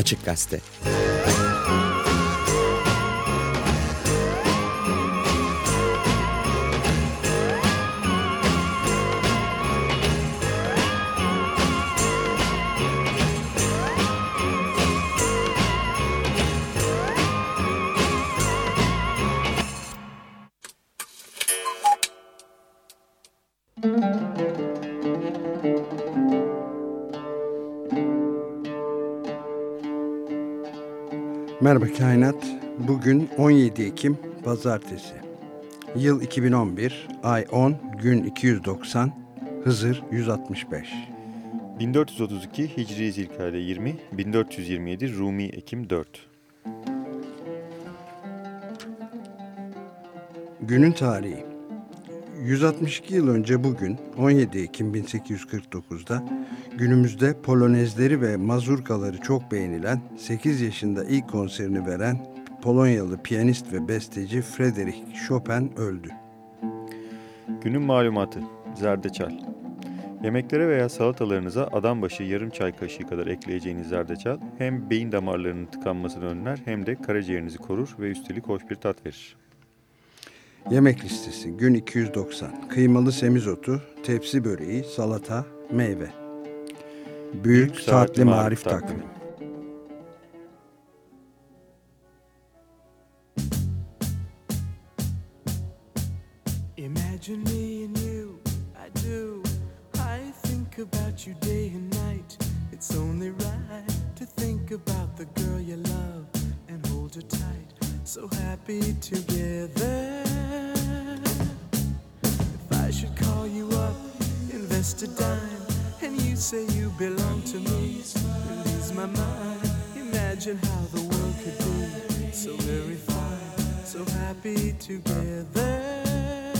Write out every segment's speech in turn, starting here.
Açık Gazete. Merhaba Kainat. Bugün 17 Ekim Pazartesi. Yıl 2011, ay 10, gün 290, Hızır 165. 1432 Hicri Zilkade 20, 1427 Rumi Ekim 4. Günün tarihi. 162 yıl önce bugün 17 Ekim 1849'da günümüzde polonezleri ve mazurkaları çok beğenilen 8 yaşında ilk konserini veren Polonyalı piyanist ve besteci Frederick Chopin öldü. Günün malumatı Zerdeçal Yemeklere veya salatalarınıza adam başı yarım çay kaşığı kadar ekleyeceğiniz zerdeçal hem beyin damarlarının tıkanmasını önler hem de karaciğerinizi korur ve üstelik hoş bir tat verir. Yemek listesi gün 290. Kıymalı semizotu, tepsi böreği, salata, meyve. Büyük, Büyük saatli, Saatli marif Marif takvimi. Takvimi. Imagine me and you, I do. I think about you day and night. It's only right to think about the girl you love and hold her tight. So happy together. If I should call you up, invest a dime, and you say you belong to me, lose my mind. Imagine how the world could be so very fine, so happy together.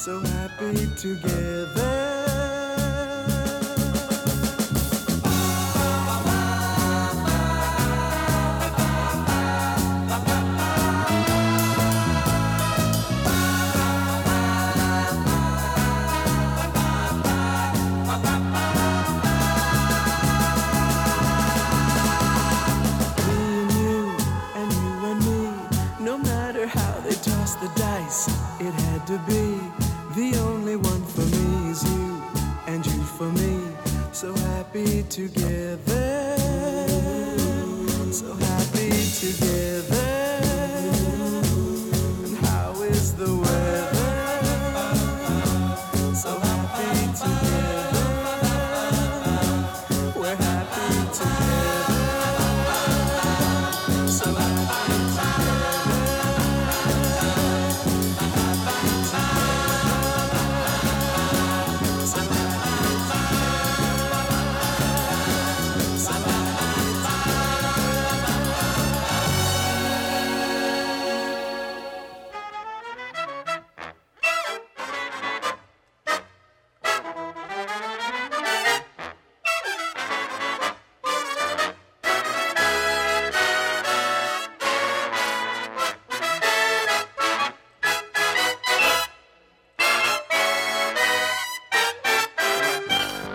So happy together.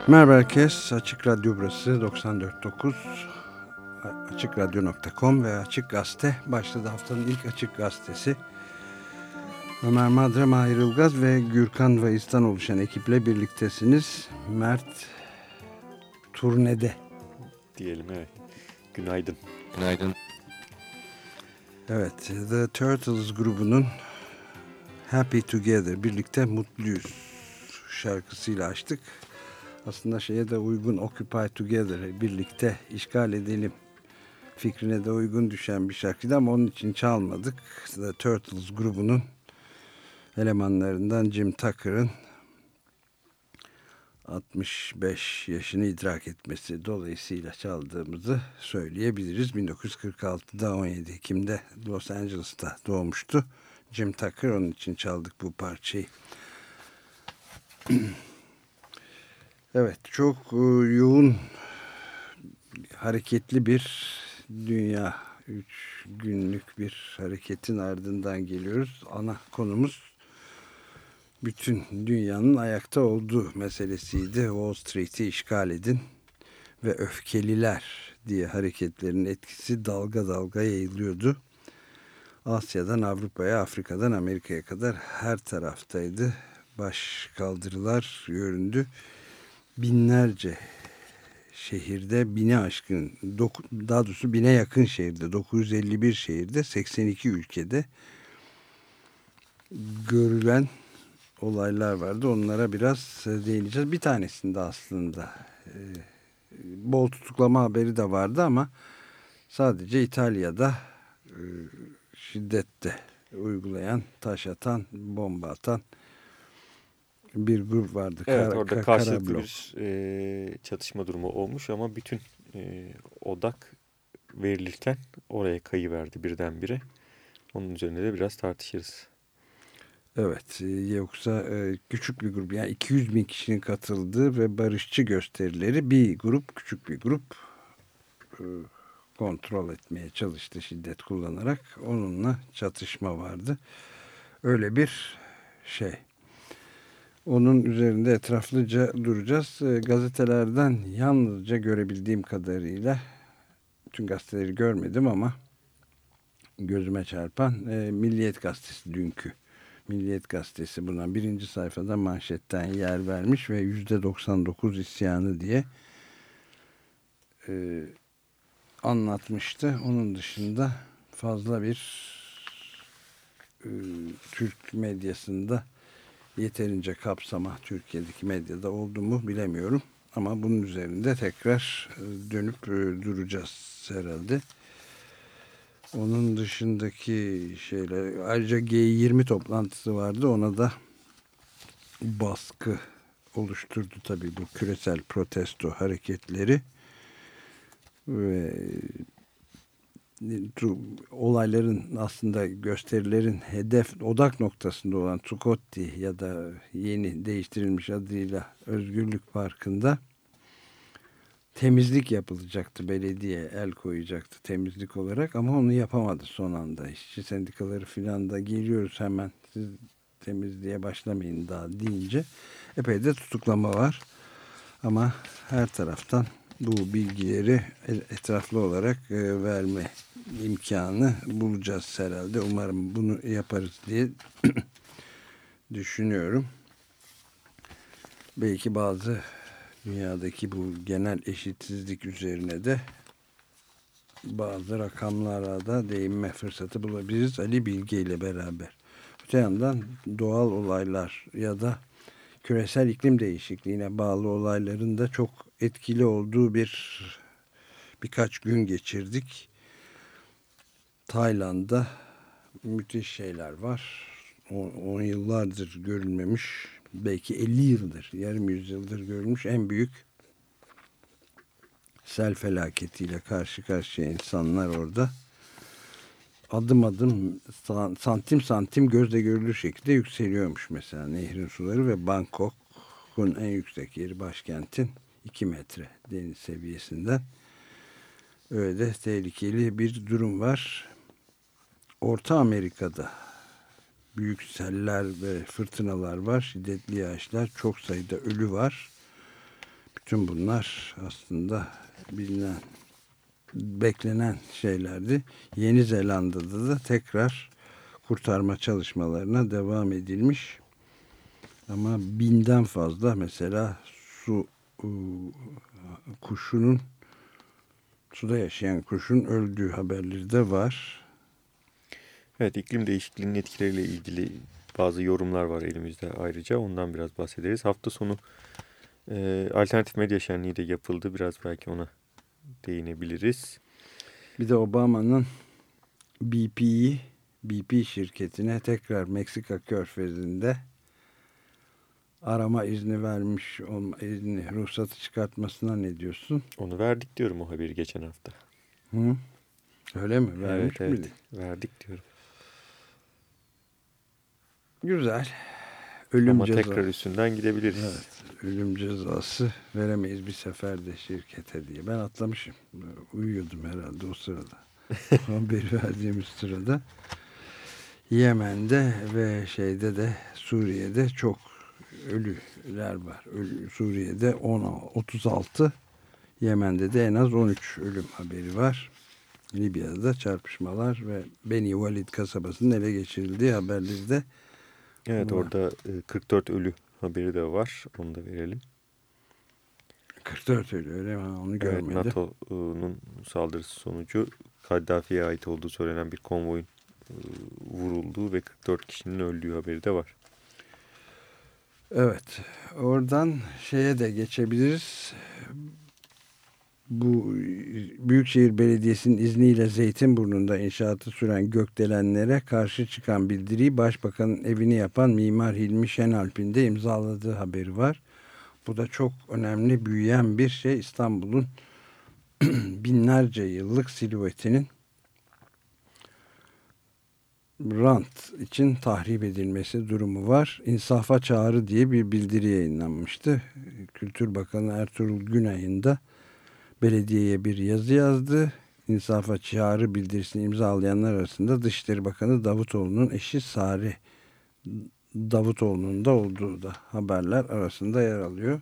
Merhaba herkes. Açık Radyo burası 94.9 AçıkRadyo.com ve Açık Gazete başladı haftanın ilk Açık Gazetesi. Ömer Madra, Mahir Ilgaz ve Gürkan Vayıs'tan oluşan ekiple birliktesiniz. Mert turnede. Diyelim evet. Günaydın. Günaydın. Evet, The Turtles grubunun Happy Together, birlikte mutluyuz şarkısıyla açtık. Aslında şeye de uygun Occupy Together, birlikte işgal edelim fikrine de uygun düşen bir şarkıydı ama onun için çalmadık. The Turtles grubunun elemanlarından Jim Tucker'ın 65 yaşını idrak etmesi dolayısıyla çaldığımızı söyleyebiliriz. 1946'da 17 Ekim'de Los Angeles'ta doğmuştu. Jim Tucker onun için çaldık bu parçayı. evet çok e, yoğun hareketli bir dünya. Üç günlük bir hareketin ardından geliyoruz. Ana konumuz bütün dünyanın ayakta olduğu meselesiydi. Wall Street'i işgal edin ve öfkeliler diye hareketlerin etkisi dalga dalga yayılıyordu. Asya'dan Avrupa'ya, Afrika'dan Amerika'ya kadar her taraftaydı. Baş kaldırılar göründü. Binlerce şehirde bine aşkın, daha doğrusu bine yakın şehirde, 951 şehirde, 82 ülkede görülen olaylar vardı. Onlara biraz değineceğiz. Bir tanesinde aslında e, bol tutuklama haberi de vardı ama sadece İtalya'da e, şiddette uygulayan, taş atan, bomba atan bir grup vardı. Evet Kara- orada Ka- karşılıklı Karablok. bir e, çatışma durumu olmuş ama bütün e, odak verilirken oraya kayıverdi birdenbire. Onun üzerine de biraz tartışırız. Evet e, yoksa e, küçük bir grup yani 200 bin kişinin katıldığı ve barışçı gösterileri bir grup küçük bir grup e, kontrol etmeye çalıştı şiddet kullanarak onunla çatışma vardı. Öyle bir şey. Onun üzerinde etraflıca duracağız. E, Gazetelerden yalnızca görebildiğim kadarıyla bütün gazeteleri görmedim ama gözüme çarpan e, Milliyet Gazetesi dünkü Milliyet Gazetesi buna birinci sayfada manşetten yer vermiş ve yüzde 99 isyanı diye e, anlatmıştı. Onun dışında fazla bir e, Türk medyasında yeterince kapsama Türkiye'deki medyada oldu mu bilemiyorum. Ama bunun üzerinde tekrar e, dönüp e, duracağız herhalde. Onun dışındaki şeyler ayrıca G20 toplantısı vardı ona da baskı oluşturdu tabii bu küresel protesto hareketleri ve olayların aslında gösterilerin hedef odak noktasında olan Tukotti ya da yeni değiştirilmiş adıyla Özgürlük Parkı'nda temizlik yapılacaktı. Belediye el koyacaktı temizlik olarak ama onu yapamadı son anda. İşçi sendikaları filan da geliyoruz hemen siz temizliğe başlamayın daha deyince epey de tutuklama var. Ama her taraftan bu bilgileri etraflı olarak e, verme imkanı bulacağız herhalde. Umarım bunu yaparız diye düşünüyorum. Belki bazı dünyadaki bu genel eşitsizlik üzerine de bazı rakamlara da değinme fırsatı bulabiliriz Ali Bilge ile beraber. Öte yandan doğal olaylar ya da küresel iklim değişikliğine bağlı olayların da çok etkili olduğu bir birkaç gün geçirdik. Tayland'da müthiş şeyler var. 10 yıllardır görülmemiş, belki 50 yıldır, yarım yüzyıldır görülmüş en büyük sel felaketiyle karşı karşıya insanlar orada. Adım adım san- santim santim gözle görülür şekilde yükseliyormuş mesela nehrin suları ve Bangkok'un en yüksek yeri başkentin 2 metre deniz seviyesinden. Öyle de tehlikeli bir durum var. Orta Amerika'da büyük seller ve fırtınalar var, şiddetli yağışlar, çok sayıda ölü var. Bütün bunlar aslında bilinen, beklenen şeylerdi. Yeni Zelanda'da da tekrar kurtarma çalışmalarına devam edilmiş. Ama binden fazla mesela su kuşunun suda yaşayan kuşun öldüğü haberleri de var. Evet iklim değişikliğinin etkileriyle ilgili bazı yorumlar var elimizde ayrıca ondan biraz bahsederiz. Hafta sonu e, alternatif medya şenliği de yapıldı. Biraz belki ona değinebiliriz. Bir de Obama'nın BP'yi BP şirketine tekrar Meksika körfezinde arama izni vermiş olma izni ruhsatı çıkartmasına ne diyorsun? Onu verdik diyorum o haberi geçen hafta. Hı? Öyle mi? Vermiş evet, miydi? evet. Verdik diyorum. Güzel. Ölüm Ama cezası. tekrar üstünden gidebiliriz. Evet, ölüm cezası veremeyiz bir seferde şirkete diye. Ben atlamışım. Uyuyordum herhalde o sırada. Haberi verdiğimiz sırada. Yemen'de ve şeyde de Suriye'de çok ölüler var. Ölü, Suriye'de 10, 36, Yemen'de de en az 13 ölüm haberi var. Libya'da çarpışmalar ve Beni Walid kasabasının ele geçirildiği haberleri de Evet Var. orada e, 44 ölü haberi de var. Onu da verelim. 44 ölü öyle mi? Onu Evet, görmedim. NATO'nun saldırısı sonucu Kaddafi'ye ait olduğu söylenen bir konvoyun e, vurulduğu ve 44 kişinin öldüğü haberi de var. Evet. Oradan şeye de geçebiliriz. Bu Büyükşehir Belediyesi'nin izniyle Zeytinburnu'nda inşaatı süren gökdelenlere karşı çıkan bildiriyi Başbakanın evini yapan Mimar Hilmi Şenalp'in de imzaladığı haberi var. Bu da çok önemli büyüyen bir şey. İstanbul'un binlerce yıllık silüetinin rant için tahrip edilmesi durumu var. İnsafa Çağrı diye bir bildiri yayınlanmıştı. Kültür Bakanı Ertuğrul Günay'ın da belediyeye bir yazı yazdı. İnsafa Çağrı bildirisini imzalayanlar arasında Dışişleri Bakanı Davutoğlu'nun eşi Sari Davutoğlu'nun da olduğu da haberler arasında yer alıyor.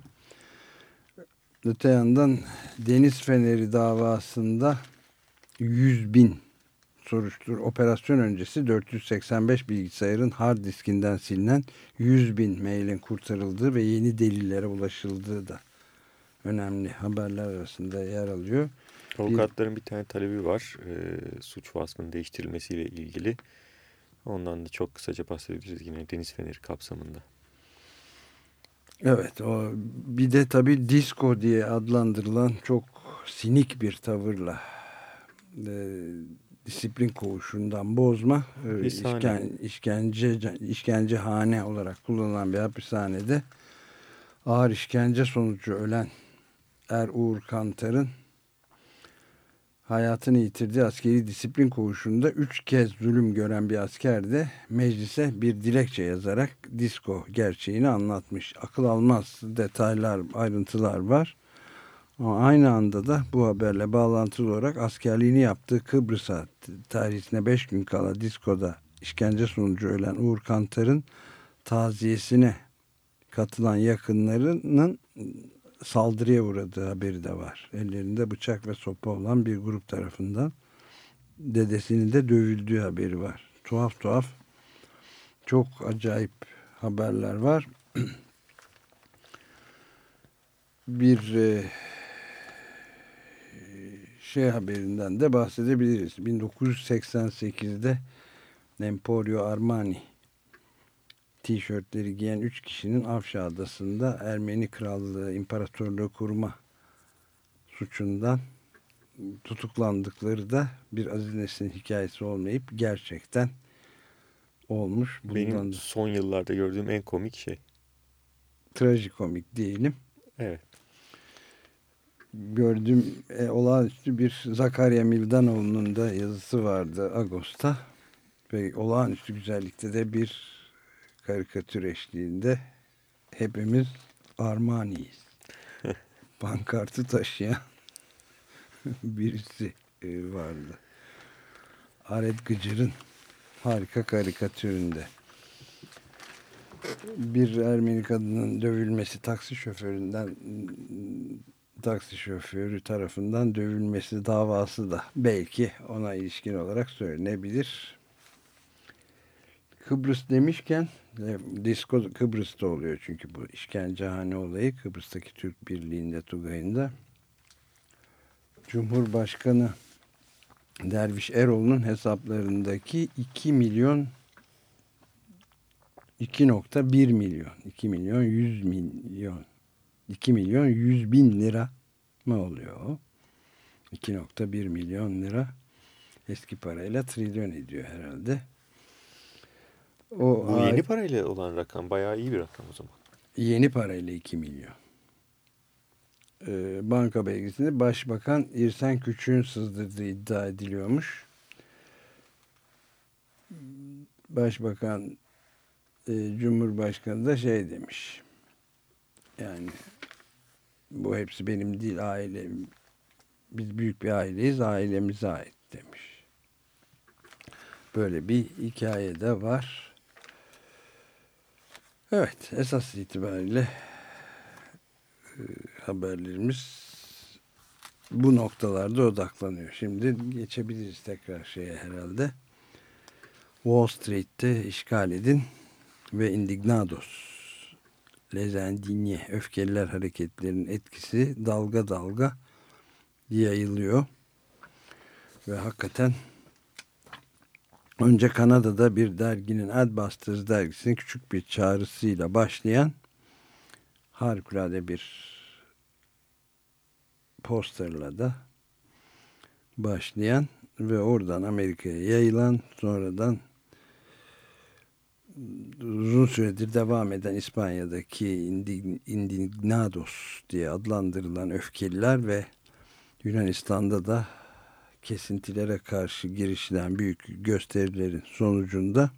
Öte yandan Deniz Feneri davasında 100 bin soruştur operasyon öncesi 485 bilgisayarın hard diskinden silinen 100 bin mailin kurtarıldığı ve yeni delillere ulaşıldığı da önemli haberler arasında yer alıyor. Avukatların bir tane talebi var. e, suç vasfının değiştirilmesiyle ilgili. Ondan da çok kısaca bahsedebiliriz yine Deniz Feneri kapsamında. Evet o bir de tabii disco diye adlandırılan çok sinik bir tavırla e, disiplin koğuşundan bozma e, işken, işkence işkencehane olarak kullanılan bir hapishanede ağır işkence sonucu ölen Er Uğur Kantar'ın hayatını yitirdiği askeri disiplin koğuşunda üç kez zulüm gören bir asker de meclise bir dilekçe yazarak disko gerçeğini anlatmış. Akıl almaz detaylar, ayrıntılar var. Ama aynı anda da bu haberle bağlantılı olarak askerliğini yaptığı Kıbrıs'a tarihine 5 gün kala diskoda işkence sonucu ölen Uğur Kantar'ın taziyesine katılan yakınlarının saldırıya uğradığı haberi de var. Ellerinde bıçak ve sopa olan bir grup tarafından dedesinin de dövüldüğü haberi var. Tuhaf tuhaf çok acayip haberler var. bir e, şey haberinden de bahsedebiliriz. 1988'de Emporio Armani tişörtleri giyen 3 kişinin Afşa Adası'nda Ermeni Krallığı İmparatorluğu kurma suçundan tutuklandıkları da bir Aziz Nesin'in hikayesi olmayıp gerçekten olmuş. Bundan Benim son yıllarda gördüğüm en komik şey. trajikomik diyelim. Evet. Gördüğüm e, olağanüstü bir Zakarya Mildanoğlu'nun da yazısı vardı Ağustos'ta. Ve olağanüstü güzellikte de bir karikatür eşliğinde hepimiz Armani'yiz. Pankartı taşıyan birisi e, vardı. Aret Gıcır'ın harika karikatüründe. Bir Ermeni kadının dövülmesi taksi şoföründen taksi şoförü tarafından dövülmesi davası da belki ona ilişkin olarak söylenebilir. Kıbrıs demişken e, disko Kıbrıs'ta oluyor çünkü bu işkencehane olayı Kıbrıs'taki Türk Birliği'nde Tugay'ında Cumhurbaşkanı Derviş Eroğlu'nun hesaplarındaki 2 milyon 2.1 milyon 2 milyon 100 milyon 2 milyon 100 bin lira mı oluyor o? 2.1 milyon lira eski parayla trilyon ediyor herhalde. O Bu ay- yeni parayla olan rakam bayağı iyi bir rakam o zaman. Yeni parayla 2 milyon. Ee, banka belgesinde Başbakan İrsen Küçük'ün sızdırdığı iddia ediliyormuş. Başbakan e, Cumhurbaşkanı da şey demiş. Yani bu hepsi benim değil ailem. Biz büyük bir aileyiz ailemize ait demiş. Böyle bir hikaye de var. Evet, esas itibariyle e, haberlerimiz bu noktalarda odaklanıyor. Şimdi geçebiliriz tekrar şeye herhalde. Wall Street'te işgal edin ve Indignados Lezendinye öfkeliler hareketlerinin etkisi dalga dalga yayılıyor. Ve hakikaten Önce Kanada'da bir derginin Adbusters dergisinin küçük bir çağrısıyla başlayan harikulade bir posterla da başlayan ve oradan Amerika'ya yayılan sonradan uzun süredir devam eden İspanya'daki Indig- Indignados diye adlandırılan öfkeliler ve Yunanistan'da da kesintilere karşı girişilen büyük gösterilerin sonucunda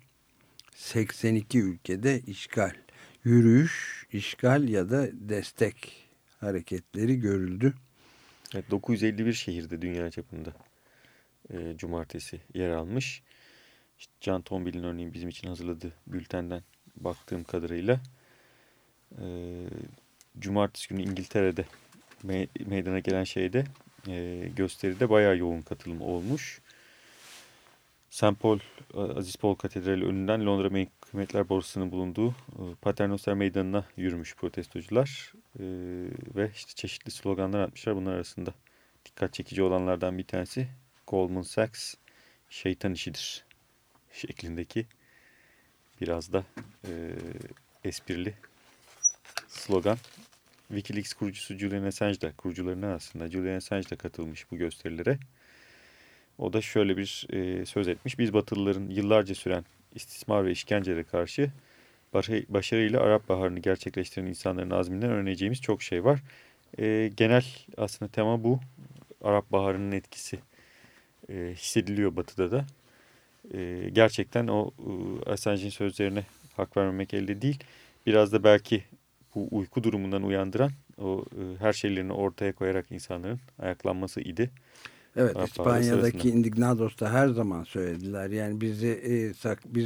82 ülkede işgal, yürüyüş, işgal ya da destek hareketleri görüldü. Evet, 951 şehirde dünya çapında e, cumartesi yer almış. İşte Can Tombil'in örneğin bizim için hazırladığı bültenden baktığım kadarıyla e, cumartesi günü İngiltere'de me- meydana gelen şeyde e, gösteride bayağı yoğun katılım olmuş. St. Paul, Aziz Paul Katedrali önünden Londra Menkul Kıymetler Borsası'nın bulunduğu e, Paternoster Meydanı'na yürümüş protestocular E, ve işte çeşitli sloganlar atmışlar. Bunlar arasında dikkat çekici olanlardan bir tanesi Goldman Sachs şeytan işidir şeklindeki biraz da e, esprili slogan. Wikileaks kurucusu Julian Assange da kurucularından aslında Julian Assange da katılmış bu gösterilere. O da şöyle bir e, söz etmiş. Biz Batılıların yıllarca süren istismar ve işkencelere karşı başa- başarıyla Arap Baharı'nı gerçekleştiren insanların azminden öğreneceğimiz çok şey var. E, genel aslında tema bu. Arap Baharı'nın etkisi e, hissediliyor Batı'da da. E, gerçekten o e, Assange'in sözlerine hak vermemek elde değil. Biraz da belki bu uyku durumundan uyandıran o e, her şeylerini ortaya koyarak insanların ayaklanması idi. Evet Arap İspanya'daki sırasında. Indignados'ta her zaman söylediler. Yani bizi e, sak, biz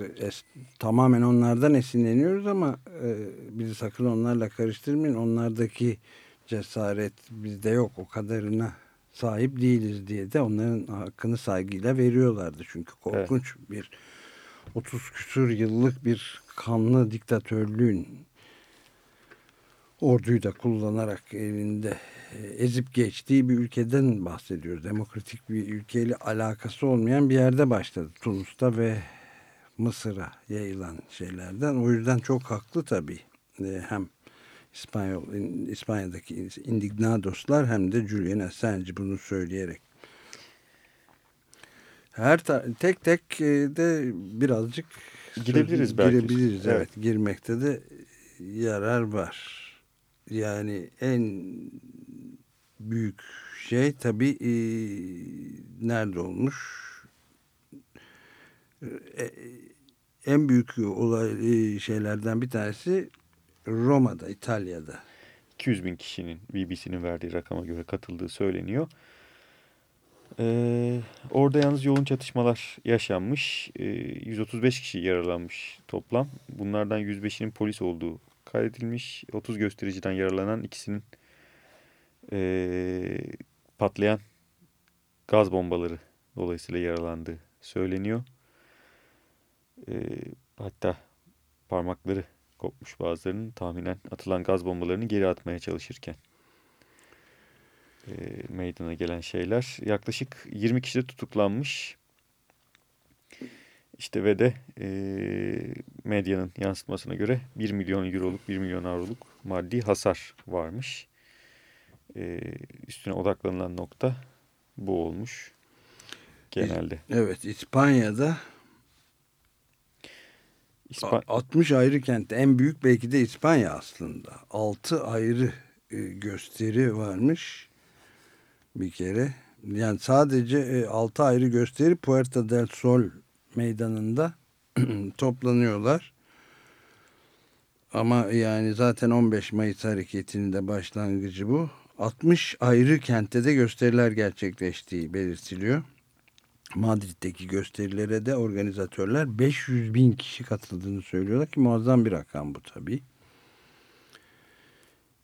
e, es- tamamen onlardan esinleniyoruz ama e, bizi sakın onlarla karıştırmayın. Onlardaki cesaret bizde yok. O kadarına sahip değiliz diye de onların hakkını saygıyla veriyorlardı. Çünkü korkunç bir 30 küsur yıllık bir kanlı diktatörlüğün orduyu da kullanarak elinde e, ezip geçtiği bir ülkeden bahsediyoruz. Demokratik bir ülkeyle alakası olmayan bir yerde başladı. Tunus'ta ve Mısır'a yayılan şeylerden. O yüzden çok haklı tabii. E, Hem İspanyol, İspanya'daki Indignadoslar hem de Julian Assange bunu söyleyerek. Her tek tek e, de birazcık Gidebiliriz söz- belki. Girebiliriz evet. Evet. Girmekte de yarar var. Yani en büyük şey tabii e, nerede olmuş? E, en büyük olay e, şeylerden bir tanesi Roma'da, İtalya'da. 200 bin kişinin BBC'nin verdiği rakama göre katıldığı söyleniyor. Ee, orada yalnız yoğun çatışmalar yaşanmış. Ee, 135 kişi yaralanmış toplam. Bunlardan 105'inin polis olduğu kaydedilmiş. 30 göstericiden yaralanan ikisinin ee, patlayan gaz bombaları dolayısıyla yaralandığı söyleniyor. Ee, hatta parmakları kopmuş bazılarının tahminen atılan gaz bombalarını geri atmaya çalışırken. e, meydana gelen şeyler. Yaklaşık 20 kişi de tutuklanmış. İşte ve de e, medyanın yansıtmasına göre 1 milyon euroluk, 1 milyon avroluk maddi hasar varmış. E, üstüne odaklanılan nokta bu olmuş genelde. Evet İspanya'da İspan 60 ayrı kentte en büyük belki de İspanya aslında. 6 ayrı e, gösteri varmış bir kere. Yani sadece 6 ayrı gösteri Puerta del Sol meydanında toplanıyorlar. Ama yani zaten 15 Mayıs hareketinin de başlangıcı bu. 60 ayrı kentte de gösteriler gerçekleştiği belirtiliyor. Madrid'deki gösterilere de organizatörler 500 bin kişi katıldığını söylüyorlar ki muazzam bir rakam bu tabii.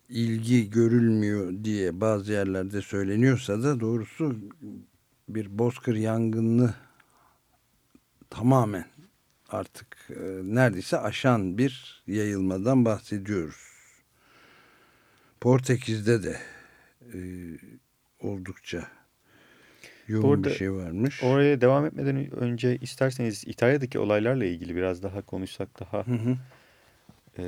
İlgi görülmüyor diye bazı yerlerde söyleniyorsa da doğrusu bir bozkır yangını tamamen artık e, neredeyse aşan bir yayılmadan bahsediyoruz. Portekiz'de de e, oldukça yoğun Orada- bir şey varmış. Oraya devam etmeden önce isterseniz İtalya'daki olaylarla ilgili biraz daha konuşsak daha Hı hı. e,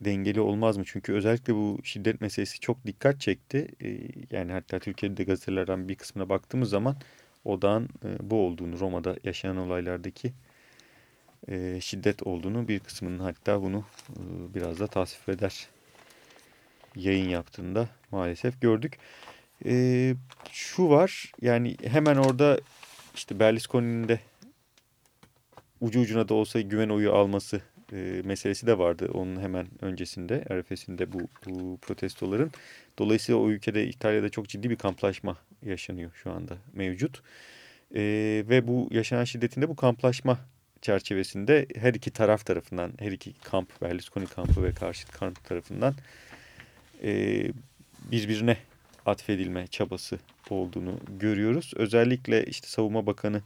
dengeli olmaz mı? Çünkü özellikle bu şiddet meselesi çok dikkat çekti. E, yani hatta Türkiye'de gazetelerden bir kısmına baktığımız zaman odağın e, bu olduğunu, Roma'da yaşanan olaylardaki e, şiddet olduğunu bir kısmının hatta bunu e, biraz da tasvip eder yayın yaptığında maalesef gördük. E, şu var yani hemen orada işte Berlusconi'nin de ucu ucuna da olsa güven oyu alması e, meselesi de vardı onun hemen öncesinde, arifesinde bu, bu protestoların. Dolayısıyla o ülkede İtalya'da çok ciddi bir kamplaşma yaşanıyor şu anda mevcut. E, ve bu yaşanan şiddetinde bu kamplaşma çerçevesinde her iki taraf tarafından, her iki kamp, Berlusconi kampı ve karşıt kamp tarafından e, birbirine atfedilme çabası olduğunu görüyoruz. Özellikle işte Savunma Bakanı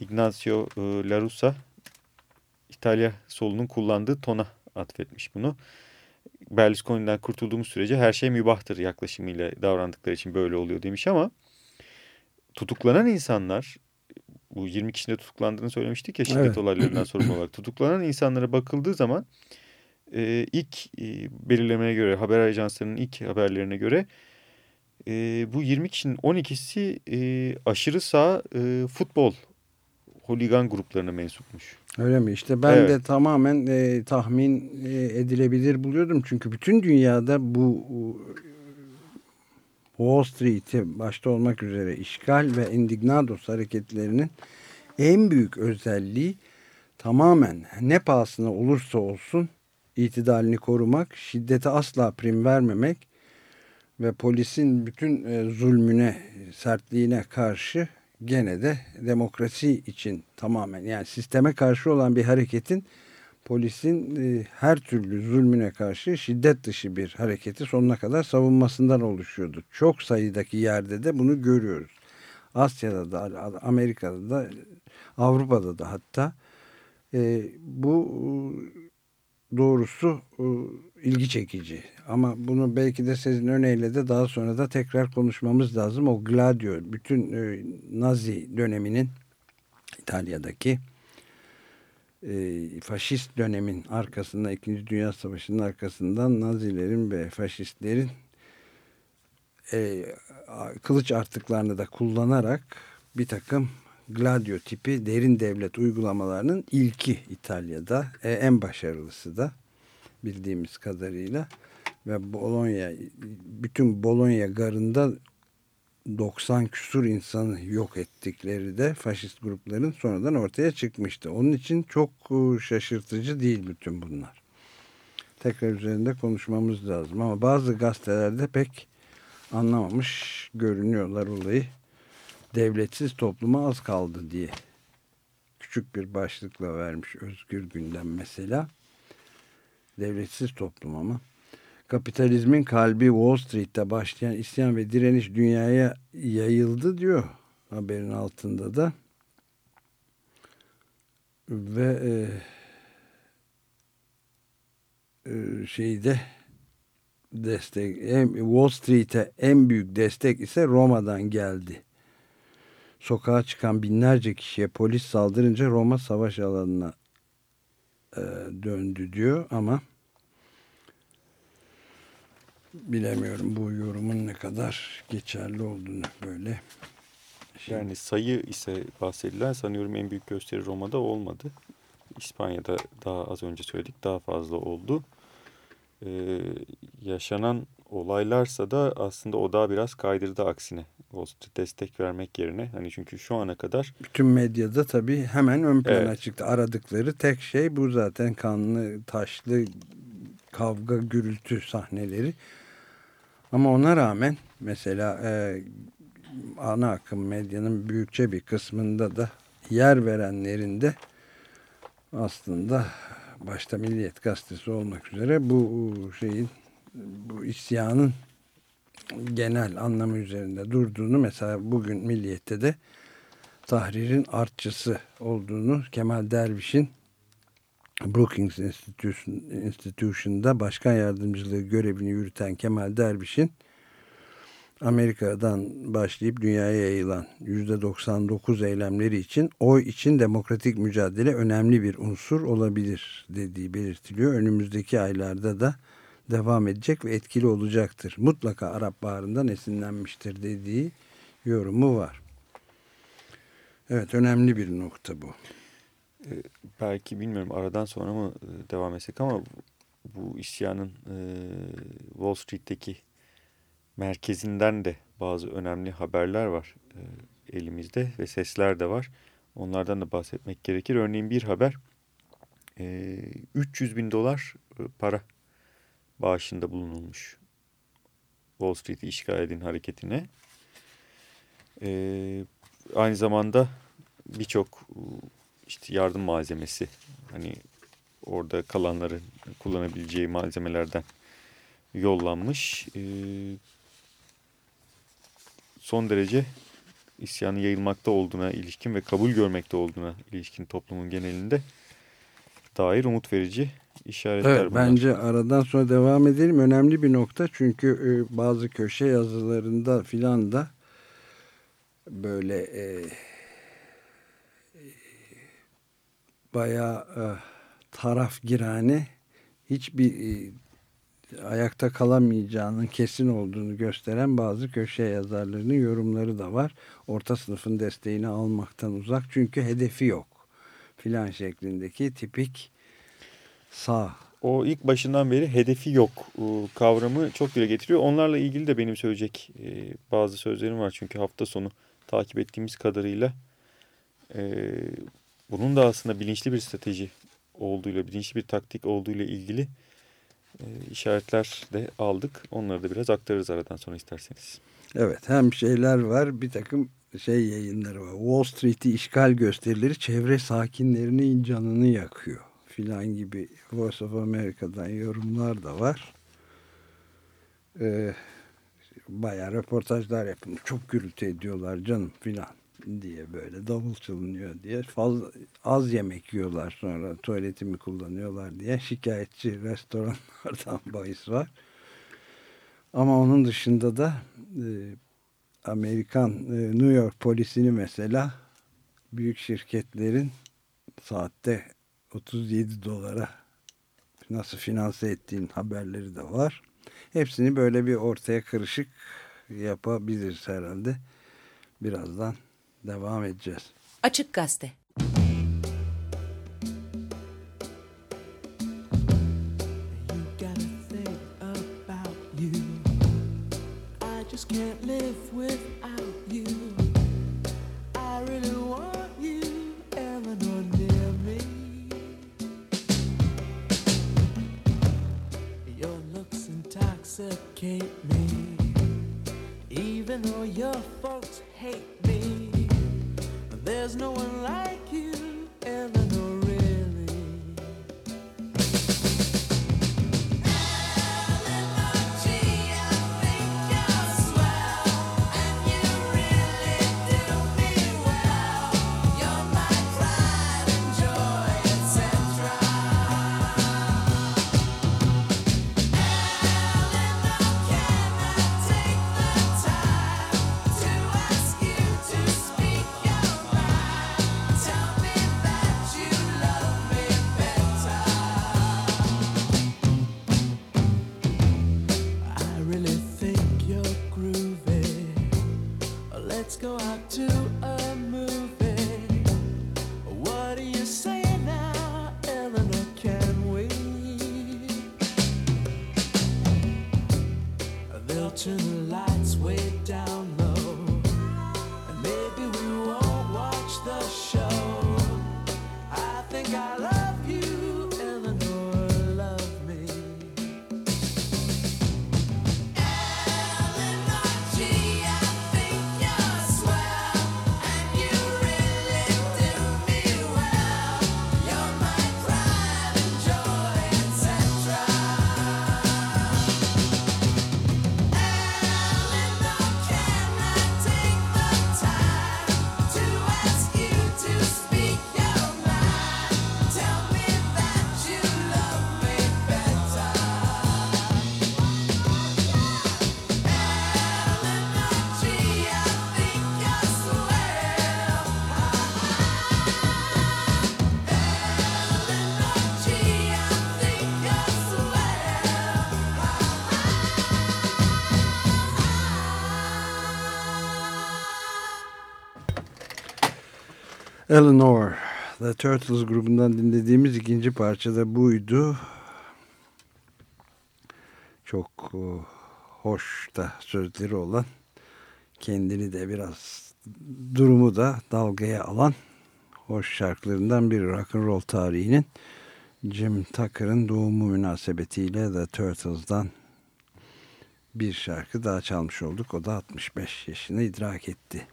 Ignazio e, La Russa İtalya solunun kullandığı tona atfetmiş bunu. Berlusconi'den kurtulduğumuz sürece her şey mübahtır yaklaşımıyla davrandıkları için böyle oluyor demiş ama tutuklanan insanlar bu 20 kişinin tutuklandığını söylemiştik ya şiddet Evet. olaylarından sorumlu olarak. Tutuklanan insanlara bakıldığı zaman e, ilk e, belirlemeye göre haber ajanslarının ilk haberlerine göre e, bu 20 kişinin 12'si e, aşırı sağ e, futbol holigan gruplarına mensupmuş. Öyle mi? İşte ben Evet. de tamamen e, tahmin e, edilebilir buluyordum. Çünkü bütün dünyada bu e, Wall Street'i başta olmak üzere işgal ve indignados hareketlerinin en büyük özelliği tamamen ne pahasına olursa olsun itidalini korumak, şiddete asla prim vermemek ve polisin bütün e, zulmüne, sertliğine karşı gene de demokrasi için tamamen yani sisteme karşı olan bir hareketin polisin e, her türlü zulmüne karşı şiddet dışı bir hareketi sonuna kadar savunmasından oluşuyordu. Çok sayıdaki yerde de bunu görüyoruz. Asya'da da, Amerika'da da, Avrupa'da da hatta e, bu doğrusu e, ilgi çekici. Ama bunu belki de sizin örneğiyle de daha sonra da tekrar konuşmamız lazım. O Gladio, bütün e, Nazi döneminin İtalya'daki e, faşist dönemin arkasında, İkinci Dünya Savaşı'nın arkasından Nazilerin ve faşistlerin kılıç artıklarını da kullanarak bir takım Gladio tipi derin devlet uygulamalarının ilki İtalya'da e, en başarılısı da bildiğimiz kadarıyla ve Bologna bütün Bologna garında 90 küsur insanı yok ettikleri de faşist grupların sonradan ortaya çıkmıştı. Onun için çok e, şaşırtıcı değil bütün bunlar. Tekrar üzerinde konuşmamız lazım ama bazı gazetelerde pek anlamamış görünüyorlar olayı. Devletsiz topluma az kaldı diye küçük bir başlıkla vermiş Özgür Gündem mesela. Devletsiz toplum ama. Kapitalizmin kalbi Wall Street'te başlayan isyan ve direniş dünyaya yayıldı diyor haberin altında da. Ve e, e, şeyde destek Wall Street'e en büyük destek ise Roma'dan geldi. Sokağa çıkan binlerce kişiye polis saldırınca Roma savaş alanına e, döndü diyor ama bilemiyorum bu yorumun ne kadar geçerli olduğunu böyle. Şey, Yani sayı ise bahsedilen sanıyorum en büyük gösteri Roma'da olmadı. İspanya'da daha az önce söyledik daha fazla oldu. Ee, yaşanan olaylarsa da aslında o daha biraz kaydırdı aksine. Street destek vermek yerine. Hani çünkü şu ana kadar bütün medyada tabii hemen ön plana Evet. çıktı. Aradıkları tek şey bu zaten kanlı, taşlı kavga, gürültü sahneleri. Ama ona rağmen mesela e, ana akım medyanın büyükçe bir kısmında da yer verenlerin de aslında başta Milliyet Gazetesi olmak üzere bu şeyin bu isyanın genel anlamı üzerinde durduğunu mesela bugün Milliyet'te de tahririn artçısı olduğunu Kemal Derviş'in Brookings Institution, Institution'da başkan yardımcılığı görevini yürüten Kemal Derviş'in Amerika'dan başlayıp dünyaya yayılan %99 eylemleri için oy için demokratik mücadele önemli bir unsur olabilir dediği belirtiliyor. Önümüzdeki aylarda da devam edecek ve etkili olacaktır. Mutlaka Arap Baharı'ndan esinlenmiştir dediği yorumu var. Evet önemli bir nokta bu. e, belki bilmiyorum aradan sonra mı e, devam etsek ama bu isyanın e, Wall Street'teki merkezinden de bazı önemli haberler var e, elimizde ve sesler de var. Onlardan da bahsetmek gerekir. Örneğin bir haber e, 300 bin dolar para bağışında bulunulmuş Wall Street'i işgal edin hareketine. E, aynı zamanda birçok e, işte yardım malzemesi hani orada kalanların kullanabileceği malzemelerden yollanmış. Ee, son derece isyanın yayılmakta olduğuna ilişkin ve kabul görmekte olduğuna ilişkin toplumun genelinde dair umut verici işaretler Evet bunlar. bence aradan sonra devam edelim. Önemli bir nokta çünkü e, bazı köşe yazılarında filan da böyle e, bayağı e, taraf girane hiçbir e, ayakta kalamayacağının kesin olduğunu gösteren bazı köşe yazarlarının yorumları da var. Orta sınıfın desteğini almaktan uzak çünkü hedefi yok filan şeklindeki tipik sağ O ilk başından beri hedefi yok e, kavramı çok dile getiriyor. Onlarla ilgili de benim söyleyecek e, bazı sözlerim var. Çünkü hafta sonu takip ettiğimiz kadarıyla e, bunun da aslında bilinçli bir strateji olduğuyla, bilinçli bir taktik olduğuyla ilgili işaretler de aldık. Onları da biraz aktarırız aradan sonra isterseniz. Evet hem şeyler var bir takım şey yayınları var. Wall Street'i işgal gösterileri çevre sakinlerinin canını yakıyor filan gibi Voice of America'dan yorumlar da var. Ee, bayağı röportajlar yapılmış. Çok gürültü ediyorlar canım filan diye böyle davul çalınıyor diye fazla az yemek yiyorlar sonra tuvaletimi kullanıyorlar diye şikayetçi restoranlardan bahis var. Ama onun dışında da e, Amerikan e, New York polisini mesela büyük şirketlerin saatte 37 dolara nasıl finanse ettiğin haberleri de var. Hepsini böyle bir ortaya karışık yapabiliriz herhalde. Birazdan devam edeceğiz. Açık Gazete. Eleanor, The Turtles grubundan dinlediğimiz ikinci parça da buydu. Çok e, hoş da sözleri olan, kendini de biraz durumu da dalgaya alan hoş şarkılarından biri rock and roll tarihinin Jim Tucker'ın doğumu münasebetiyle The Turtles'dan bir şarkı daha çalmış olduk. O da 65 yaşını idrak etti.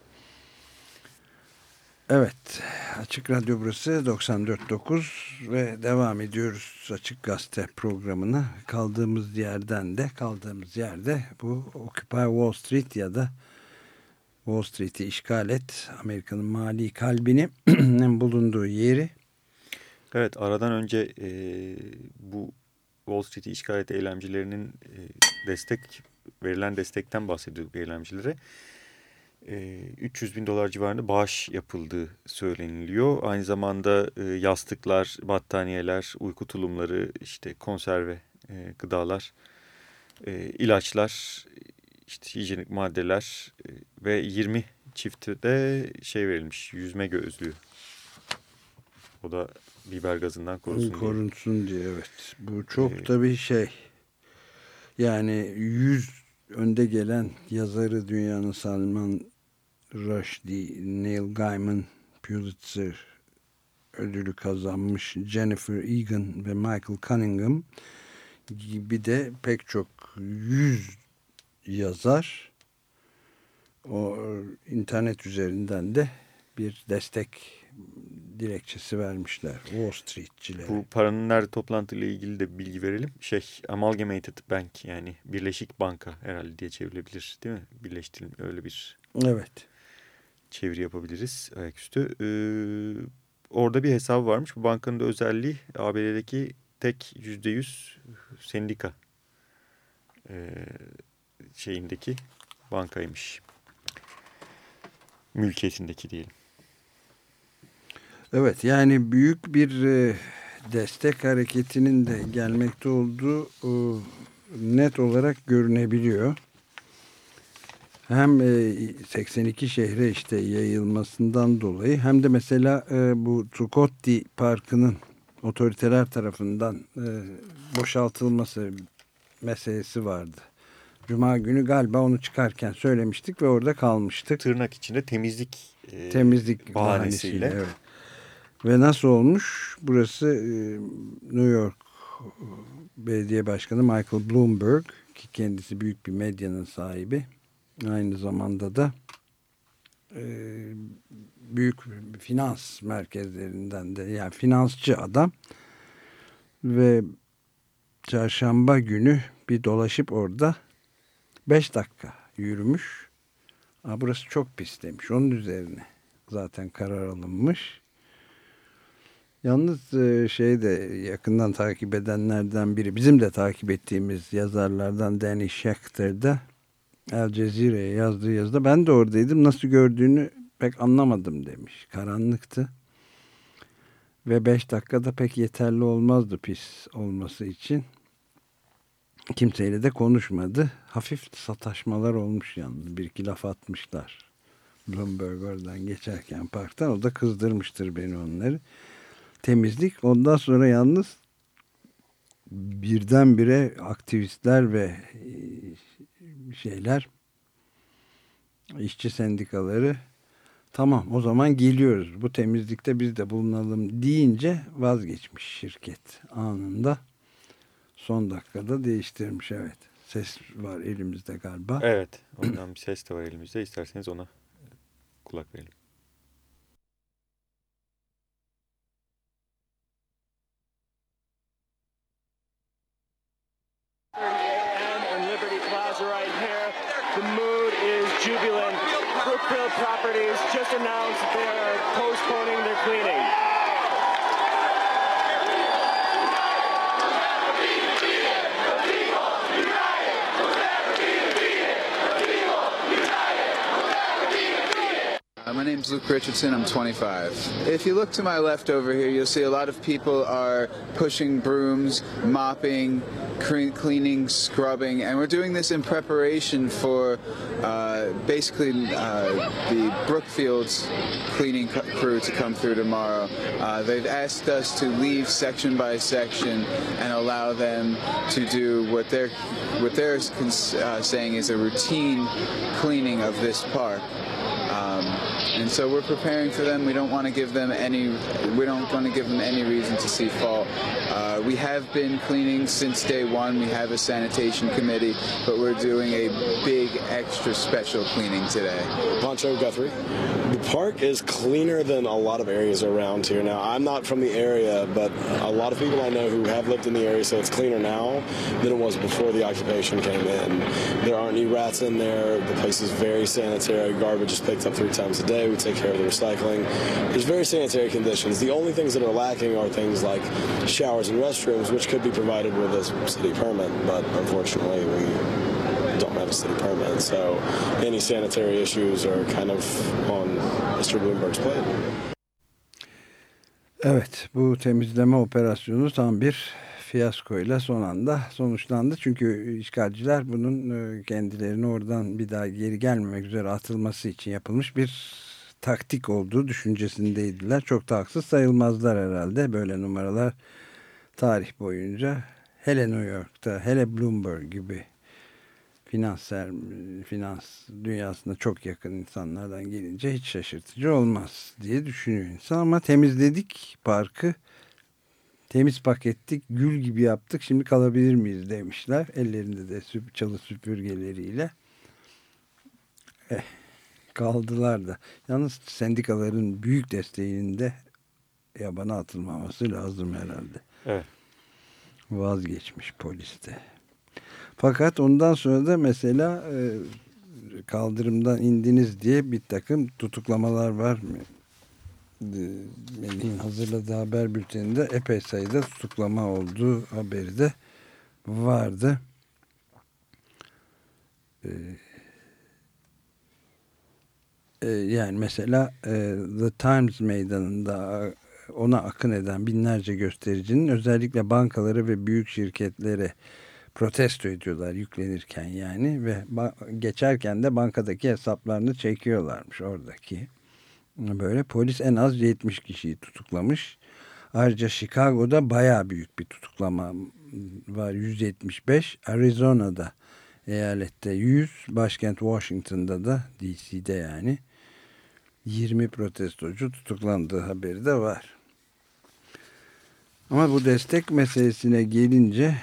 Evet, Açık Radyo burası 94.9 ve devam ediyoruz Açık Gazete programına. Kaldığımız yerden de, kaldığımız yerde bu Occupy Wall Street ya da Wall Street'i işgal et, Amerika'nın mali kalbini bulunduğu yeri Evet aradan önce e, bu Wall Street'i işgal et eylemcilerinin e, destek verilen destekten bahsediyorduk eylemcilere. E, 300 bin dolar civarında bağış yapıldığı söyleniliyor. Aynı zamanda yastıklar, battaniyeler, uyku tulumları, işte konserve gıdalar, ilaçlar, işte hijyenik maddeler ve 20 çifte de şey verilmiş yüzme gözlüğü. O da biber gazından korusun diye. korunsun diye evet. Bu çok Ee, tabii şey yani yüz önde gelen yazarı dünyanın Salman Rushdie, Neil Gaiman, Pulitzer ödülü kazanmış Jennifer Egan ve Michael Cunningham gibi de pek çok yüz yazar o internet üzerinden de bir destek dilekçesi vermişler Wall Street'çilere. Bu paranın nerede toplantıyla ilgili de bilgi verelim. Şey Amalgamated Bank yani Birleşik Banka herhalde diye çevrilebilir değil mi? Birleştirilmiş öyle bir Evet. Çeviri yapabiliriz ayaküstü. Ee, orada bir hesabı varmış. Bu bankanın da özelliği ABD'deki tek yüzde yüz sendika ee, şeyindeki bankaymış. Mülkiyetindeki diyelim. Evet yani büyük bir e, destek hareketinin de gelmekte olduğu e, net olarak görünebiliyor. Hem e, 82 şehre işte yayılmasından dolayı hem de mesela e, bu Trucotti Parkı'nın otoriteler tarafından e, boşaltılması meselesi vardı. Cuma günü galiba onu çıkarken söylemiştik ve orada kalmıştık. Tırnak içinde temizlik e, Temizlik bahanesiyle. bahanesiyle. Evet. Ve nasıl olmuş? Burası e, New York Belediye Başkanı Michael Bloomberg ki kendisi büyük bir medyanın sahibi. Aynı zamanda da e, büyük finans merkezlerinden de yani finansçı adam ve çarşamba günü bir dolaşıp orada 5 dakika yürümüş. Aa, burası çok pis demiş. Onun üzerine zaten karar alınmış. Yalnız şey de yakından takip edenlerden biri, bizim de takip ettiğimiz yazarlardan Danny Schechter'da El Cezire'ye yazdığı yazıda ben de oradaydım. Nasıl gördüğünü pek anlamadım demiş. Karanlıktı. Ve 5 dakikada pek yeterli olmazdı pis olması için. Kimseyle de konuşmadı. Hafif sataşmalar olmuş yalnız. Bir iki laf atmışlar. Bloomberg oradan geçerken parktan. O da kızdırmıştır beni onları. Temizlik. Ondan sonra yalnız birdenbire aktivistler ve e, şeyler işçi sendikaları tamam o zaman geliyoruz bu temizlikte biz de bulunalım deyince vazgeçmiş şirket anında son dakikada değiştirmiş evet ses var elimizde galiba Evet. Ondan bir ses de var elimizde. İsterseniz ona kulak verelim. a.m. in Properties just announced they are postponing their cleaning. Uh, my name's Luke Richardson. I'm 25. If you look to my left over here, you'll see a lot of people are pushing brooms, mopping, cleaning, scrubbing, and we're doing this in preparation for uh, basically uh, the Brookfields cleaning crew to come through tomorrow. Uh, they've asked us to leave section by section and allow them to do what they're what they're uh, saying is a routine cleaning of this park. Um, and so we're preparing for them. We don't want to give them any. We don't want to give them any reason to see fault. Uh, we have been cleaning since day one. We have a sanitation committee, but we're doing a big, extra special cleaning today. Poncho Guthrie. The park is cleaner than a lot of areas around here. Now, I'm not from the area, but a lot of people I know who have lived in the area say it's cleaner now than it was before the occupation came in. There aren't any rats in there. The place is very sanitary. Garbage is picked up three times a day. We take care of the recycling. There's very sanitary conditions. The only things that are lacking are things like showers and restrooms, which could be provided with a city permit, but unfortunately, we don't have a city permit, so any sanitary issues are kind of on Mr. Bloomberg's plate. Evet bu temizleme operasyonu tam bir fiyaskoyla son anda sonuçlandı. Çünkü işgalciler bunun e, kendilerini oradan bir daha geri gelmemek üzere atılması için yapılmış bir taktik olduğu düşüncesindeydiler. Çok da haksız sayılmazlar herhalde böyle numaralar tarih boyunca. Hele New York'ta hele Bloomberg gibi finans, finans dünyasına çok yakın insanlardan gelince hiç şaşırtıcı olmaz diye düşünüyor insan. Ama temizledik parkı, temiz pakettik, gül gibi yaptık. Şimdi kalabilir miyiz demişler. Ellerinde de çalı süpürgeleriyle. Eh, kaldılar da. Yalnız sendikaların büyük desteğinin de yabana atılmaması lazım herhalde. Evet. Vazgeçmiş poliste. Fakat ondan sonra da mesela e, kaldırımdan indiniz diye bir takım tutuklamalar var mı? Melih'in hazırladığı haber bülteninde epey sayıda tutuklama olduğu haberi de vardı. E, e, yani mesela e, The Times meydanında ona akın eden binlerce göstericinin özellikle bankaları ve büyük şirketlere protesto ediyorlar yüklenirken yani ve geçerken de bankadaki hesaplarını çekiyorlarmış oradaki. Böyle polis en az 70 kişiyi tutuklamış. Ayrıca Chicago'da baya büyük bir tutuklama var 175. Arizona'da eyalette 100. Başkent Washington'da da DC'de yani 20 protestocu tutuklandığı haberi de var. Ama bu destek meselesine gelince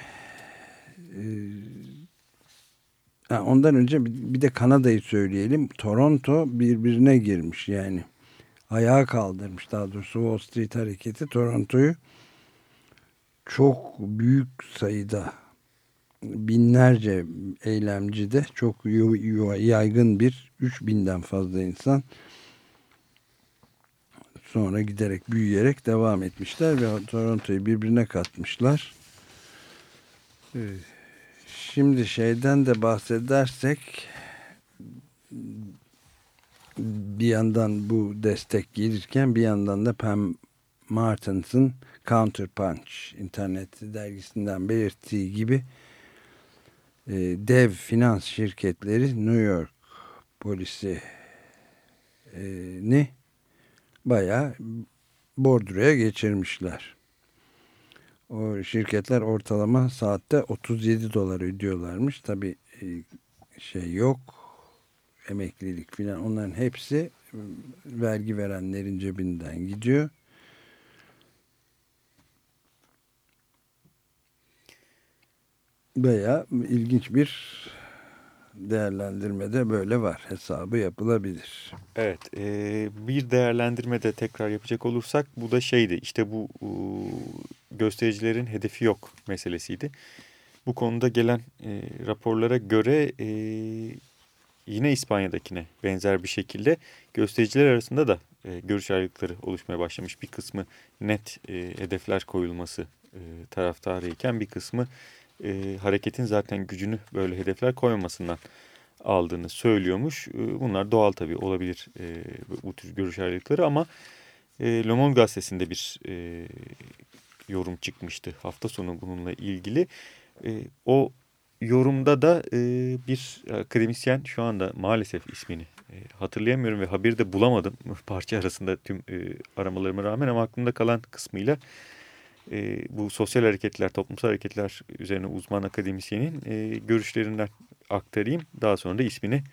ee, ondan önce bir de Kanada'yı söyleyelim. Toronto birbirine girmiş yani. Ayağa kaldırmış daha doğrusu Wall Street hareketi Toronto'yu çok büyük sayıda binlerce eylemci de çok yaygın bir 3000'den fazla insan sonra giderek büyüyerek devam etmişler ve Toronto'yu birbirine katmışlar. Şimdi şeyden de bahsedersek bir yandan bu destek gelirken bir yandan da Pam Martins'ın Counterpunch internet dergisinden belirttiği gibi dev finans şirketleri New York polisi ni bayağı bordroya geçirmişler. O şirketler ortalama saatte 37 dolar ödüyorlarmış. Tabi şey yok emeklilik filan onların hepsi e, vergi verenlerin cebinden gidiyor. Baya ilginç bir değerlendirmede böyle var. Hesabı yapılabilir. Evet, e, bir değerlendirme de tekrar yapacak olursak bu da şeydi. İşte bu e, göstericilerin hedefi yok meselesiydi. Bu konuda gelen e, raporlara göre e, yine İspanya'dakine benzer bir şekilde göstericiler arasında da e, görüş ayrılıkları oluşmaya başlamış. Bir kısmı net e, hedefler koyulması e, taraftarıyken bir kısmı e, hareketin zaten gücünü böyle hedefler koymamasından aldığını söylüyormuş. E, bunlar doğal tabii olabilir e, bu tür görüş ayrılıkları ama e, Le Monde gazetesinde bir e, yorum çıkmıştı hafta sonu bununla ilgili. E, o yorumda da e, bir akademisyen şu anda maalesef ismini e, hatırlayamıyorum ve haberi de bulamadım parça arasında tüm e, aramalarıma rağmen ama aklımda kalan kısmıyla e, bu sosyal hareketler, toplumsal hareketler üzerine uzman akademisyenin e, görüşlerinden aktarayım. Daha sonra da ismini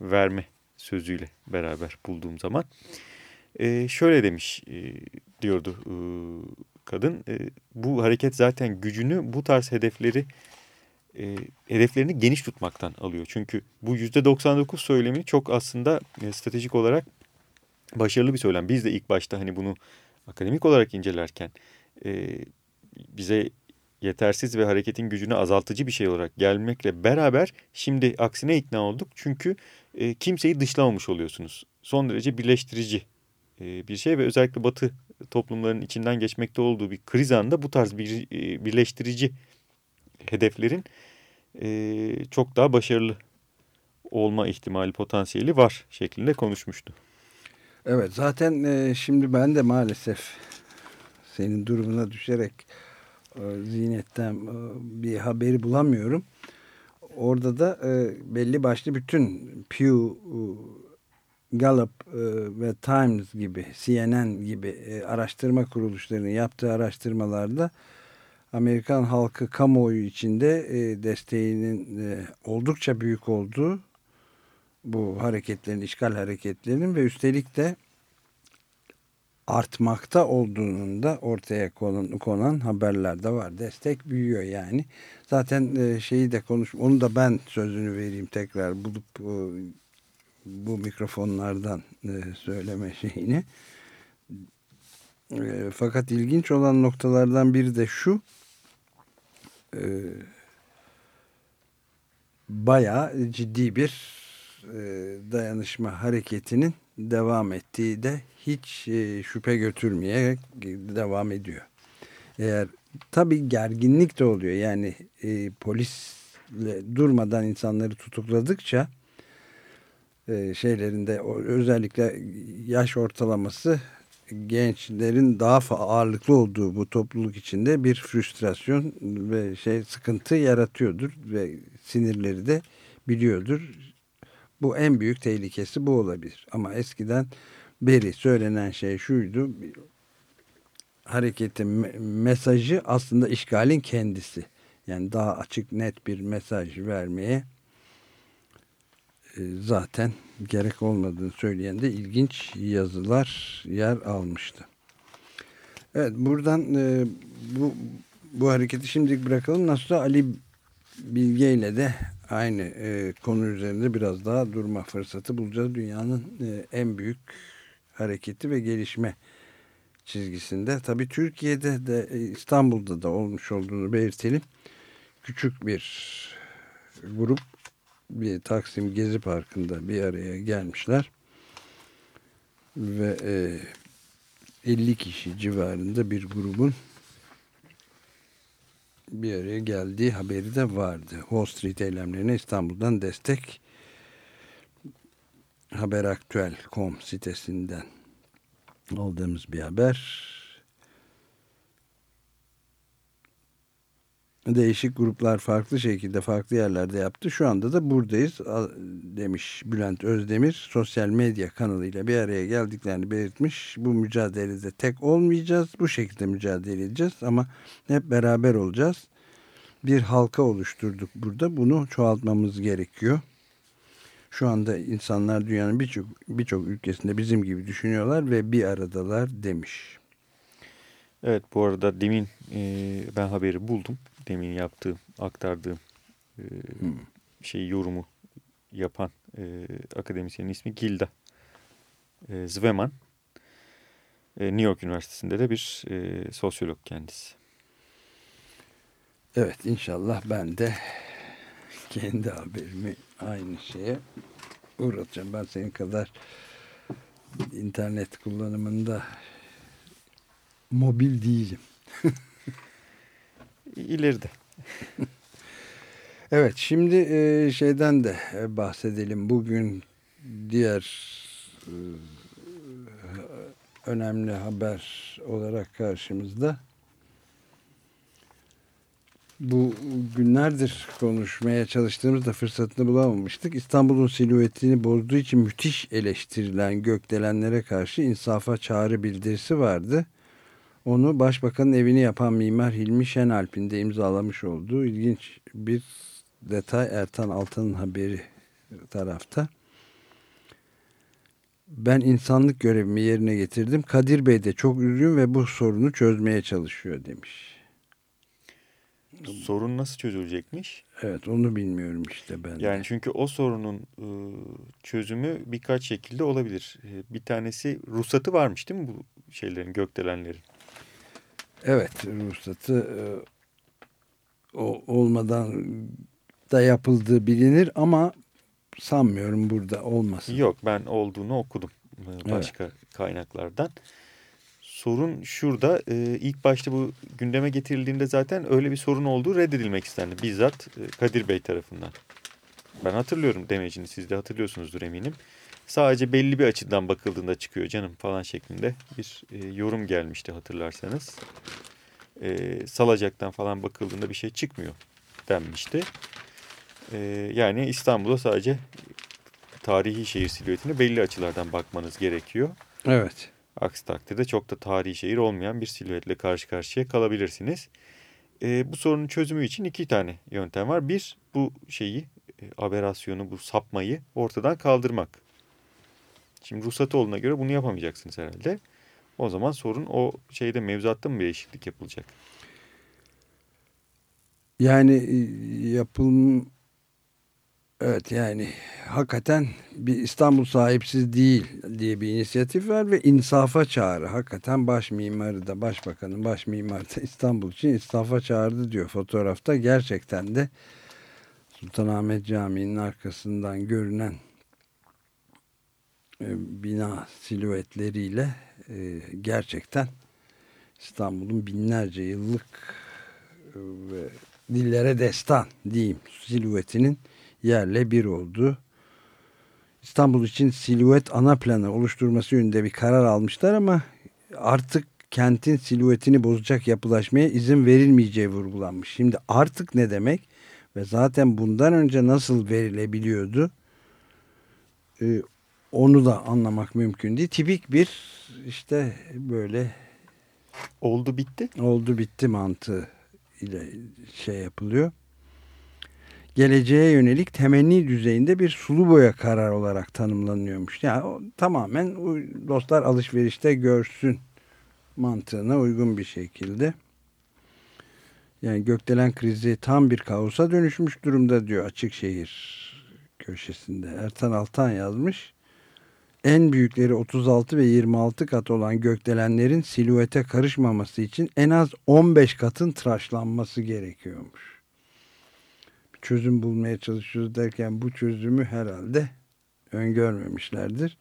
verme sözüyle beraber bulduğum zaman. E, şöyle demiş e, diyordu e, kadın. E, bu hareket zaten gücünü bu tarz hedefleri e, hedeflerini geniş tutmaktan alıyor. Çünkü bu %99 söylemi çok aslında e, stratejik olarak başarılı bir söylem. Biz de ilk başta hani bunu akademik olarak incelerken e, bize yetersiz ve hareketin gücünü azaltıcı bir şey olarak gelmekle beraber şimdi aksine ikna olduk. Çünkü e, kimseyi dışlamamış oluyorsunuz. Son derece birleştirici e, bir şey ve özellikle batı toplumların içinden geçmekte olduğu bir kriz anında bu tarz bir e, birleştirici hedeflerin e, çok daha başarılı olma ihtimali potansiyeli var şeklinde konuşmuştu. Evet zaten e, şimdi ben de maalesef senin durumuna düşerek e, zihnetten e, bir haberi bulamıyorum. Orada da e, belli başlı bütün Pew, Gallup ve Times gibi, CNN gibi araştırma kuruluşlarının yaptığı araştırmalarda Amerikan halkı kamuoyu içinde desteğinin oldukça büyük olduğu bu hareketlerin, işgal hareketlerinin ve üstelik de artmakta olduğunun da ortaya konan, konan haberler de var. Destek büyüyor yani. Zaten e, şeyi de konuş, onu da ben sözünü vereyim tekrar bulup e, bu mikrofonlardan e, söyleme şeyini. E, fakat ilginç olan noktalardan biri de şu. E, bayağı ciddi bir dayanışma hareketinin devam ettiği de hiç e, şüphe götürmeyerek devam ediyor. Eğer tabii gerginlik de oluyor. Yani e, polisle durmadan insanları tutukladıkça e, şeylerinde özellikle yaş ortalaması gençlerin daha ağırlıklı olduğu bu topluluk içinde bir frustrasyon ve şey sıkıntı yaratıyordur ve sinirleri de biliyordur. Bu en büyük tehlikesi bu olabilir. Ama eskiden beri söylenen şey şuydu. Hareketin mesajı aslında işgalin kendisi. Yani daha açık net bir mesaj vermeye e, zaten gerek olmadığını söyleyen de ilginç yazılar yer almıştı. Evet buradan e, bu bu hareketi şimdilik bırakalım. Nasıl Ali Bilge ile de aynı e, konu üzerinde biraz daha durma fırsatı bulacağız. Dünyanın e, en büyük hareketi ve gelişme çizgisinde. Tabii Türkiye'de de e, İstanbul'da da olmuş olduğunu belirtelim. Küçük bir grup bir Taksim Gezi Parkı'nda bir araya gelmişler. Ve e, 50 kişi civarında bir grubun bir araya geldiği haberi de vardı. Wall Street eylemlerine İstanbul'dan destek haberaktüel.com sitesinden aldığımız bir haber. Değişik gruplar farklı şekilde farklı yerlerde yaptı. Şu anda da buradayız demiş Bülent Özdemir. Sosyal medya kanalıyla bir araya geldiklerini belirtmiş. Bu mücadelede tek olmayacağız. Bu şekilde mücadele edeceğiz ama hep beraber olacağız. Bir halka oluşturduk burada. Bunu çoğaltmamız gerekiyor. Şu anda insanlar dünyanın birçok birçok ülkesinde bizim gibi düşünüyorlar ve bir aradalar demiş. Evet bu arada demin e, ben haberi buldum. Demin yaptığım, aktardığım e, şey yorumu yapan e, akademisyenin ismi Gilda e, Zweman. E, New York Üniversitesi'nde de bir e, sosyolog kendisi. Evet inşallah ben de kendi haberimi aynı şeye uğratacağım. Ben senin kadar internet kullanımında mobil değilim. İleride. Evet şimdi e, şeyden de e, bahsedelim. Bugün diğer e, önemli haber olarak karşımızda. Bu günlerdir konuşmaya çalıştığımızda fırsatını bulamamıştık. İstanbul'un silüetini bozduğu için müthiş eleştirilen gökdelenlere karşı insafa çağrı bildirisi vardı. Onu Başbakanın evini yapan mimar Hilmi Şenalp'in de imzalamış olduğu ilginç bir detay Ertan Altan'ın haberi tarafta. Ben insanlık görevimi yerine getirdim. Kadir Bey de çok üzgün ve bu sorunu çözmeye çalışıyor demiş. Sorun nasıl çözülecekmiş? Evet onu bilmiyorum işte ben. de. Yani çünkü o sorunun e, çözümü birkaç şekilde olabilir. E, Bir tanesi ruhsatı varmış değil mi bu şeylerin, gökdelenlerin? Evet ruhsatı e, o olmadan da yapıldığı bilinir ama sanmıyorum burada olmasın. Yok ben olduğunu okudum e, başka kaynaklardan. Sorun şurada e, ilk başta bu gündeme getirildiğinde zaten öyle bir sorun olduğu reddedilmek istendi. Bizzat Kadir Bey tarafından. Ben hatırlıyorum demecini siz de hatırlıyorsunuzdur eminim. Sadece belli bir açıdan bakıldığında çıkıyor canım falan şeklinde bir e, yorum gelmişti hatırlarsanız. E, salacaktan falan bakıldığında bir şey çıkmıyor denmişti. E, yani İstanbul'a sadece tarihi şehir silüetine belli açılardan bakmanız gerekiyor. Evet. Aksi takdirde çok da tarihi şehir olmayan bir silüetle karşı karşıya kalabilirsiniz. E, bu sorunun çözümü için iki tane yöntem var. Bir, bu şeyi, e, aberasyonu, bu sapmayı ortadan kaldırmak. Şimdi ruhsatı olduğuna göre bunu yapamayacaksınız herhalde. O zaman sorun o şeyde mevzuatta mı bir değişiklik yapılacak? Yani e, yapılm Evet yani hakikaten bir İstanbul sahipsiz değil diye bir inisiyatif var ve insafa çağrı. Hakikaten baş mimarı da başbakanın baş mimarı da İstanbul için insafa çağırdı diyor fotoğrafta. Gerçekten de Sultanahmet Camii'nin arkasından görünen bina silüetleriyle e, gerçekten İstanbul'un binlerce yıllık e, ve dillere destan diyeyim silüetinin yerle bir oldu. İstanbul için silüet ana planı oluşturması yönünde bir karar almışlar ama artık kentin silüetini bozacak yapılaşmaya izin verilmeyeceği vurgulanmış. Şimdi artık ne demek ve zaten bundan önce nasıl verilebiliyordu Ee, onu da anlamak mümkün değil. Tipik bir işte böyle Oldu bitti. oldu bitti mantığı ile şey yapılıyor. Geleceğe yönelik temenni düzeyinde bir sulu boya karar olarak tanımlanıyormuş. Yani o tamamen dostlar alışverişte görsün mantığına uygun bir şekilde. Yani gökdelen krizi tam bir kaosa dönüşmüş durumda diyor Açıkşehir köşesinde. Ertan Altan yazmış. En büyükleri 36 ve 26 kat olan gökdelenlerin silüete karışmaması için en az 15 katın tıraşlanması gerekiyormuş. Bir çözüm bulmaya çalışıyoruz derken bu çözümü herhalde öngörmemişlerdir.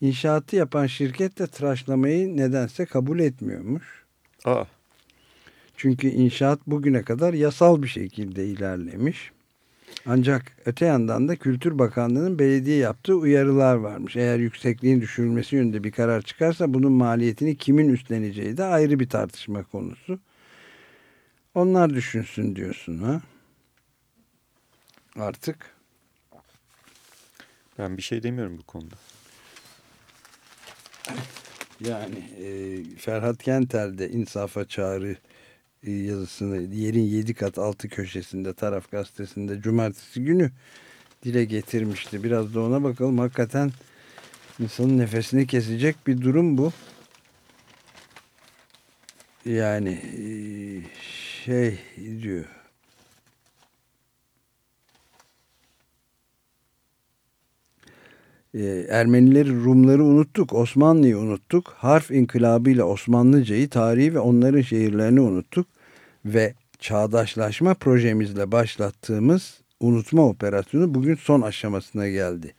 İnşaatı yapan şirket de tıraşlamayı nedense kabul etmiyormuş. Aa, Çünkü inşaat bugüne kadar yasal bir şekilde ilerlemiş. Ancak öte yandan da Kültür Bakanlığı'nın belediye yaptığı uyarılar varmış. Eğer yüksekliğin düşürülmesi yönünde bir karar çıkarsa bunun maliyetini kimin üstleneceği de ayrı bir tartışma konusu. Onlar düşünsün diyorsun ha? Artık. Ben bir şey demiyorum bu konuda. Yani e, Ferhat Kenter de insafa çağrı yazısını yerin 7 kat altı köşesinde taraf gazetesinde cumartesi günü dile getirmişti. Biraz da ona bakalım. Hakikaten insanın nefesini kesecek bir durum bu. Yani e, şey diyor. Ee, Ermenileri, Rumları unuttuk, Osmanlı'yı unuttuk. Harf inkılabıyla Osmanlıcayı, tarihi ve onların şehirlerini unuttuk. Ve çağdaşlaşma projemizle başlattığımız unutma operasyonu bugün son aşamasına geldi.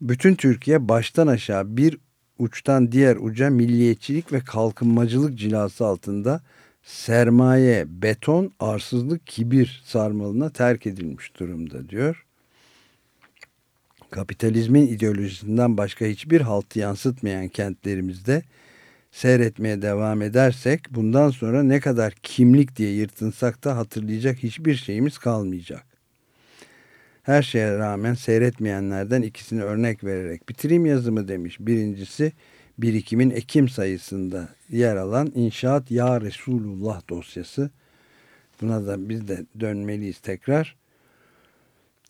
Bütün Türkiye baştan aşağı bir uçtan diğer uca milliyetçilik ve kalkınmacılık cilası altında sermaye, beton, arsızlık, kibir sarmalına terk edilmiş durumda diyor kapitalizmin ideolojisinden başka hiçbir haltı yansıtmayan kentlerimizde seyretmeye devam edersek bundan sonra ne kadar kimlik diye yırtınsak da hatırlayacak hiçbir şeyimiz kalmayacak. Her şeye rağmen seyretmeyenlerden ikisini örnek vererek bitireyim yazımı demiş. Birincisi birikimin Ekim sayısında yer alan İnşaat Ya Resulullah dosyası. Buna da biz de dönmeliyiz tekrar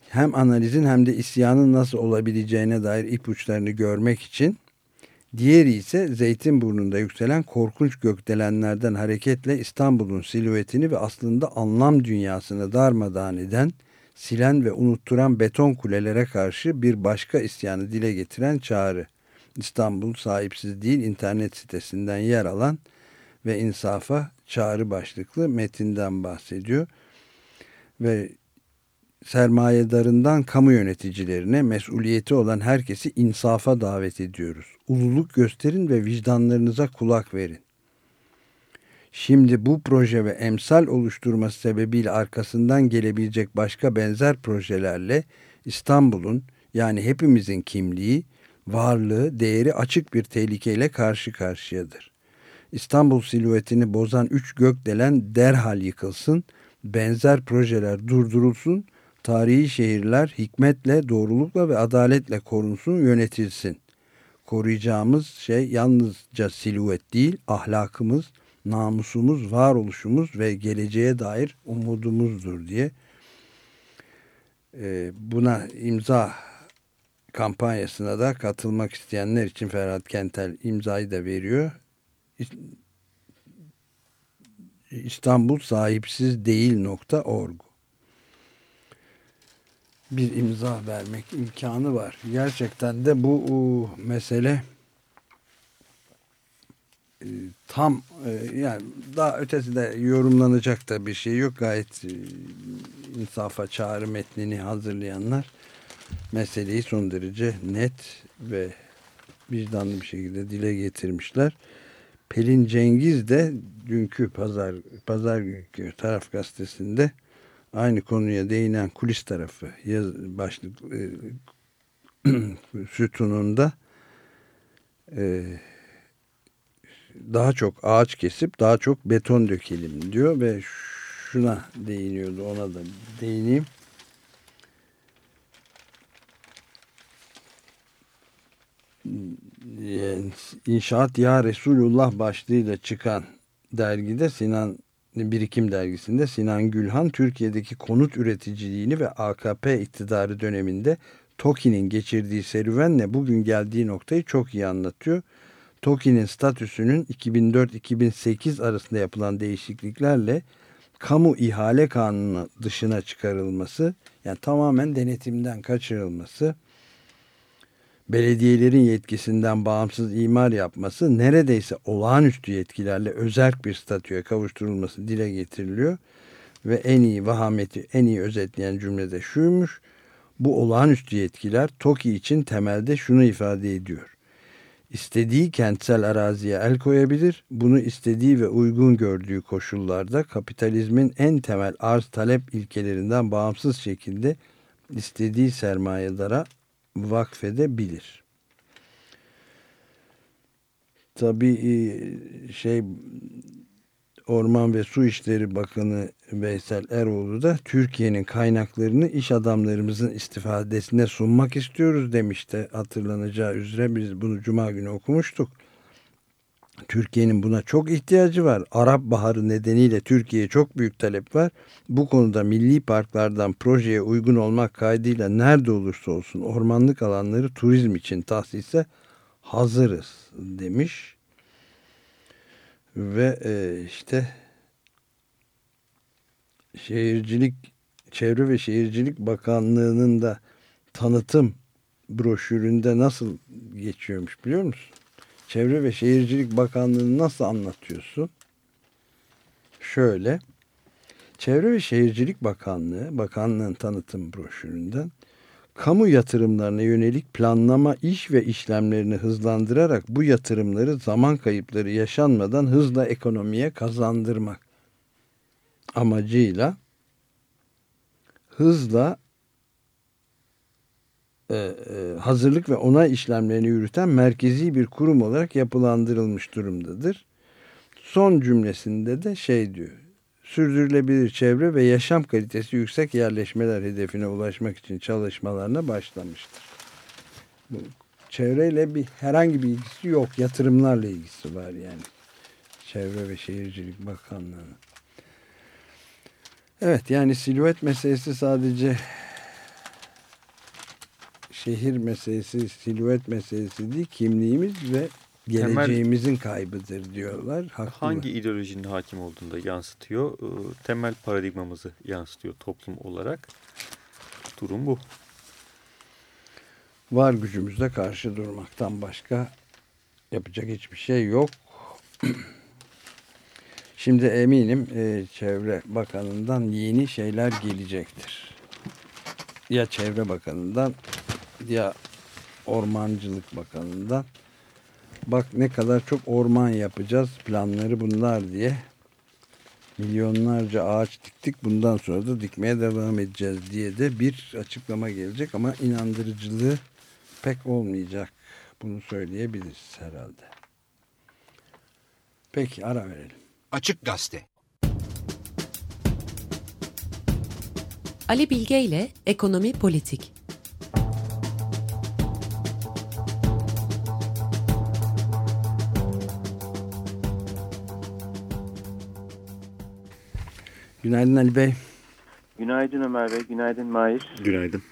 hem analizin hem de isyanın nasıl olabileceğine dair ipuçlarını görmek için diğeri ise Zeytinburnu'nda yükselen korkunç gökdelenlerden hareketle İstanbul'un silüetini ve aslında anlam dünyasını darmadağın eden, silen ve unutturan beton kulelere karşı bir başka isyanı dile getiren çağrı. İstanbul sahipsiz değil internet sitesinden yer alan ve insafa çağrı başlıklı metinden bahsediyor. Ve sermayedarından kamu yöneticilerine mesuliyeti olan herkesi insafa davet ediyoruz. Ululuk gösterin ve vicdanlarınıza kulak verin. Şimdi bu proje ve emsal oluşturması sebebiyle arkasından gelebilecek başka benzer projelerle İstanbul'un yani hepimizin kimliği, varlığı, değeri açık bir tehlikeyle karşı karşıyadır. İstanbul silüetini bozan üç gökdelen derhal yıkılsın, benzer projeler durdurulsun tarihi şehirler hikmetle, doğrulukla ve adaletle korunsun, yönetilsin. Koruyacağımız şey yalnızca silüet değil, ahlakımız, namusumuz, varoluşumuz ve geleceğe dair umudumuzdur diye e, buna imza kampanyasına da katılmak isteyenler için Ferhat Kentel imzayı da veriyor. İstanbul sahipsiz değil.org bir imza vermek imkanı var. Gerçekten de bu mesele e, tam e, yani daha ötesi de yorumlanacak da bir şey yok. Gayet e, insafa çağrı metnini hazırlayanlar meseleyi son derece net ve vicdanlı bir şekilde dile getirmişler. Pelin Cengiz de dünkü pazar pazar günkü taraf gazetesinde aynı konuya değinen kulis tarafı yaz, başlık e, sütununda e, daha çok ağaç kesip daha çok beton dökelim diyor ve şuna değiniyordu ona da değineyim. Yani İnşaat Ya Resulullah başlığıyla çıkan dergide Sinan Birikim dergisinde Sinan Gülhan Türkiye'deki konut üreticiliğini ve AKP iktidarı döneminde TOKİ'nin geçirdiği serüvenle bugün geldiği noktayı çok iyi anlatıyor. TOKİ'nin statüsünün 2004-2008 arasında yapılan değişikliklerle kamu ihale kanunu dışına çıkarılması, yani tamamen denetimden kaçırılması, belediyelerin yetkisinden bağımsız imar yapması neredeyse olağanüstü yetkilerle özerk bir statüye kavuşturulması dile getiriliyor. Ve en iyi vahameti en iyi özetleyen cümlede şuymuş. Bu olağanüstü yetkiler TOKİ için temelde şunu ifade ediyor. İstediği kentsel araziye el koyabilir. Bunu istediği ve uygun gördüğü koşullarda kapitalizmin en temel arz talep ilkelerinden bağımsız şekilde istediği sermayedara vakfedebilir. Tabii şey Orman ve Su İşleri Bakanı Veysel Eroğlu da Türkiye'nin kaynaklarını iş adamlarımızın istifadesine sunmak istiyoruz demişti. Hatırlanacağı üzere biz bunu Cuma günü okumuştuk. Türkiye'nin buna çok ihtiyacı var. Arap Baharı nedeniyle Türkiye'ye çok büyük talep var. Bu konuda milli parklardan projeye uygun olmak kaydıyla nerede olursa olsun ormanlık alanları turizm için tahsise hazırız demiş. Ve e, işte Şehircilik Çevre ve Şehircilik Bakanlığı'nın da tanıtım broşüründe nasıl geçiyormuş biliyor musun? Çevre ve Şehircilik Bakanlığı'nı nasıl anlatıyorsun? Şöyle. Çevre ve Şehircilik Bakanlığı, bakanlığın tanıtım broşüründen kamu yatırımlarına yönelik planlama iş ve işlemlerini hızlandırarak bu yatırımları zaman kayıpları yaşanmadan hızla ekonomiye kazandırmak amacıyla hızla e, e, hazırlık ve onay işlemlerini yürüten merkezi bir kurum olarak yapılandırılmış durumdadır. Son cümlesinde de şey diyor. Sürdürülebilir çevre ve yaşam kalitesi yüksek yerleşmeler hedefine ulaşmak için çalışmalarına başlamıştır. Bu çevreyle bir herhangi bir ilgisi yok. Yatırımlarla ilgisi var yani. Çevre ve Şehircilik Bakanlığı'nın. Evet yani silüet meselesi sadece şehir meselesi, silüet meselesi değil, kimliğimiz ve geleceğimizin kaybıdır diyorlar. Haklılar. Hangi ideolojinin hakim olduğunu da yansıtıyor. Ee, Temel paradigmamızı yansıtıyor toplum olarak. Durum bu. Var gücümüzle karşı durmaktan başka yapacak hiçbir şey yok. Şimdi eminim e, Çevre Bakanı'ndan yeni şeyler gelecektir. Ya Çevre Bakanı'ndan ya Ormancılık Bakanı'ndan. Bak ne kadar çok orman yapacağız planları bunlar diye. Milyonlarca ağaç diktik bundan sonra da dikmeye devam edeceğiz diye de bir açıklama gelecek ama inandırıcılığı pek olmayacak. Bunu söyleyebiliriz herhalde. Peki ara verelim. Açık Gazete. Ali Bilge ile Ekonomi Politik. Günaydın Ali Bey. Günaydın Ömer Bey, günaydın Mahir. Günaydın.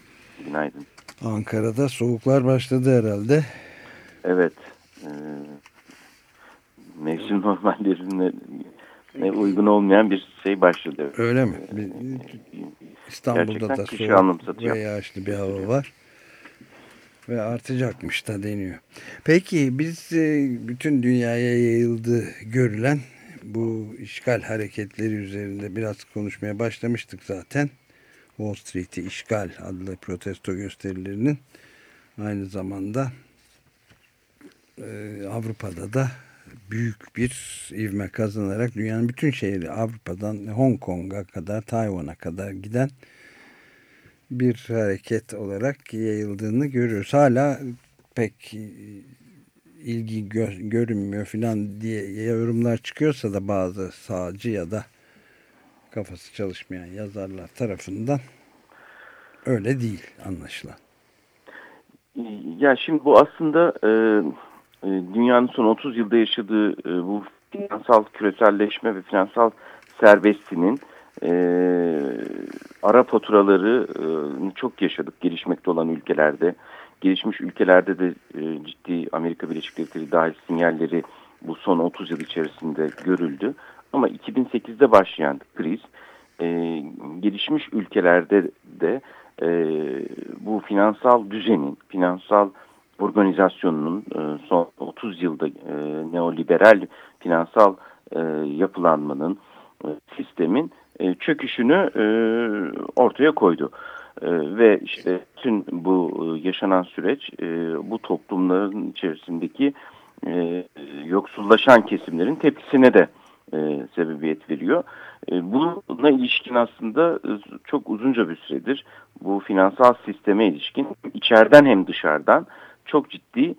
Günaydın. Ankara'da soğuklar başladı herhalde. Evet, e, mevsim normallerine ne uygun olmayan bir şey başladı. Öyle mi? Bir- İstanbul'da Gerçekten da soğuk anımsatıyor. ve yağışlı bir hava var. Ve artacakmış da deniyor. Peki biz e, bütün dünyaya yayıldı görülen bu işgal hareketleri üzerinde biraz konuşmaya başlamıştık zaten. Wall Street'i işgal adlı protesto gösterilerinin aynı zamanda e, Avrupa'da da büyük bir ivme kazanarak dünyanın bütün şehri Avrupa'dan Hong Kong'a kadar Tayvan'a kadar giden bir hareket olarak yayıldığını görüyoruz. Hala pek ilgi gö- görünmüyor filan diye yorumlar çıkıyorsa da bazı sağcı ya da kafası çalışmayan yazarlar tarafından öyle değil anlaşılan. Ya şimdi bu aslında e, e, dünyanın son 30 yılda yaşadığı e, bu finansal küreselleşme ve finansal serbestinin e, ara faturaları e, çok yaşadık gelişmekte olan ülkelerde. Gelişmiş ülkelerde de e, ciddi Amerika Birleşik Devletleri dahil sinyalleri bu son 30 yıl içerisinde görüldü. Ama 2008'de başlayan kriz e, gelişmiş ülkelerde de e, bu finansal düzenin, finansal organizasyonunun son 30 yılda neoliberal finansal yapılanmanın, sistemin çöküşünü ortaya koydu. E, ve işte tüm bu e, yaşanan süreç e, bu toplumların içerisindeki e, yoksullaşan kesimlerin tepkisine de sebebiyet veriyor. Buna ilişkin aslında çok uzunca bir süredir bu finansal sisteme ilişkin içeriden hem dışarıdan çok ciddi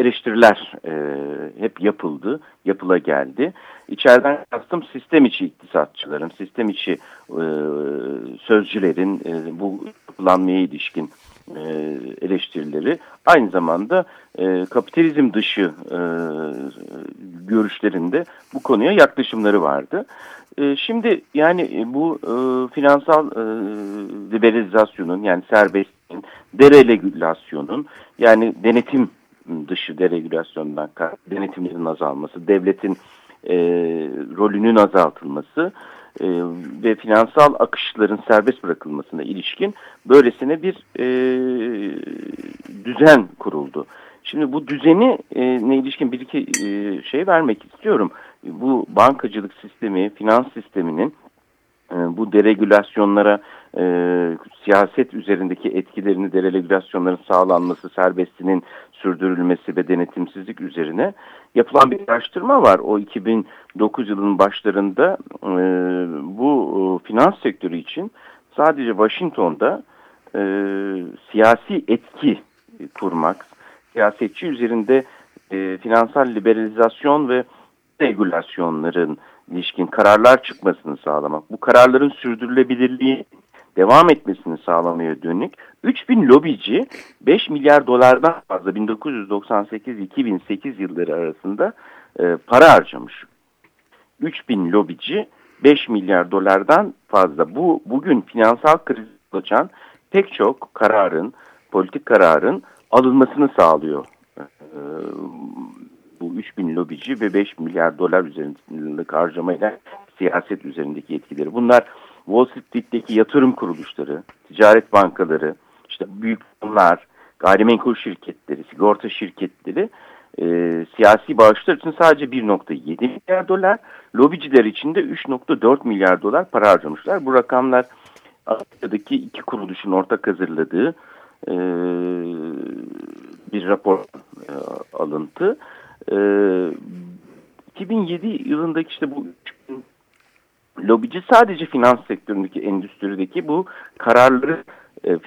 eleştiriler e, hep yapıldı, yapıla geldi. İçeriden kastım sistem içi iktisatçıların, sistem içi e, sözcülerin e, bu yapılanmaya ilişkin e, eleştirileri aynı zamanda e, kapitalizm dışı e, görüşlerinde bu konuya yaklaşımları vardı. E, şimdi yani bu e, finansal e, liberalizasyonun yani serbestliğin, deregülasyonun yani denetim dışı deregülasyondan denetimlerin azalması, devletin e, rolünün azaltılması e, ve finansal akışların serbest bırakılmasına ilişkin böylesine bir e, düzen kuruldu. Şimdi bu düzeni e, ne ilişkin bir iki e, şey vermek istiyorum. Bu bankacılık sistemi, finans sisteminin bu deregülasyonlara e, siyaset üzerindeki etkilerini deregülasyonların sağlanması, serbestinin sürdürülmesi ve denetimsizlik üzerine yapılan bir araştırma var. O 2009 yılının başlarında e, bu e, finans sektörü için sadece Washington'da e, siyasi etki kurmak, siyasetçi üzerinde e, finansal liberalizasyon ve regülasyonların ilişkin kararlar çıkmasını sağlamak, bu kararların sürdürülebilirliği devam etmesini sağlamaya dönük 3000 lobici 5 milyar dolardan fazla 1998-2008 yılları arasında e, para harcamış. 3000 lobici 5 milyar dolardan fazla. Bu bugün finansal kriz açan pek çok kararın, politik kararın alınmasını sağlıyor. E, bu 3000 lobici ve 5 milyar dolar üzerindeki harcamayla siyaset üzerindeki etkileri. Bunlar Wall Street'teki yatırım kuruluşları, ticaret bankaları, işte büyük fonlar, gayrimenkul şirketleri, sigorta şirketleri e, siyasi bağışlar için sadece 1.7 milyar dolar, lobiciler için de 3.4 milyar dolar para harcamışlar. Bu rakamlar Amerika'daki iki kuruluşun ortak hazırladığı e, bir rapor e, alıntı. E, 2007 yılındaki işte bu lobici sadece finans sektöründeki endüstrideki bu kararları e,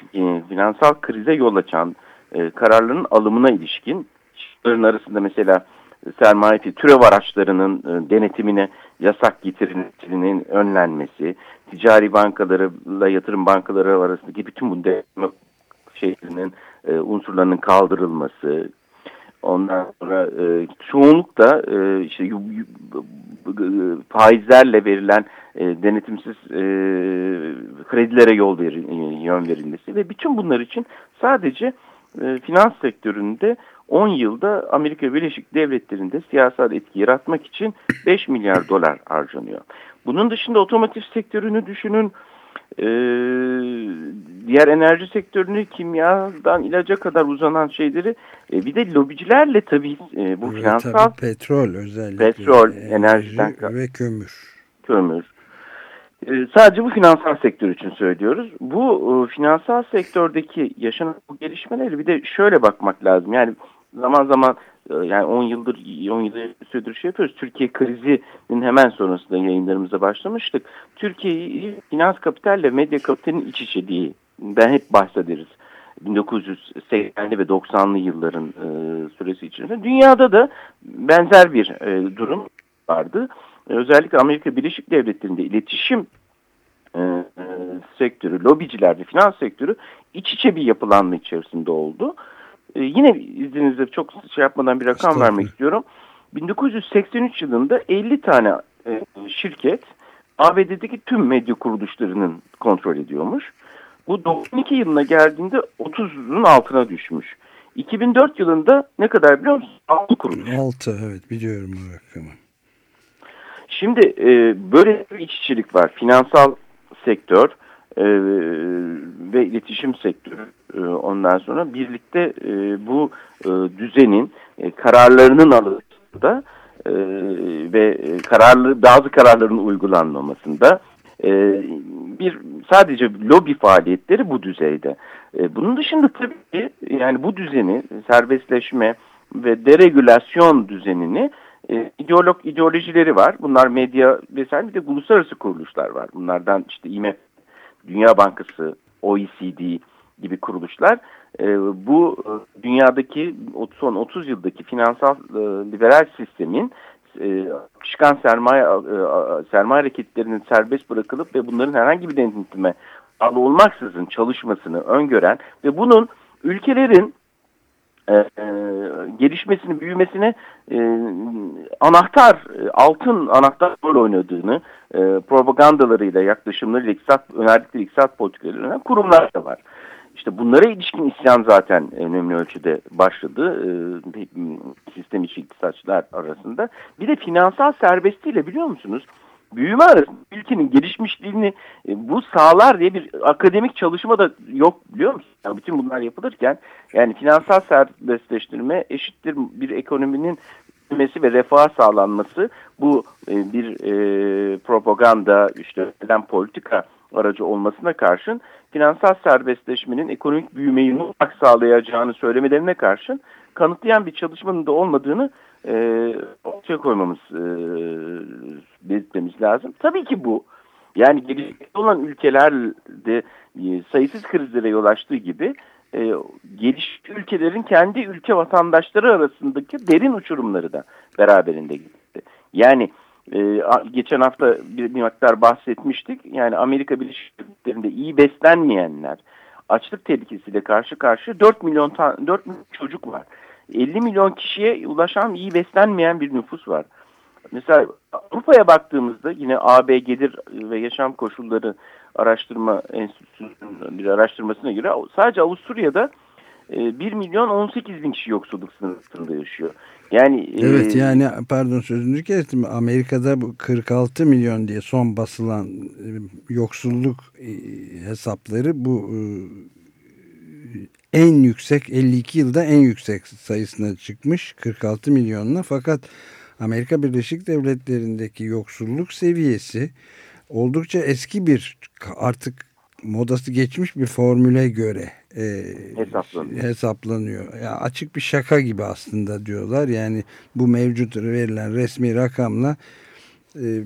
finansal krize yol açan e, kararların alımına ilişkin şirketlerin arasında mesela sermaye türev araçlarının e, denetimine yasak getirilmesinin önlenmesi, ticari bankalarla yatırım bankaları arasındaki bütün bu denetim şeylerinin e, unsurlarının kaldırılması, Ondan sonra e, çoğunlukla e, işte faizlerle verilen e, denetimsiz e, kredilere yol ver, yön verilmesi ve bütün bunlar için sadece e, finans sektöründe 10 yılda Amerika Birleşik Devletleri'nde siyasal etki yaratmak için 5 milyar dolar harcanıyor. Bunun dışında otomotiv sektörünü düşünün, e, diğer enerji sektörünü, kimyadan ilaca kadar uzanan şeyleri e, bir de lobicilerle tabii e, bu Ve finansal tabii petrol özellikle. Petrol, enerji enerjiden ve kömür. kömür. E, sadece bu finansal sektör için söylüyoruz. Bu e, finansal sektördeki yaşanan bu gelişmeleri bir de şöyle bakmak lazım. Yani zaman zaman e, yani 10 yıldır 10 yıldır süredir şey yapıyoruz. Türkiye krizinin hemen sonrasında yayınlarımıza başlamıştık. Türkiye'yi finans kapitalle medya kapitalinin iç içe diye ben hep bahsederiz. 1980'li ve 90'lı yılların e, süresi içinde. Dünyada da benzer bir e, durum vardı. E, özellikle Amerika Birleşik Devletleri'nde iletişim e, e, sektörü, lobiciler ve finans sektörü iç içe bir yapılanma içerisinde oldu. E, yine izninizle çok şey yapmadan bir rakam vermek istiyorum. 1983 yılında 50 tane e, şirket ABD'deki tüm medya kuruluşlarının kontrol ediyormuş. Bu 92 yılına geldiğinde 30'un altına düşmüş. 2004 yılında ne kadar biliyor musun? 6 kuruluş. 6 evet biliyorum o rakamı. Şimdi e, böyle bir iç içilik var. Finansal sektör e, ve iletişim sektörü e, ondan sonra birlikte e, bu e, düzenin e, kararlarının alınmasında e, ve e, kararlı bazı kararların uygulanmamasında e, bir sadece lobi faaliyetleri bu düzeyde. E, bunun dışında tabii ki yani bu düzeni serbestleşme ve deregülasyon düzenini e, ideolog ideolojileri var. Bunlar medya vesaire bir de uluslararası kuruluşlar var. Bunlardan işte IMF, Dünya Bankası, OECD gibi kuruluşlar e, bu e, dünyadaki son 30 yıldaki finansal e, liberal sistemin e, çıkan sermaye e, sermaye hareketlerinin serbest bırakılıp ve bunların herhangi bir denetime bağlı olmaksızın çalışmasını öngören ve bunun ülkelerin e, e, gelişmesini, büyümesine e, anahtar, e, altın anahtar rol oynadığını e, propagandalarıyla, yaklaşımlarıyla, iktisat, önerdikleri iktisat politikalarıyla kurumlar da var. İşte bunlara ilişkin isyan zaten önemli ölçüde başladı e, sistem içi iktisatçılar arasında. Bir de finansal serbestliğiyle biliyor musunuz? Büyüme arasında ülkenin gelişmişliğini e, bu sağlar diye bir akademik çalışma da yok biliyor musunuz? Yani bütün bunlar yapılırken yani finansal serbestleştirme eşittir bir ekonominin ve refah sağlanması bu e, bir e, propaganda işte politika aracı olmasına karşın finansal serbestleşmenin ekonomik büyümeyi mutlak sağlayacağını söylemelerine karşın kanıtlayan bir çalışmanın da olmadığını e, ortaya koymamız e, belirtmemiz lazım. Tabii ki bu yani gelişmekte olan ülkelerde e, sayısız krizlere yol açtığı gibi e, gelişmiş ülkelerin kendi ülke vatandaşları arasındaki derin uçurumları da beraberinde gitti. Yani e, geçen hafta bir, bir miktar bahsetmiştik. Yani Amerika Birleşik Devletleri'nde iyi beslenmeyenler açlık tehlikesiyle karşı karşı 4 milyon ta- 4 milyon çocuk var. 50 milyon kişiye ulaşan iyi beslenmeyen bir nüfus var. Mesela Avrupa'ya baktığımızda yine AB Gelir ve Yaşam Koşulları Araştırma Enstitüsü'nün bir araştırmasına göre sadece Avusturya'da e, 1 milyon 18 bin kişi yoksulluk sınırında yaşıyor. Yani e, Evet yani pardon sözünüzü kestim. Amerika'da bu 46 milyon diye son basılan e, yoksulluk e, hesapları bu e, en yüksek 52 yılda en yüksek sayısına çıkmış 46 milyonla fakat Amerika Birleşik Devletleri'ndeki yoksulluk seviyesi oldukça eski bir artık modası geçmiş bir formüle göre e, Hesaplanıyor. hesaplanıyor. Ya açık bir şaka gibi aslında diyorlar. Yani bu mevcut verilen resmi rakamla e,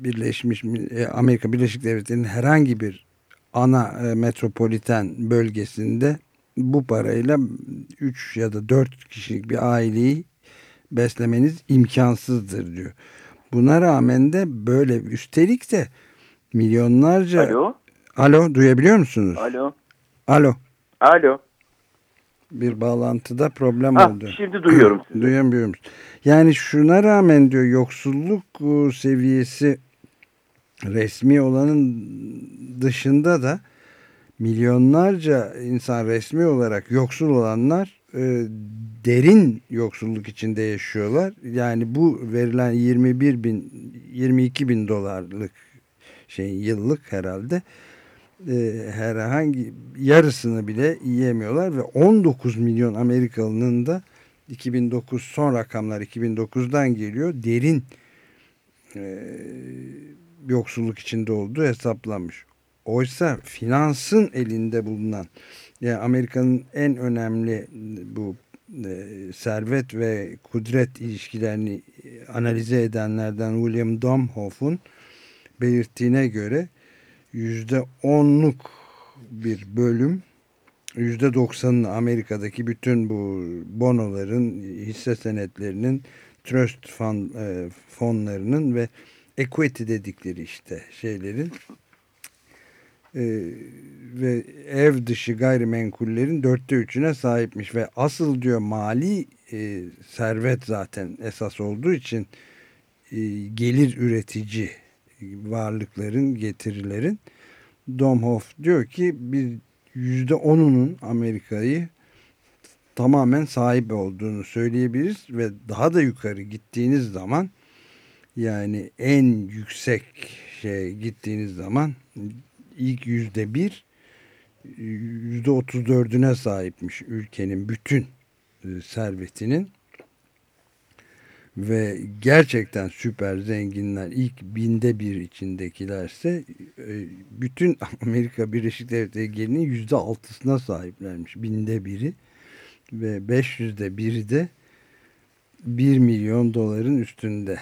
Birleşmiş e, Amerika Birleşik Devletleri'nin herhangi bir ana e, metropoliten bölgesinde bu parayla 3 ya da 4 kişilik bir aileyi beslemeniz imkansızdır diyor. Buna rağmen de böyle üstelik de milyonlarca Alo, Alo duyabiliyor musunuz? alo, Alo. alo. Bir bağlantıda problem Ha, oldu. şimdi duyuyorum sizi. Duyamıyorum. Yani şuna rağmen diyor yoksulluk e, seviyesi resmi olanın dışında da milyonlarca insan resmi olarak yoksul olanlar e, derin yoksulluk içinde yaşıyorlar. Yani bu verilen 21 bin 22 bin dolarlık şey yıllık herhalde e, herhangi yarısını bile yiyemiyorlar ve 19 milyon Amerikalının da 2009 son rakamlar 2009'dan geliyor derin e, yoksulluk içinde olduğu hesaplanmış. Oysa finansın elinde bulunan yani Amerika'nın en önemli bu e, servet ve kudret ilişkilerini e, analize edenlerden William Domhoff'un belirttiğine göre yüzde onluk bir bölüm yüzde doksanını Amerika'daki bütün bu bonoların hisse senetlerinin trust fund, e, fonlarının ve equity dedikleri işte şeylerin e, ve ev dışı gayrimenkullerin dörtte üçüne sahipmiş. Ve asıl diyor mali e, servet zaten esas olduğu için e, gelir üretici varlıkların getirilerin. Domhoff diyor ki bir yüzde onunun Amerika'yı tamamen sahip olduğunu söyleyebiliriz. Ve daha da yukarı gittiğiniz zaman yani en yüksek şey gittiğiniz zaman ilk yüzde bir yüzde otuz dördüne sahipmiş ülkenin bütün e, servetinin. Ve gerçekten süper zenginler ilk binde bir içindekilerse e, bütün Amerika Birleşik Devletleri gelinin yüzde altısına sahiplermiş binde biri. Ve 500'de biri de 1 milyon doların üstünde.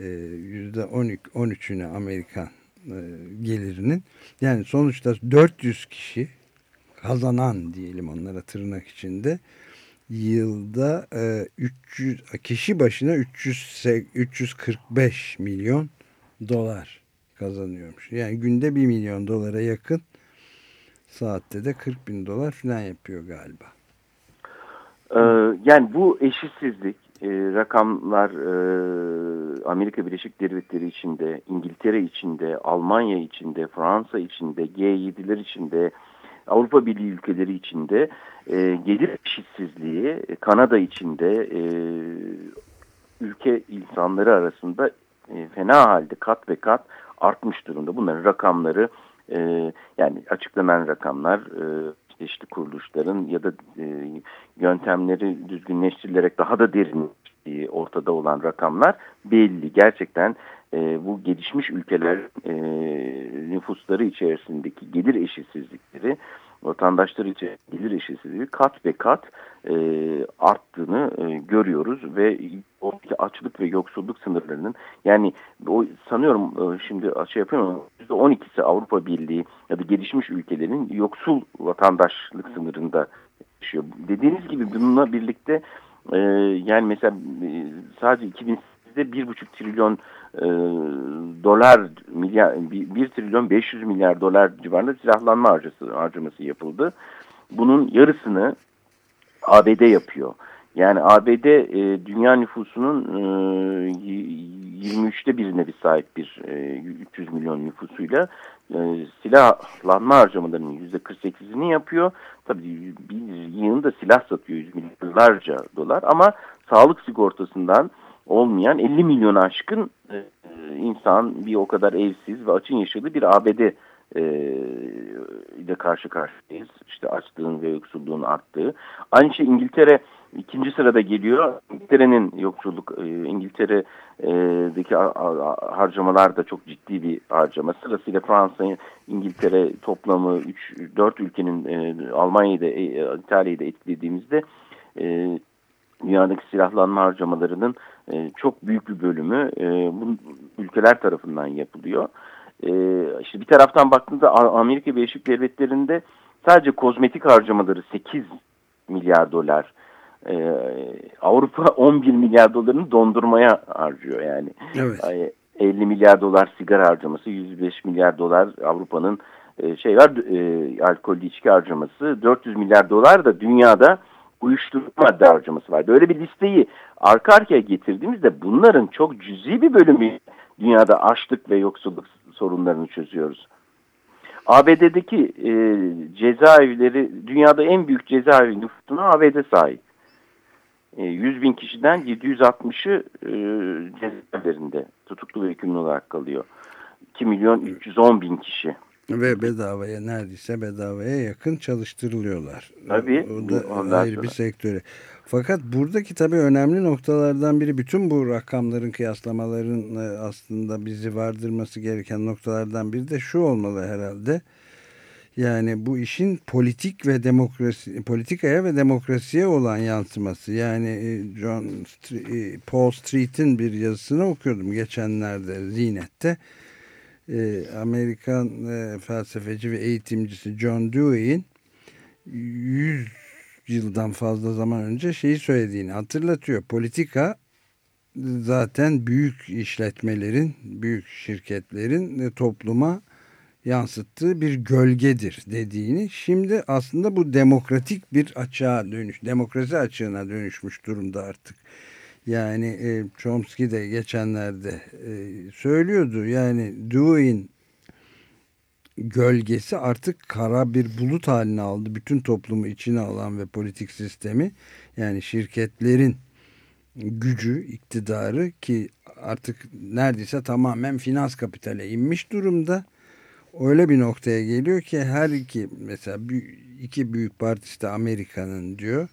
E, yüzde 13'üne Amerikan gelirinin yani sonuçta 400 kişi kazanan diyelim onlara tırnak içinde yılda e, 300 kişi başına 300 345 milyon dolar kazanıyormuş. Yani günde 1 milyon dolara yakın saatte de 40 bin dolar falan yapıyor galiba. Ee, yani bu eşitsizlik e, rakamlar e, Amerika Birleşik Devletleri içinde, İngiltere içinde, Almanya içinde, Fransa içinde, G7'ler içinde, Avrupa Birliği ülkeleri içinde e, gelir eşitsizliği, e, Kanada içinde e, ülke insanları arasında e, fena halde kat ve kat artmış durumda. Bunların rakamları e, yani açıklanan rakamlar e, çeşitli kuruluşların ya da e, yöntemleri düzgünleştirilerek daha da derinleştiği ortada olan rakamlar belli. Gerçekten e, bu gelişmiş ülkeler e, nüfusları içerisindeki gelir eşitsizlikleri vatandaşlar için gelir eşitsizliği kat ve kat e, arttığını e, görüyoruz ve oradaki açlık ve yoksulluk sınırlarının yani o sanıyorum e, şimdi şey yapıyorum %12'si Avrupa Birliği ya da gelişmiş ülkelerin yoksul vatandaşlık sınırında yaşıyor. Dediğiniz gibi bununla birlikte e, yani mesela e, sadece 2008'de 1,5 trilyon e, dolar milyar 1, 1 trilyon 500 milyar dolar civarında silahlanma harcası, harcaması yapıldı. Bunun yarısını ABD yapıyor. Yani ABD e, dünya nüfusunun e, 23'te birine bir sahip bir e, 300 milyon nüfusuyla e, silahlanma harcamalarının %48'ini yapıyor. Tabii bir yığında silah satıyor yüz milyarlarca dolar ama sağlık sigortasından olmayan 50 milyon aşkın e, insan bir o kadar evsiz ve açın yaşadığı bir ABD e, ile karşı karşıyayız. İşte açlığın ve yoksulluğun arttığı. Aynı şey İngiltere ikinci sırada geliyor. İngiltere'nin yoksulluk, e, İngiltere'deki harcamalar da çok ciddi bir harcama. Sırasıyla Fransa, İngiltere toplamı 3-4 ülkenin e, Almanya'yı da e, İtalya'yı da etkilediğimizde e, dünyadaki silahlanma harcamalarının e, çok büyük bir bölümü e, bu ülkeler tarafından yapılıyor. E, işte bir taraftan baktığında Amerika Birleşik Devletleri'nde sadece kozmetik harcamaları 8 milyar dolar. E, Avrupa 11 milyar dolarını dondurmaya harcıyor yani. Evet. 50 milyar dolar sigara harcaması, 105 milyar dolar Avrupa'nın şey var e, alkollü içki harcaması, 400 milyar dolar da dünyada uyuşturucu madde harcaması var. Böyle bir listeyi arka arkaya getirdiğimizde bunların çok cüzi bir bölümü dünyada açlık ve yoksulluk sorunlarını çözüyoruz. ABD'deki e, cezaevleri dünyada en büyük cezaevi nüfusuna ABD sahip. E, 100 bin kişiden 760'ı e, cezaevlerinde tutuklu ve hükümlü olarak kalıyor. 2 milyon 310 bin kişi. Ve bedavaya neredeyse bedavaya yakın çalıştırılıyorlar. Tabii. O da ayrı bir sektörü. Fakat buradaki tabii önemli noktalardan biri bütün bu rakamların kıyaslamaların aslında bizi vardırması gereken noktalardan biri de şu olmalı herhalde. Yani bu işin politik ve demokrasi politikaya ve demokrasiye olan yansıması. Yani John Paul Street'in bir yazısını okuyordum geçenlerde Zinet'te. Amerikan felsefeci ve eğitimcisi John Dewey'in 100 yıldan fazla zaman önce şeyi söylediğini hatırlatıyor. Politika zaten büyük işletmelerin, büyük şirketlerin topluma yansıttığı bir gölgedir dediğini. Şimdi aslında bu demokratik bir açığa dönüş, demokrasi açığına dönüşmüş durumda artık. Yani e, Chomsky de geçenlerde e, söylüyordu. Yani Dewey'in gölgesi artık kara bir bulut haline aldı. Bütün toplumu içine alan ve politik sistemi yani şirketlerin gücü, iktidarı ki artık neredeyse tamamen finans kapitale inmiş durumda. Öyle bir noktaya geliyor ki her iki mesela iki büyük partisi de Amerika'nın diyor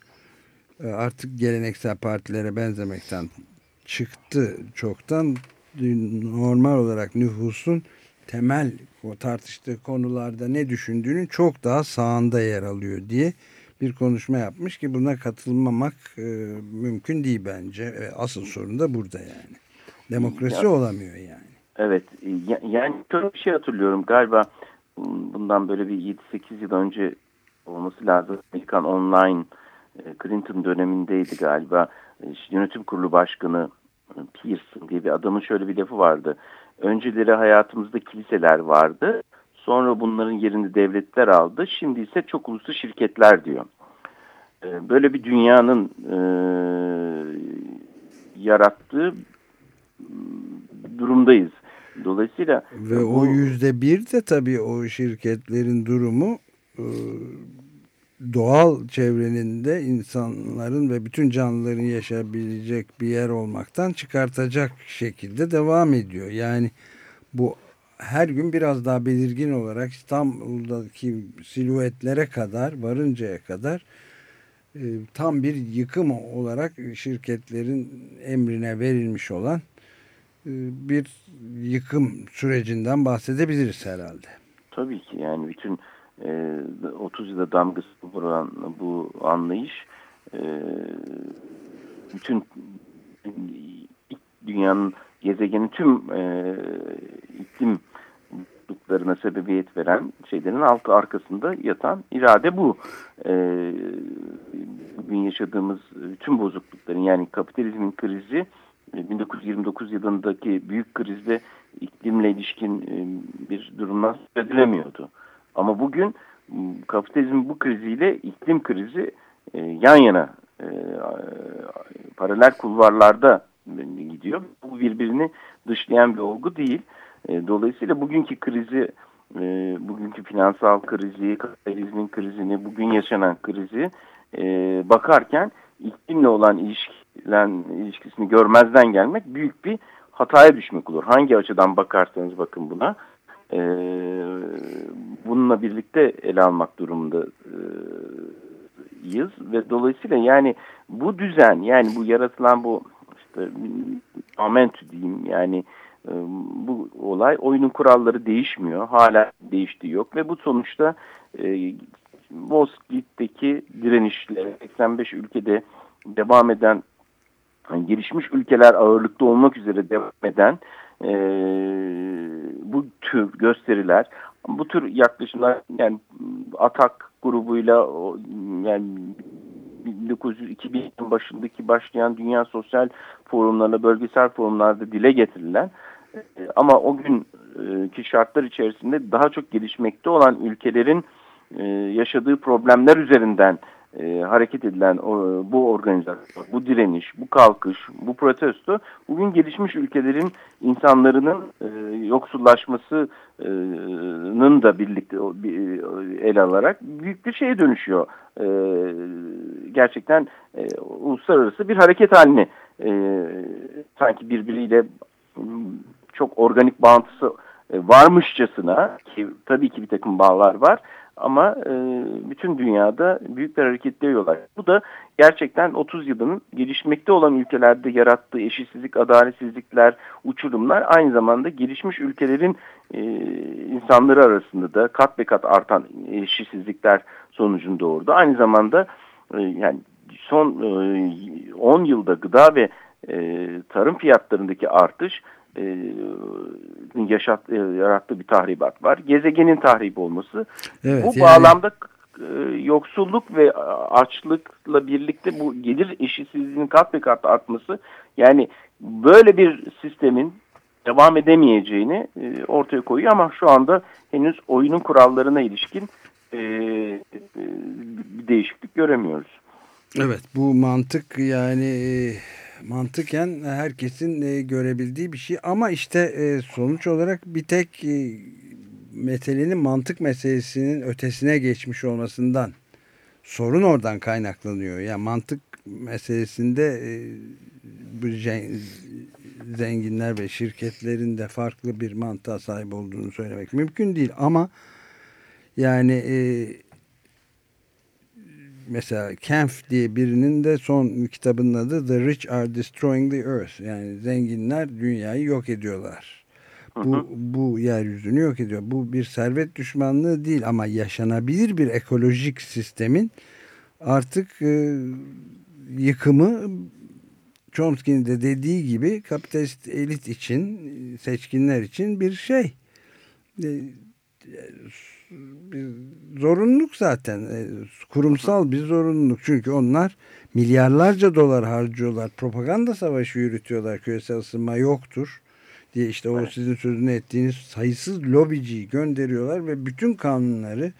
artık geleneksel partilere benzemekten çıktı çoktan normal olarak nüfusun temel o tartıştığı konularda ne düşündüğünün çok daha sağında yer alıyor diye bir konuşma yapmış ki buna katılmamak e, mümkün değil bence. E, asıl sorun da burada yani. Demokrasi ya, olamıyor yani. Evet. Yani şöyle bir şey hatırlıyorum. Galiba bundan böyle bir 7-8 yıl önce olması lazım. Amerikan Online Clinton dönemindeydi galiba. E, yönetim kurulu başkanı e, Pearson diye bir adamın şöyle bir lafı vardı. Önceleri hayatımızda kiliseler vardı. Sonra bunların yerini devletler aldı. Şimdi ise çok uluslu şirketler diyor. E, Böyle bir dünyanın e, yarattığı durumdayız. Dolayısıyla Ve bu- o yüzde bir de tabii o şirketlerin durumu e, doğal çevrenin de insanların ve bütün canlıların yaşayabilecek bir yer olmaktan çıkartacak şekilde devam ediyor. Yani bu her gün biraz daha belirgin olarak İstanbul'daki silüetlere kadar varıncaya kadar e, tam bir yıkım olarak şirketlerin emrine verilmiş olan e, bir yıkım sürecinden bahsedebiliriz herhalde. Tabii ki yani bütün e, 30 yılda damgası vuran bu anlayış e, bütün dünyanın gezegenin tüm e, iklim bozukluklarına sebebiyet veren şeylerin altı arkasında yatan irade bu. E, bugün yaşadığımız bütün bozuklukların yani kapitalizmin krizi e, 1929 yılındaki büyük krizde iklimle ilişkin e, bir durumdan söz edilemiyordu. Ama bugün kapitalizmin bu kriziyle iklim krizi e, yan yana e, paralel kulvarlarda gidiyor. Bu birbirini dışlayan bir olgu değil. E, dolayısıyla bugünkü krizi, e, bugünkü finansal krizi, kapitalizmin krizini, bugün yaşanan krizi e, bakarken iklimle olan ilişkilen, ilişkisini görmezden gelmek büyük bir hataya düşmek olur. Hangi açıdan bakarsanız bakın buna. E, bununla birlikte ele almak durumundayız ve dolayısıyla yani bu düzen yani bu yaratılan bu işte amentü diyeyim yani e, bu olay oyunun kuralları değişmiyor. Hala değiştiği yok ve bu sonuçta e, Wall direnişle 85 ülkede devam eden yani gelişmiş ülkeler ağırlıklı olmak üzere devam eden e, bu tür gösteriler, bu tür yaklaşımlar yani atak grubuyla yani 1900-2000 başındaki başlayan dünya sosyal forumlarla bölgesel forumlarda dile getirilen e, ama o günkü şartlar içerisinde daha çok gelişmekte olan ülkelerin e, yaşadığı problemler üzerinden e, hareket edilen o, bu organizasyon, bu direniş, bu kalkış, bu protesto bugün gelişmiş ülkelerin insanların e, yoksullaşmasının da birlikte bir, ele alarak büyük bir şeye dönüşüyor. E, gerçekten e, uluslararası bir hareket haline e, sanki birbiriyle çok organik bağıntısı e, varmışçasına ki tabii ki bir takım bağlar var ama e, bütün dünyada büyük bir hareketliğe yol açtı. Bu da gerçekten 30 yılın gelişmekte olan ülkelerde yarattığı eşitsizlik, adaletsizlikler, uçurumlar aynı zamanda gelişmiş ülkelerin e, insanları arasında da kat be kat artan eşitsizlikler sonucunu doğurdu. Aynı zamanda e, yani son e, 10 yılda gıda ve e, tarım fiyatlarındaki artış e, yaşat, e, yarattığı bir tahribat var. Gezegenin tahrip olması. Evet, bu yani- bağlamda e, yoksulluk ve açlıkla birlikte bu gelir eşitsizliğinin kat be kat artması yani böyle bir sistemin devam edemeyeceğini e, ortaya koyuyor ama şu anda henüz oyunun kurallarına ilişkin e, e, bir değişiklik göremiyoruz. Evet bu mantık yani e, mantıken herkesin e, görebildiği bir şey ama işte e, sonuç olarak bir tek e, meselenin mantık meselesinin ötesine geçmiş olmasından sorun oradan kaynaklanıyor. Yani mantık meselesinde e, bu zen- zenginler ve şirketlerin de farklı bir mantığa sahip olduğunu söylemek mümkün değil ama yani e, mesela Kempf diye birinin de son kitabının adı The Rich Are Destroying the Earth. Yani zenginler dünyayı yok ediyorlar. Bu, bu yeryüzünü yok ediyor. Bu bir servet düşmanlığı değil ama yaşanabilir bir ekolojik sistemin artık e, yıkımı Chomsky'nin de dediği gibi kapitalist elit için, seçkinler için bir şey. E, bir zorunluluk zaten. E, Kurumsal bir zorunluluk. Çünkü onlar milyarlarca dolar harcıyorlar. Propaganda savaşı yürütüyorlar. Küresel ısınma yoktur diye işte o sizin sözünü ettiğiniz sayısız lobiciyi gönderiyorlar ve bütün kanunları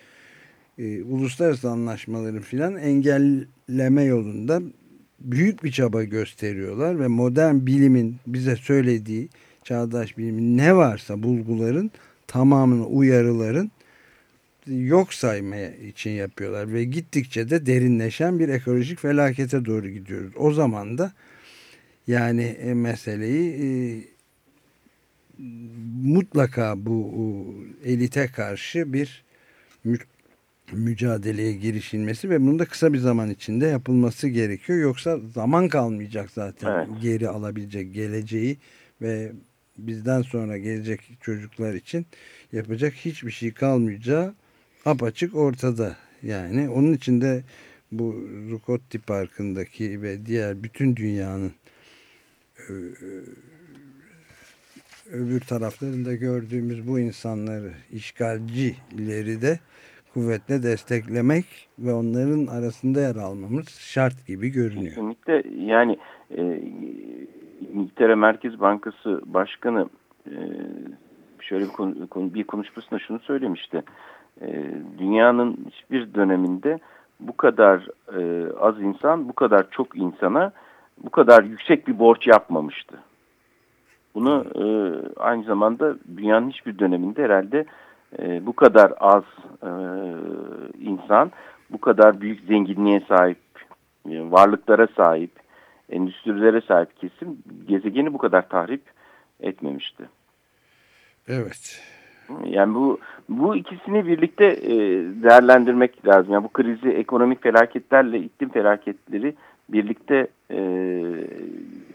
e, uluslararası anlaşmaları filan engelleme yolunda büyük bir çaba gösteriyorlar ve modern bilimin bize söylediği çağdaş bilimin ne varsa bulguların tamamını uyarıların yok saymaya için yapıyorlar ve gittikçe de derinleşen bir ekolojik felakete doğru gidiyoruz. O zaman da yani e, meseleyi e, mutlaka bu e, elite karşı bir mü mücadeleye girişilmesi ve bunun da kısa bir zaman içinde yapılması gerekiyor. Yoksa zaman kalmayacak zaten Evet. geri alabilecek geleceği ve bizden sonra gelecek çocuklar için yapacak hiçbir şey kalmayacağı apaçık ortada. Yani onun için de bu Zuccotti Parkı'ndaki ve diğer bütün dünyanın ö, öbür taraflarında gördüğümüz bu insanları, işgalcileri de kuvvetle desteklemek ve onların arasında yer almamız şart gibi görünüyor. Kesinlikle yani e, İngiltere Merkez Bankası Başkanı e, şöyle bir, konu- bir konuşmasında şunu söylemişti. E, dünyanın hiçbir döneminde bu kadar e, az insan, bu kadar çok insana bu kadar yüksek bir borç yapmamıştı. Bunu e, aynı zamanda dünyanın hiçbir döneminde herhalde e, bu kadar az e, insan, bu kadar büyük zenginliğe sahip, e, varlıklara sahip, endüstrilere sahip kesim gezegeni bu kadar tahrip etmemişti. Evet. Yani bu bu ikisini birlikte e, değerlendirmek lazım. Yani bu krizi ekonomik felaketlerle iklim felaketleri birlikte e,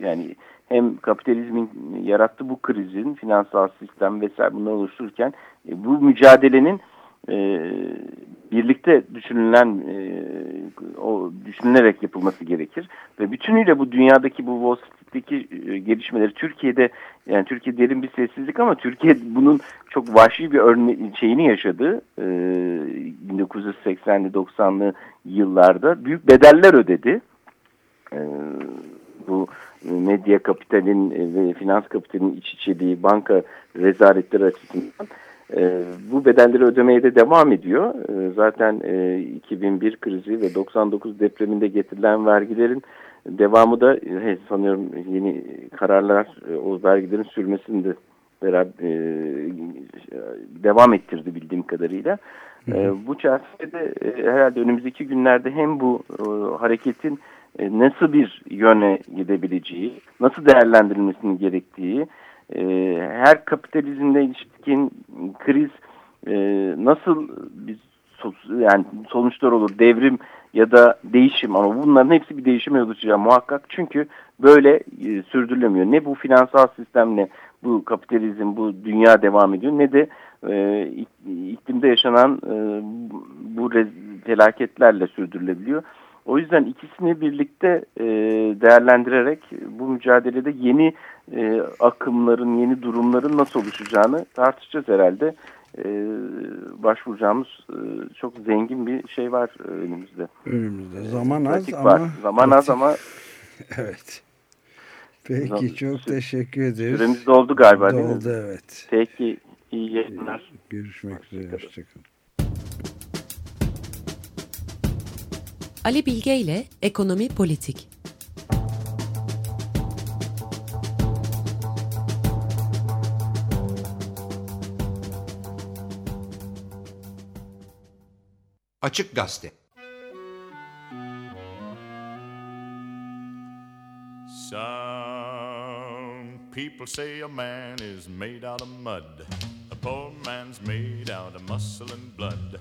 yani hem kapitalizmin yarattığı bu krizin finansal sistem vesaire bunları oluştururken e, bu mücadelenin e, birlikte düşünülen e, o düşünülerek yapılması gerekir ve bütünüyle bu dünyadaki bu Wall Street'teki e, gelişmeleri Türkiye'de yani Türkiye derin bir sessizlik ama Türkiye bunun çok vahşi bir örne şeyini yaşadı. E, 1980'li 90'lı yıllarda büyük bedeller ödedi. E, bu medya kapitalin ve finans kapitalin iç içeliği banka rezaletleri açısından e, bu bedelleri ödemeye de devam ediyor. E, zaten e, 2001 krizi ve 99 depreminde getirilen vergilerin devamı da e, sanıyorum yeni kararlar e, o vergilerin sürmesini de beraber e, devam ettirdi bildiğim kadarıyla. E, bu çerçevede e, herhalde önümüzdeki günlerde hem bu e, hareketin e, nasıl bir yöne gidebileceği, nasıl değerlendirilmesinin gerektiği, e, her kapitalizmde ilişkin kriz e, nasıl bir yani sonuçlar olur, devrim ya da değişim ama bunların hepsi bir değişime yol açacağı muhakkak. Çünkü böyle e, sürdürülemiyor. Ne bu finansal sistemle bu kapitalizm, bu dünya devam ediyor ne de e, ik- iklimde yaşanan e, bu felaketlerle sürdürülebiliyor. O yüzden ikisini birlikte e, değerlendirerek bu mücadelede yeni e, akımların, yeni durumların nasıl oluşacağını tartışacağız herhalde. E, başvuracağımız e, çok zengin bir şey var e, önümüzde. Önümüzde zaman az Pratik ama var. Zaman az ama evet. Peki Zaman- çok teşekkür ederiz. süremiz doldu galiba değil mi? Doldu evet. Peki iyi yayınlar. Görüşmek üzere. Hoşçakalın. Ali Bilge ile Ekonomi Politik. Açık Gazete. Some people say a man is made out of mud. A poor man's made out of muscle and blood.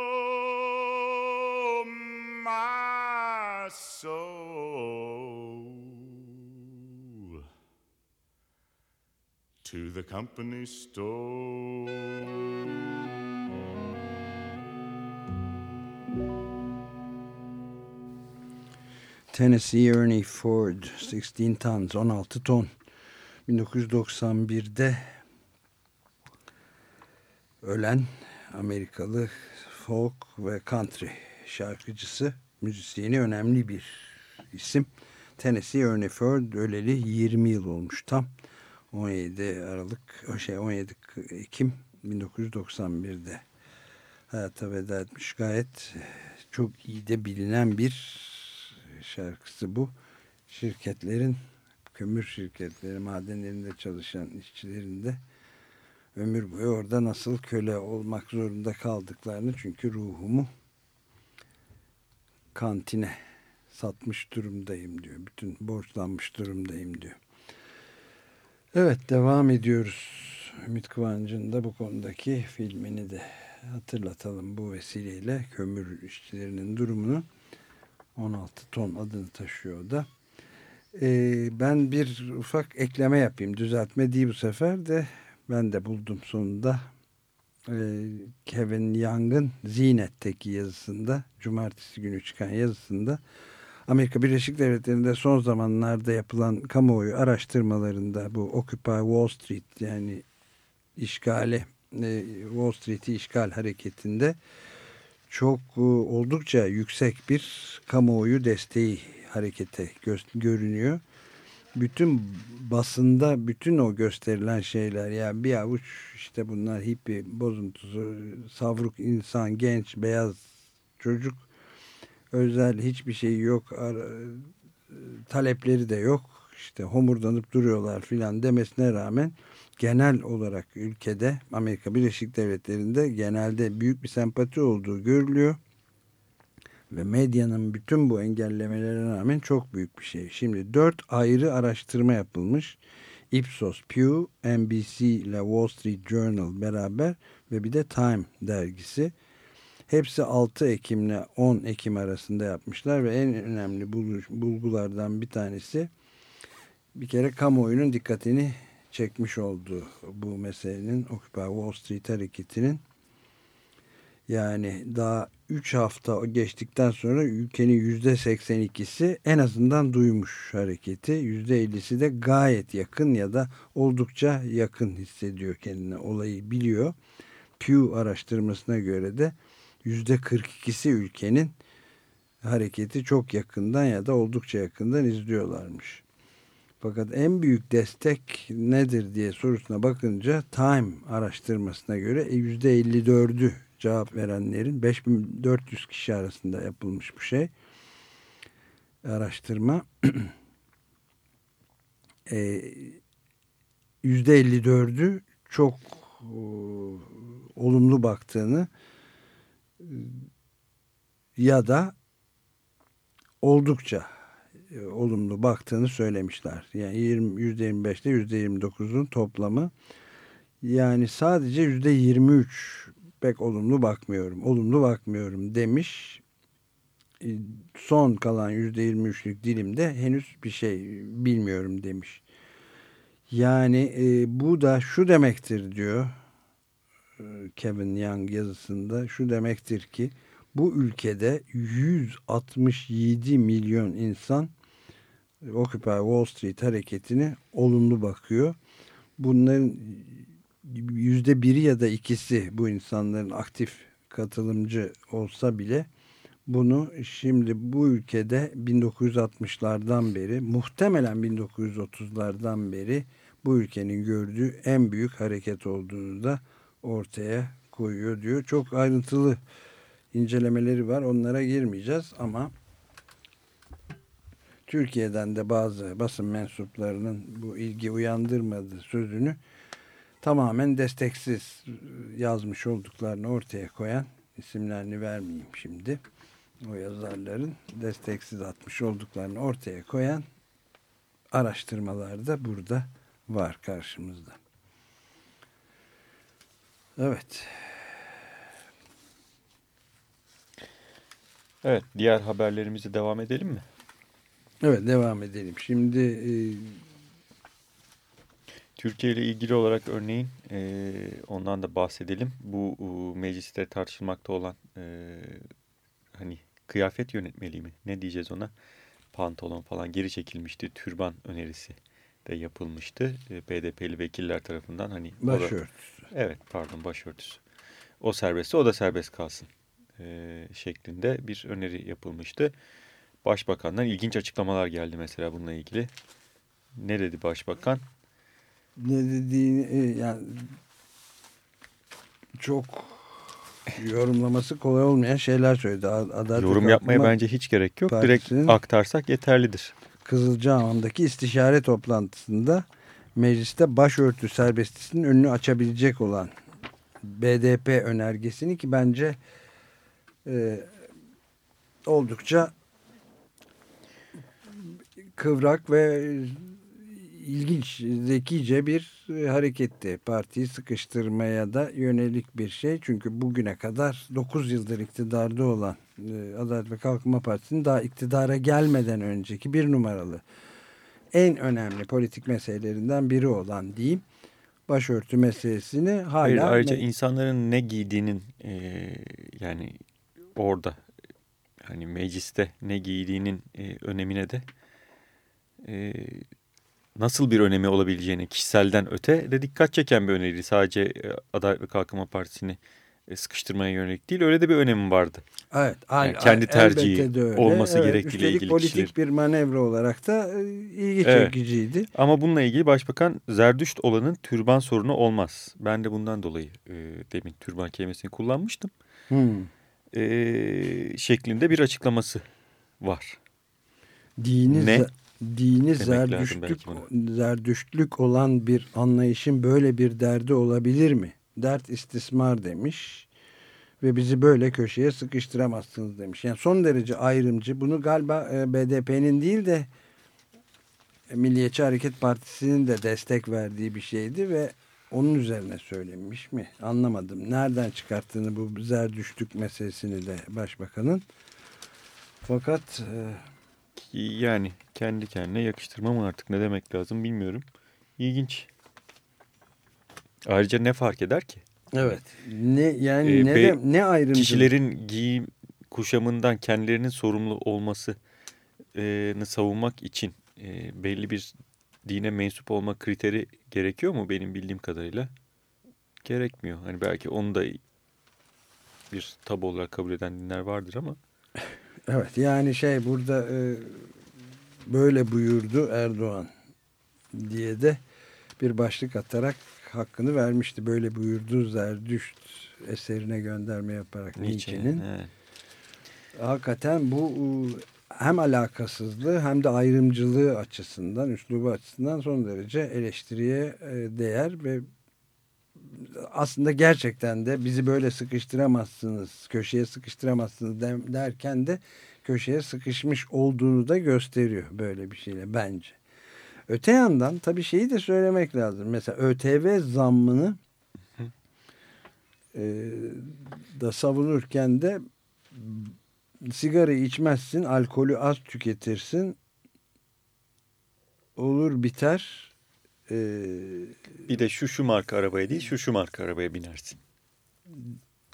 soul to the company store. Tennessee Ernie Ford 16 tons 16 ton. 1991'de ölen Amerikalı folk ve country şarkıcısı müzisyeni önemli bir isim. Tennessee Ernie Ford öleli 20 yıl olmuş tam 17 Aralık şey 17 Ekim 1991'de hayata veda etmiş gayet çok iyi de bilinen bir şarkısı bu. Şirketlerin, kömür şirketleri, madenlerinde çalışan işçilerin de ömür boyu orada nasıl köle olmak zorunda kaldıklarını çünkü ruhumu kantine satmış durumdayım diyor. Bütün borçlanmış durumdayım diyor. Evet devam ediyoruz. Ümit Kıvancı'nın da bu konudaki filmini de hatırlatalım bu vesileyle kömür işçilerinin durumunu. 16 ton adını taşıyor da. Ee, ben bir ufak ekleme yapayım. Düzeltme değil bu sefer de ben de buldum sonunda. Ee, Kevin Young'ın Zinet'teki yazısında, cumartesi günü çıkan yazısında Amerika Birleşik Devletleri'nde son zamanlarda yapılan kamuoyu araştırmalarında bu Occupy Wall Street yani işgale e, Wall Street'i işgal hareketinde çok e, oldukça yüksek bir kamuoyu desteği harekete görünüyor. Bütün basında bütün o gösterilen şeyler yani bir avuç işte bunlar hippi bozuntusu savruk insan genç beyaz çocuk özel hiçbir şey yok talepleri de yok işte homurdanıp duruyorlar filan demesine rağmen genel olarak ülkede Amerika Birleşik Devletleri'nde genelde büyük bir sempati olduğu görülüyor. Ve medyanın bütün bu engellemelerine rağmen çok büyük bir şey. Şimdi dört ayrı araştırma yapılmış. Ipsos, Pew, NBC ile Wall Street Journal beraber ve bir de Time dergisi. Hepsi 6 Ekim ile 10 Ekim arasında yapmışlar ve en önemli bulgulardan bir tanesi bir kere kamuoyunun dikkatini çekmiş olduğu bu meselenin Occupy Wall Street hareketinin yani daha 3 hafta geçtikten sonra ülkenin %82'si en azından duymuş hareketi. %50'si de gayet yakın ya da oldukça yakın hissediyor kendine olayı biliyor. Pew araştırmasına göre de %42'si ülkenin hareketi çok yakından ya da oldukça yakından izliyorlarmış. Fakat en büyük destek nedir diye sorusuna bakınca Time araştırmasına göre %54'ü cevap verenlerin 5400 kişi arasında yapılmış bu şey. Araştırma %54'ü çok e, olumlu baktığını e, ya da oldukça e, olumlu baktığını söylemişler. Yani 20, %25 ile %29'un toplamı yani sadece %23 pek olumlu bakmıyorum, olumlu bakmıyorum demiş. E, Son kalan %23'lük dilimde henüz bir şey bilmiyorum demiş. Yani e, bu da şu demektir diyor e, Kevin Young yazısında şu demektir ki bu ülkede 167 milyon insan Occupy Wall Street hareketini olumlu bakıyor. Bunların yüzde biri ya da ikisi bu insanların aktif katılımcı olsa bile bunu şimdi bu ülkede 1960'lardan beri muhtemelen 1930'lardan beri bu ülkenin gördüğü en büyük hareket olduğunu da ortaya koyuyor diyor. Çok ayrıntılı incelemeleri var. Onlara girmeyeceğiz ama Türkiye'den de bazı basın mensuplarının bu ilgi uyandırmadığı sözünü tamamen desteksiz yazmış olduklarını ortaya koyan isimlerini vermeyeyim şimdi. O yazarların desteksiz atmış olduklarını ortaya koyan araştırmalar da burada var karşımızda. Evet. Evet, diğer haberlerimize devam edelim mi? Evet devam edelim. Şimdi e, Türkiye ile ilgili olarak örneğin e, ondan da bahsedelim. Bu e, mecliste tartışılmakta olan e, hani kıyafet yönetmeliği mi? Ne diyeceğiz ona? Pantolon falan geri çekilmişti. Türban önerisi de yapılmıştı. E, BDP'li vekiller tarafından hani başörtüsü. Evet pardon başörtüsü. O serbestse o da serbest kalsın e, şeklinde bir öneri yapılmıştı. Başbakandan ilginç açıklamalar geldi mesela bununla ilgili. Ne dedi başbakan? Ne dediğini e, yani çok yorumlaması kolay olmayan şeyler söyledi. Adalet Yorum yapmaya bence hiç gerek yok. Direkt aktarsak yeterlidir. Kızılcahamam'daki istişare toplantısında mecliste başörtü serbestisinin önünü açabilecek olan BDP önergesini ki bence e, oldukça kıvrak ve ilginç, zekice bir e, hareketti. Partiyi sıkıştırmaya da yönelik bir şey. Çünkü bugüne kadar 9 yıldır iktidarda olan e, Adalet ve Kalkınma Partisi'nin daha iktidara gelmeden önceki bir numaralı en önemli politik meselelerinden biri olan diyeyim başörtü meselesini hala Hayır, ayrıca me- insanların ne giydiğinin e, yani orada hani mecliste ne giydiğinin e, önemine de e, nasıl bir önemi olabileceğini kişiselden öte de dikkat çeken bir öneriydi. Sadece e, Adalet ve Kalkınma Partisi'ni e, sıkıştırmaya yönelik değil öyle de bir önemi vardı. Evet, Yani kendi tercihi olması Evet, gerektiğiyle ilgili politik kişilerin. bir manevra olarak da e, ilgi Evet. çekiciydi. Ama bununla ilgili başbakan Zerdüşt olanın türban sorunu olmaz. Ben de bundan dolayı e, demin türban kelimesini kullanmıştım. Hmm. E, şeklinde bir açıklaması var. Dini, Ne? Dini zerdüştlük, zerdüştlük olan bir anlayışın böyle bir derdi olabilir mi? Dert istismar demiş ve bizi böyle köşeye sıkıştıramazsınız demiş. Yani son derece ayrımcı. Bunu galiba e, BDP'nin değil de Milliyetçi Hareket Partisi'nin de destek verdiği bir şeydi ve onun üzerine söylemiş mi? Anlamadım. Nereden çıkarttığını bu zerdüştlük meselesini de başbakanın. Fakat e, Yani kendi kendine yakıştırma mı artık ne demek lazım bilmiyorum. İlginç. Ayrıca ne fark eder ki? Evet. Ne yani Ee, ne de, ne ayrımcı? Kişilerin giyim kuşamından kendilerinin sorumlu olmasını savunmak için e, belli bir dine mensup olma kriteri gerekiyor mu benim bildiğim kadarıyla? Gerekmiyor. Hani belki onu da bir tabu olarak kabul eden dinler vardır ama Evet yani şey burada e, böyle buyurdu Erdoğan diye de bir başlık atarak hakkını vermişti. Böyle buyurdu Zerdüşt eserine gönderme yaparak Nietzsche'nin. He. Hakikaten bu hem alakasızlığı hem de ayrımcılığı açısından, üslubu açısından son derece eleştiriye e, değer ve aslında gerçekten de bizi böyle sıkıştıramazsınız, köşeye sıkıştıramazsınız de- derken de köşeye sıkışmış olduğunu da gösteriyor böyle bir şeyle bence. Öte yandan tabii şeyi de söylemek lazım. Mesela ÖTV zammını e, da savunurken de sigara içmezsin, alkolü az tüketirsin, olur biter. E, Bir de şu şu marka arabaya değil şu şu marka arabaya binersin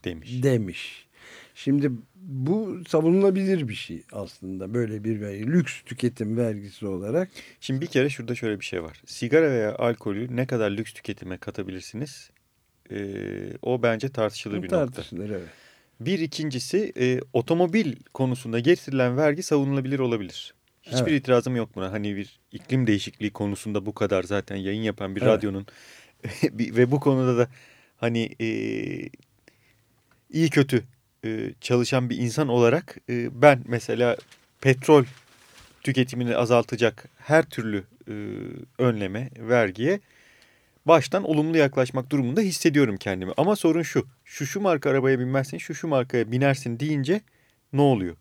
demiş. demiş. Şimdi bu savunulabilir bir şey aslında böyle bir vergi. Lüks tüketim vergisi olarak. Şimdi bir kere şurada şöyle bir şey var. Sigara veya alkolü ne kadar lüks tüketime katabilirsiniz? Ee, o bence tartışılır bir nokta. Tartışılır evet. Bir ikincisi e, otomobil konusunda getirilen vergi savunulabilir olabilir. Hiçbir Evet. itirazım yok buna. Hani bir iklim değişikliği konusunda bu kadar zaten yayın yapan bir Evet. radyonun ve bu konuda da hani e, iyi kötü e, çalışan bir insan olarak e, ben mesela petrol tüketimini azaltacak her türlü e, önleme, vergiye baştan olumlu yaklaşmak durumunda hissediyorum kendimi. Ama sorun şu, şu şu marka arabaya binmezsin, şu şu markaya binersin deyince ne oluyor?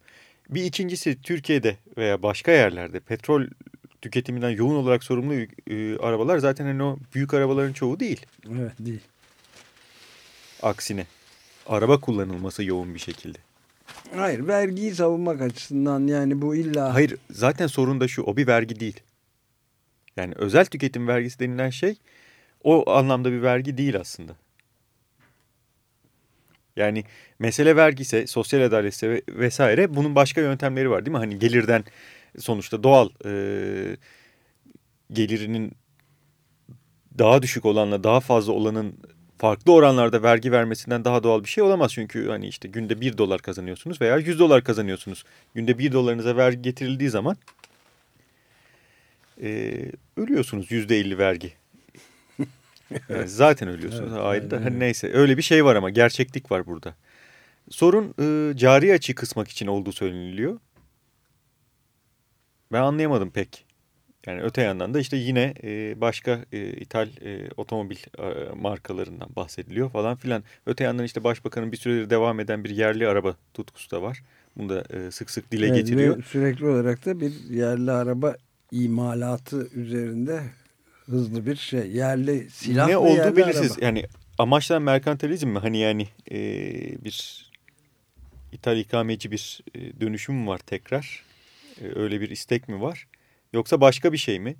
Bir ikincisi Türkiye'de veya başka yerlerde petrol tüketiminden yoğun olarak sorumlu e, arabalar zaten hani o büyük arabaların çoğu değil. Evet değil. Aksine araba kullanılması yoğun bir şekilde. Hayır vergiyi savunmak açısından yani bu illa Hayır zaten sorun da şu o bir vergi değil. Yani özel tüketim vergisi denilen şey o anlamda bir vergi değil aslında. Yani mesele vergise, sosyal adaletse ve- vesaire bunun başka yöntemleri var değil mi? Hani gelirden sonuçta doğal e, gelirinin daha düşük olanla daha fazla olanın farklı oranlarda vergi vermesinden daha doğal bir şey olamaz. Çünkü hani işte günde 1 dolar kazanıyorsunuz veya 100 dolar kazanıyorsunuz. Günde 1 dolarınıza vergi getirildiği zaman e, ölüyorsunuz %50 vergi. Yani zaten ölüyorsunuz. Evet, Ayrı da neyse öyle bir şey var ama gerçeklik var burada. Sorun e, cari açığı kısmak için olduğu söyleniliyor. Ben anlayamadım pek. Yani öte yandan da işte yine e, başka e, ithal e, otomobil e, markalarından bahsediliyor falan filan. Öte yandan işte başbakanın bir süredir devam eden bir yerli araba tutkusu da var. Bunu da e, sık sık dile Evet, getiriyor. sürekli olarak da bir yerli araba imalatı üzerinde hızlı bir şey. Yerli silah ne olduğu belirsiz. araba. Yani amaçlar merkantilizm mi? Hani yani e, bir ithal ikameci bir e, dönüşüm mü var tekrar? E, öyle bir istek mi var? Yoksa başka bir şey mi?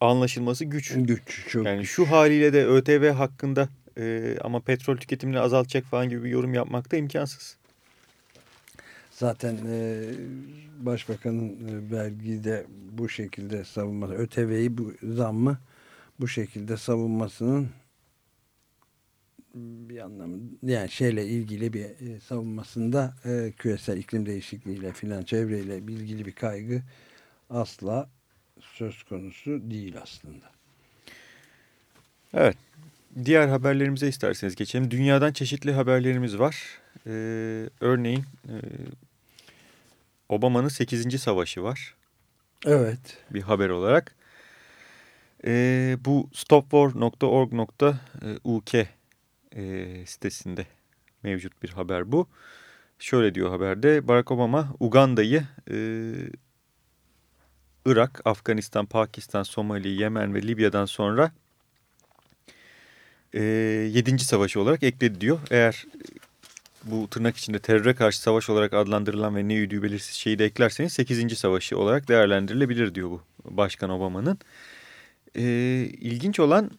Anlaşılması güç. Güç çok. Yani şu haliyle de ÖTV hakkında e, ama petrol tüketimini azaltacak falan gibi bir yorum yapmak da imkansız. Zaten e, başbakanın e, vergiyi de bu şekilde savunması, ÖTV'yi bu zammı bu şekilde savunmasının bir anlamı yani şeyle ilgili bir e, savunmasında e, küresel iklim değişikliğiyle filan çevreyle ilgili bir kaygı asla söz konusu değil aslında. Evet. Diğer haberlerimize isterseniz geçelim. Dünyadan çeşitli haberlerimiz var. Ee, örneğin e, Obama'nın 8. savaşı var. Evet. Bir haber olarak. Ee, bu stopwar.org.uk e, sitesinde mevcut bir haber bu. Şöyle diyor haberde Barack Obama Uganda'yı e, Irak, Afganistan, Pakistan, Somali, Yemen ve Libya'dan sonra e, 7. savaşı olarak ekledi diyor. Eğer bu tırnak içinde teröre karşı savaş olarak adlandırılan ve ne yüdüğü belirsiz şeyi de eklerseniz 8. savaşı olarak değerlendirilebilir diyor bu Başkan Obama'nın. E, ilginç olan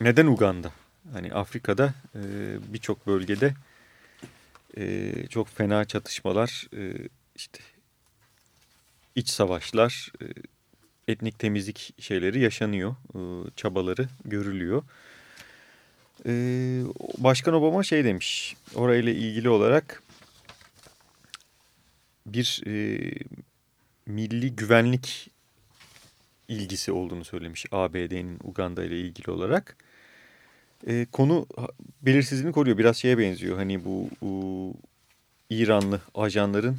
neden Uganda? Hani Afrika'da e, birçok bölgede e, çok fena çatışmalar, e, işte iç savaşlar, e, etnik temizlik şeyleri yaşanıyor, e, çabaları görülüyor. Başkan Obama şey demiş, orayla ilgili olarak bir e, milli güvenlik ilgisi olduğunu söylemiş ABD'nin Uganda ile ilgili olarak. E, konu belirsizliğini koruyor. Biraz şeye benziyor. Hani bu, bu İranlı ajanların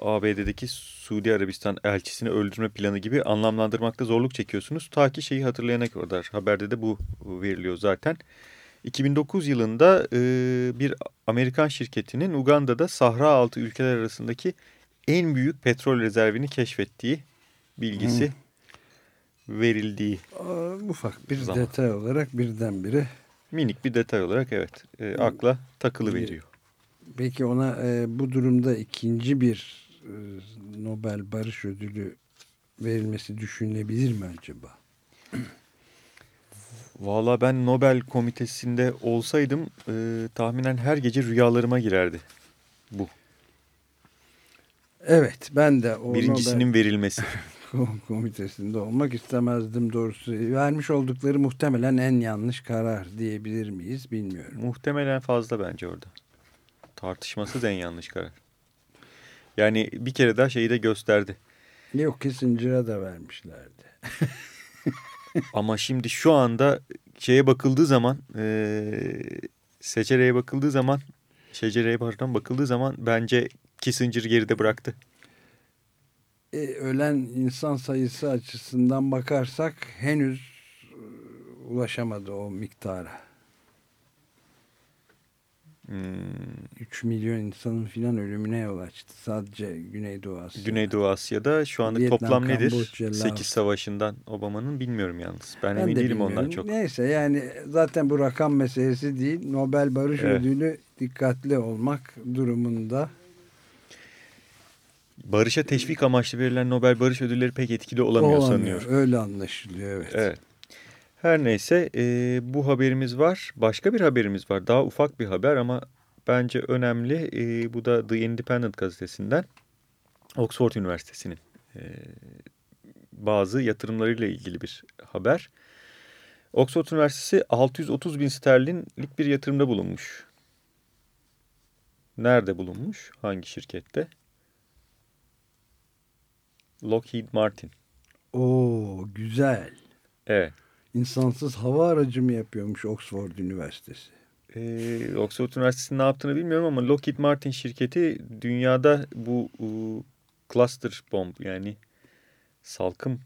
ABD'deki Suudi Arabistan elçisini öldürme planı gibi anlamlandırmakta zorluk çekiyorsunuz. Ta ki şeyi hatırlayana kadar haberde de bu veriliyor zaten. 2009 yılında e, bir Amerikan şirketinin Uganda'da Sahra altı ülkeler arasındaki en büyük petrol rezervini keşfettiği bilgisi verildiği Aa, ufak bir Zaman. detay olarak birdenbire. minik bir detay olarak evet e, akla takılı veriyor. Peki ona e, bu durumda ikinci bir e, Nobel Barış Ödülü verilmesi düşünülebilir mi acaba? Valla ben Nobel komitesinde olsaydım e, tahminen her gece rüyalarıma girerdi bu. Evet ben de o Birincisinin verilmesi. Nobel komitesinde olmak istemezdim doğrusu. Vermiş oldukları muhtemelen en yanlış karar diyebilir miyiz bilmiyorum. Muhtemelen fazla bence orada. Tartışmasız en yanlış karar. Yani bir kere daha şeyi de gösterdi. Yok Kissinger'a da vermişlerdi. Ama şimdi şu anda şeye bakıldığı zaman e, seçeneğe bakıldığı zaman şecereye pardon bakıldığı zaman bence Kissinger geride bıraktı. E, ölen insan sayısı açısından bakarsak henüz e, ulaşamadı o miktara. Hmm, 3 milyon insanın filan ölümüne yol açtı. Sadece Güneydoğu Asya'da. Güneydoğu Asya'da şu anda Vietnam, toplam nedir? Kamboçya, Laos. 8 savaşından Obama'nın bilmiyorum yalnız. Ben, Ben emin de değilim ondan çok. Neyse yani zaten bu rakam meselesi değil. Nobel Barış Evet. Ödülü dikkatli olmak durumunda. Barış'a teşvik amaçlı verilen Nobel Barış Ödülleri pek etkili olamıyor, Olamıyor. sanıyorum. Öyle anlaşılıyor evet. Evet. Her neyse e, bu haberimiz var. Başka bir haberimiz var. Daha ufak bir haber ama bence önemli. E, bu da The Independent gazetesinden. Oxford Üniversitesi'nin e, bazı yatırımlarıyla ilgili bir haber. Oxford Üniversitesi 630 bin sterlinlik bir yatırımda bulunmuş. Nerede bulunmuş? Hangi şirkette? Lockheed Martin. Oo güzel. Evet. İnsansız hava aracı mı yapıyormuş Oxford Üniversitesi? Ee, Oxford Üniversitesi'nin ne yaptığını bilmiyorum ama Lockheed Martin şirketi dünyada bu ıı, cluster bomb yani salkım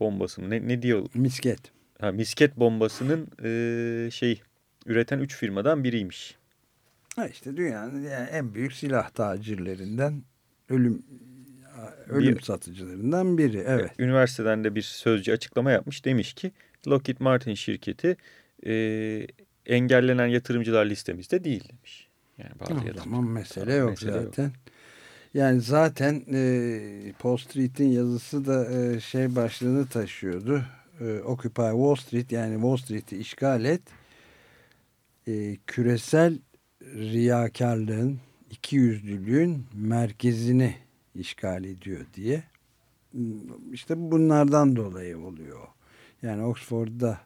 bombasını ne, ne diyor? Misket. Ha, misket bombasının ıı, şey üreten 3 firmadan biriymiş. Ha işte dünyanın yani en büyük silah tacirlerinden ölüm ölüm Bir- satıcılarından biri. Evet. Üniversiteden de bir sözcü açıklama yapmış. Demiş ki Lockheed Martin şirketi ıı, engellenen yatırımcılar listemizde değil demiş. Yani bazı O yatırımcı- zaman mesele Tamam, yok mesele yok. zaten. Yani zaten e, Paul Street'in yazısı da e, şey başlığını taşıyordu. E, Occupy Wall Street yani Wall Street'i işgal et. E, küresel riyakarlığın, ikiyüzlülüğün merkezini işgal ediyor diye. İşte bunlardan dolayı oluyor. Yani Oxford'da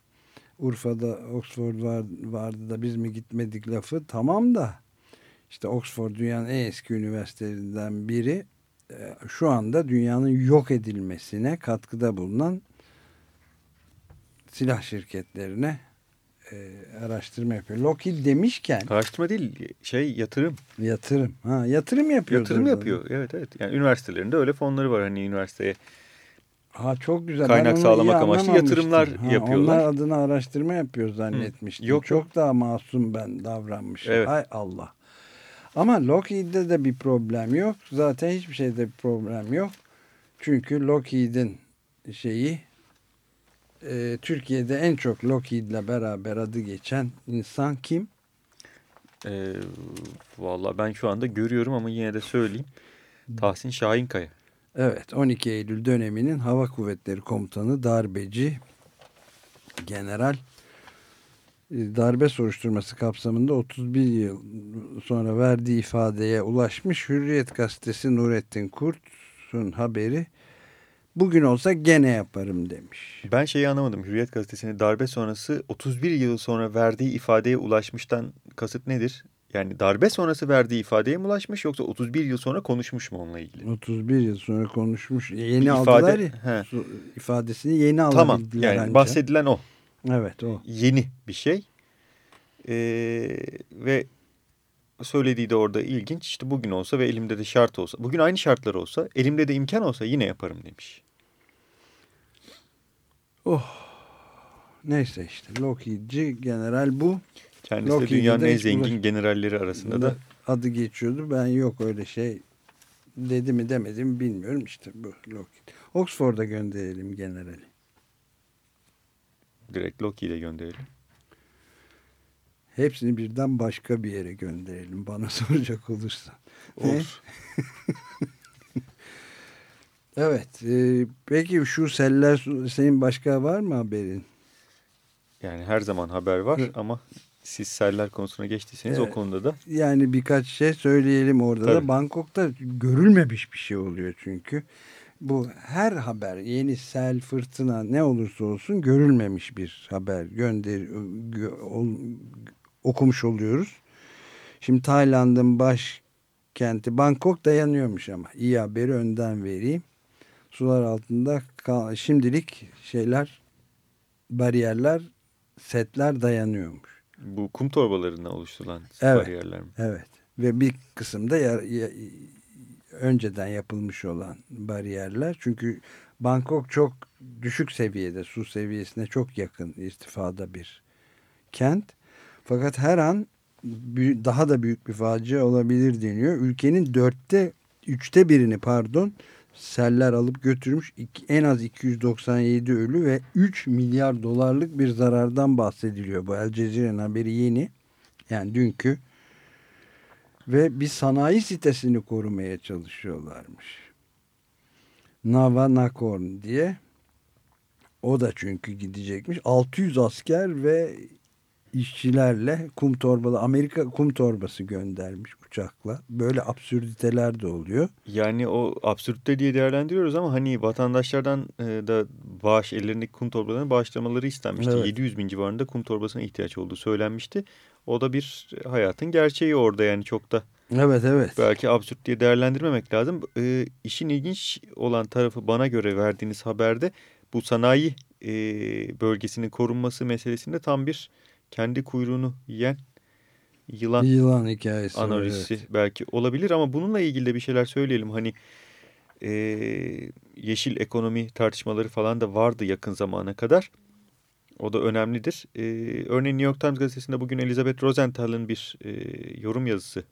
Urfa'da Oxford var, vardı da biz mi gitmedik lafı tamam da işte Oxford dünyanın en eski üniversitelerinden biri e, şu anda dünyanın yok edilmesine katkıda bulunan silah şirketlerine e, araştırma yapıyor. Lockheed demişken Araştırma değil şey yatırım. yatırım. Ha, yatırım yapıyor. Yatırım yapıyor. Evet evet. Yani üniversitelerinde öyle fonları var hani üniversiteye. Ha çok güzel. Kaynak sağlamak amaçlı yatırımlar Ha, yapıyorlar. Onlar adına araştırma yapıyor zannetmiştim. Yok, çok daha masum ben davranmışım. Evet. Hay Allah. Ama Lockheed'de de bir problem yok. Zaten hiçbir şeyde bir problem yok. Çünkü Lockheed'in şeyi e, Türkiye'de en çok Lockheed'le beraber adı geçen insan kim? Ee, Valla ben şu anda görüyorum ama yine de söyleyeyim. Tahsin Şahinkaya. Evet 12 Eylül döneminin Hava Kuvvetleri Komutanı darbeci general e, darbe soruşturması kapsamında 31 yıl sonra verdiği ifadeye ulaşmış Hürriyet gazetesi Nurettin Kurt'un haberi bugün olsa gene yaparım demiş. Ben şeyi anlamadım. Hürriyet gazetesinin darbe sonrası 31 yıl sonra verdiği ifadeye ulaşmıştan kasıt nedir? Yani darbe sonrası verdiği ifadeye mi ulaşmış yoksa 31 yıl sonra konuşmuş mu onunla ilgili? 31 yıl sonra konuşmuş. Yeni Bir aldılar ifade- ya. He. ifadesini yeni Tamam alabildiler yani anca. bahsedilen o. Evet o. Yeni bir şey. Ee, ve söylediği de orada ilginç. İşte bugün olsa ve elimde de şart olsa, bugün aynı şartlar olsa, elimde de imkan olsa yine yaparım demiş. Neyse işte Lockheed'ci general bu. Kendisi de Lockheed'e dünyanın de en zengin bulaş- generalleri arasında da adı geçiyordu. Ben yok öyle şey dedi mi demedi mi bilmiyorum işte bu Lockheed. Oxford'a gönderelim generali. direkt Lockheed'e gönderelim. Hepsini birden başka bir yere gönderelim bana soracak olursa. Olur. Evet. e, peki şu seller senin başka var mı haberin? Yani her zaman haber var Evet. ama siz seller konusuna geçtiyseniz o Evet. konuda da Yani birkaç şey söyleyelim orada da. Tabii. Bangkok'ta görülmemiş bir şey oluyor çünkü. Bu her haber yeni sel, fırtına ne olursa olsun görülmemiş bir haber gönder gö- ol- okumuş oluyoruz. Şimdi Tayland'ın başkenti Bangkok dayanıyormuş ama iyi haberi önden vereyim. Sular altında kal- şimdilik şeyler bariyerler setler dayanıyormuş. bu kum torbalarına oluşturulan Evet. bariyerler mi? Evet. Ve bir kısımda ya, ya- önceden yapılmış olan bariyerler. Çünkü Bangkok çok düşük seviyede, su seviyesine çok yakın irtifada bir kent. Fakat her an daha da büyük bir facia olabilir deniyor. Ülkenin dörtte, üçte birini pardon seller alıp götürmüş. En az 297 ölü ve 3 milyar dolarlık bir zarardan bahsediliyor. Bu El Cezire'nin haberi yeni. Yani dünkü ve bir sanayi sitesini korumaya çalışıyorlarmış. Nava Nakorn diye. O da çünkü gidecekmiş. 600 asker ve işçilerle kum torbalı Amerika kum torbası göndermiş uçakla. Böyle absürditeler de oluyor. Yani o absürtte diye değerlendiriyoruz ama hani vatandaşlardan e, da bağış ellerindeki kum torbalarını bağışlamaları istenmişti. Evet. 700 bin civarında kum torbasına ihtiyaç olduğu söylenmişti. O da bir hayatın gerçeği orada yani çok da Evet evet. belki absürt diye değerlendirmemek lazım. E, işin ilginç olan tarafı bana göre verdiğiniz haberde bu sanayi e, bölgesinin korunması meselesinde tam bir kendi kuyruğunu yiyen yılan Yılan hikayesi. var, analizi evet. belki olabilir ama bununla ilgili de bir şeyler söyleyelim. Hani e, yeşil ekonomi tartışmaları falan da vardı yakın zamana kadar. O da önemlidir. E, örneğin New York Times gazetesinde bugün Elizabeth Rosenthal'ın bir e, yorum yazısı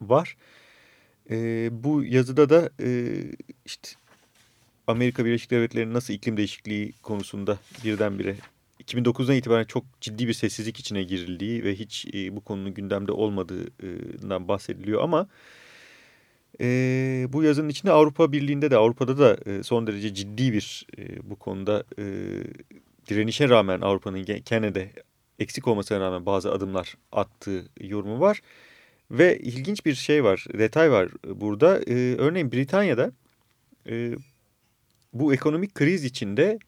var. E, bu yazıda da e, işte Amerika Birleşik Devletleri'nin nasıl iklim değişikliği konusunda birdenbire 2009'dan itibaren çok ciddi bir sessizlik içine girildiği ve hiç e, bu konunun gündemde olmadığından bahsediliyor ama e, bu yazının içinde Avrupa Birliği'nde de Avrupa'da da e, son derece ciddi bir e, bu konuda e, direnişe rağmen Avrupa'nın Kenne'de eksik olmasına rağmen bazı adımlar attığı yorumu var. Ve ilginç bir şey var, detay var burada. E, örneğin Britanya'da e, bu ekonomik kriz içinde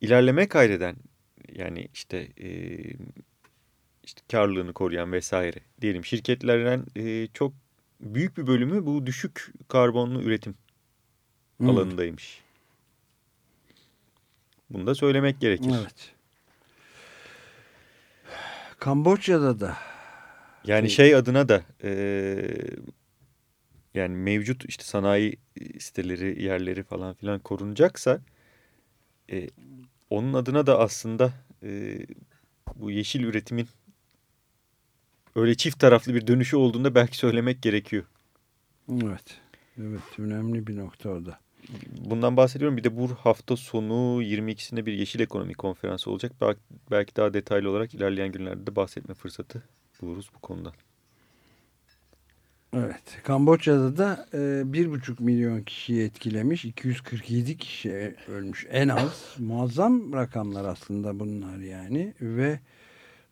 ilerleme kaydeden yani işte e, işte karlılığını koruyan vesaire diyelim şirketlerden e, çok büyük bir bölümü bu düşük karbonlu üretim Hmm. alanındaymış. Bunu da söylemek gerekir. Evet. Kamboçya'da da Yani şey adına da e, yani mevcut işte sanayi siteleri, yerleri falan filan korunacaksa e, onun adına da aslında e, bu yeşil üretimin öyle çift taraflı bir dönüşü olduğunda belki söylemek gerekiyor. evet. Evet önemli bir nokta orada. Bundan bahsediyorum. Bir de bu hafta sonu 22'sinde bir yeşil ekonomi konferansı olacak. Belki, daha detaylı olarak ilerleyen günlerde de bahsetme fırsatı buluruz bu konuda. Evet. Kamboçya'da da e, bir buçuk milyon kişiyi etkilemiş. 247 kişi ölmüş en az. Muazzam rakamlar aslında bunlar yani. Ve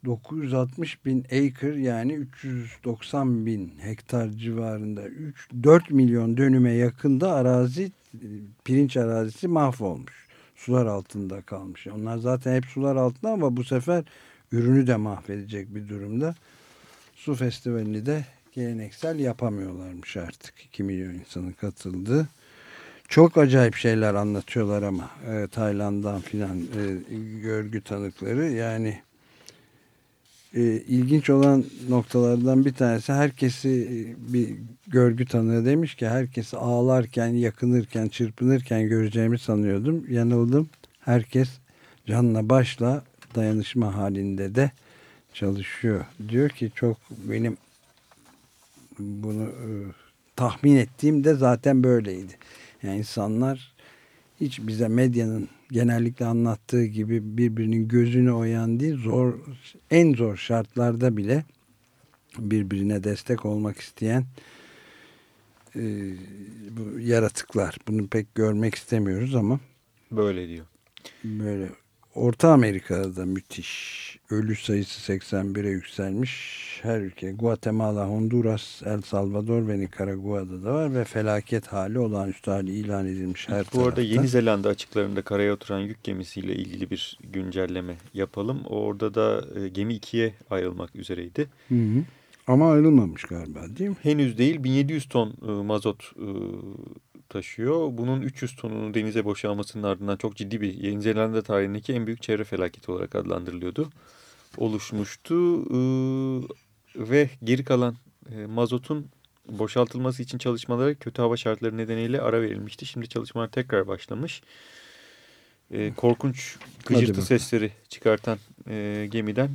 960 bin acre yani 390 bin hektar civarında 3, 4 milyon dönüme yakında arazi pirinç arazisi mahvolmuş. Sular altında kalmış. Onlar zaten hep sular altında ama bu sefer ürünü de mahvedecek bir durumda. Su festivalini de geleneksel yapamıyorlarmış artık. 2 milyon insanın katıldığı. Çok acayip şeyler anlatıyorlar ama e, Tayland'dan filan e, görgü tanıkları yani e, ilginç olan noktalardan bir tanesi herkesi e, bir görgü tanığı demiş ki herkesi ağlarken, yakınırken, çırpınırken göreceğimi sanıyordum. Yanıldım. Herkes canla başla dayanışma halinde de çalışıyor. Diyor ki çok benim bunu e, tahmin ettiğimde zaten böyleydi. Yani insanlar hiç bize medyanın genellikle anlattığı gibi birbirinin gözünü oyan değil, zor en zor şartlarda bile birbirine destek olmak isteyen e, bu yaratıklar. Bunu pek görmek istemiyoruz ama Böyle diyor. böyle Orta Amerika'da da müthiş. Ölü sayısı 81'e yükselmiş. Her ülke Guatemala, Honduras, El Salvador ve Nikaragua'da da var ve felaket hali olağanüstü hali ilan edilmiş her Bu arada tarafta. Yeni Zelanda açıklarında karaya oturan yük gemisiyle ilgili bir güncelleme yapalım. Orada da e, gemi ikiye ayrılmak üzereydi. Hı hı. Ama ayrılmamış galiba değil mi? Henüz değil 1700 ton e, mazot e, taşıyor. Bunun 300 tonunun denize boşalmasının ardından çok ciddi bir Yeni Zelanda tarihindeki en büyük çevre felaketi olarak adlandırılıyordu. Oluşmuştu E, ve geri kalan e, mazotun boşaltılması için çalışmalara kötü hava şartları nedeniyle ara verilmişti. Şimdi çalışmalar tekrar başlamış. E, korkunç gıcırtı sesleri çıkartan e, gemiden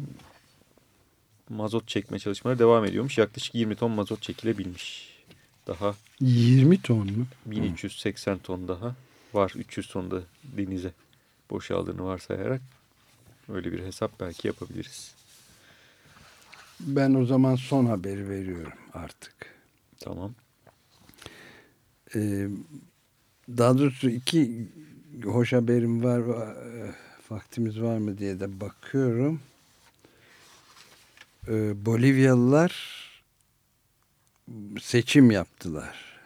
mazot çekme çalışmaları devam ediyormuş. Yaklaşık 20 ton mazot çekilebilmiş. Daha 20 ton mu? 1380 ton daha var. 300 ton da denize boşaldığını varsayarak öyle bir hesap belki yapabiliriz. Ben o zaman son haberi veriyorum artık. Tamam. Ee, daha doğrusu iki hoş haberim var. Ee, Vaktimiz var mı diye de bakıyorum. Ee, Bolivyalılar seçim yaptılar.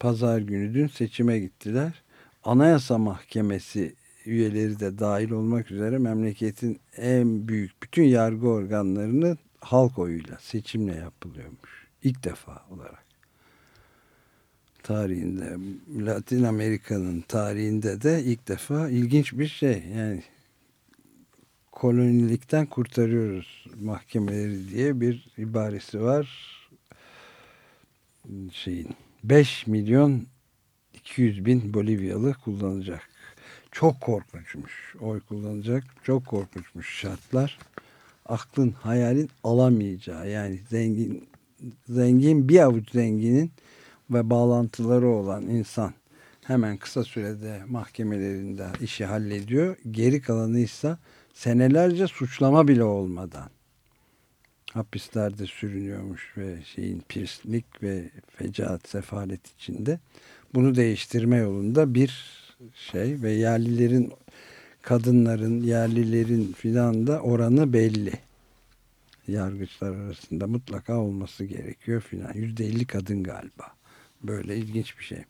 Pazar günü dün seçime gittiler. Anayasa Mahkemesi üyeleri de dahil olmak üzere memleketin en büyük bütün yargı organlarını halk oyuyla seçimle yapılıyormuş. İlk defa olarak. Tarihinde Latin Amerika'nın tarihinde de ilk defa ilginç bir şey. Yani kolonilikten kurtarıyoruz mahkemeleri diye bir ibaresi var. Şeyin 5 milyon 200 bin Bolivyalı kullanacak. Çok korkunçmuş oy kullanacak. Çok korkunçmuş şartlar. Aklın hayalin alamayacağı yani zengin zengin bir avuç zenginin ve bağlantıları olan insan hemen kısa sürede mahkemelerinde işi hallediyor. Geri kalanı ise senelerce suçlama bile olmadan hapislerde sürünüyormuş ve şeyin pirslik ve fecaat sefalet içinde. Bunu değiştirme yolunda bir şey ve yerlilerin kadınların yerlilerin filan da oranı belli. Yargıçlar arasında mutlaka olması gerekiyor filan. Yüzde elli kadın galiba. Böyle ilginç bir şey.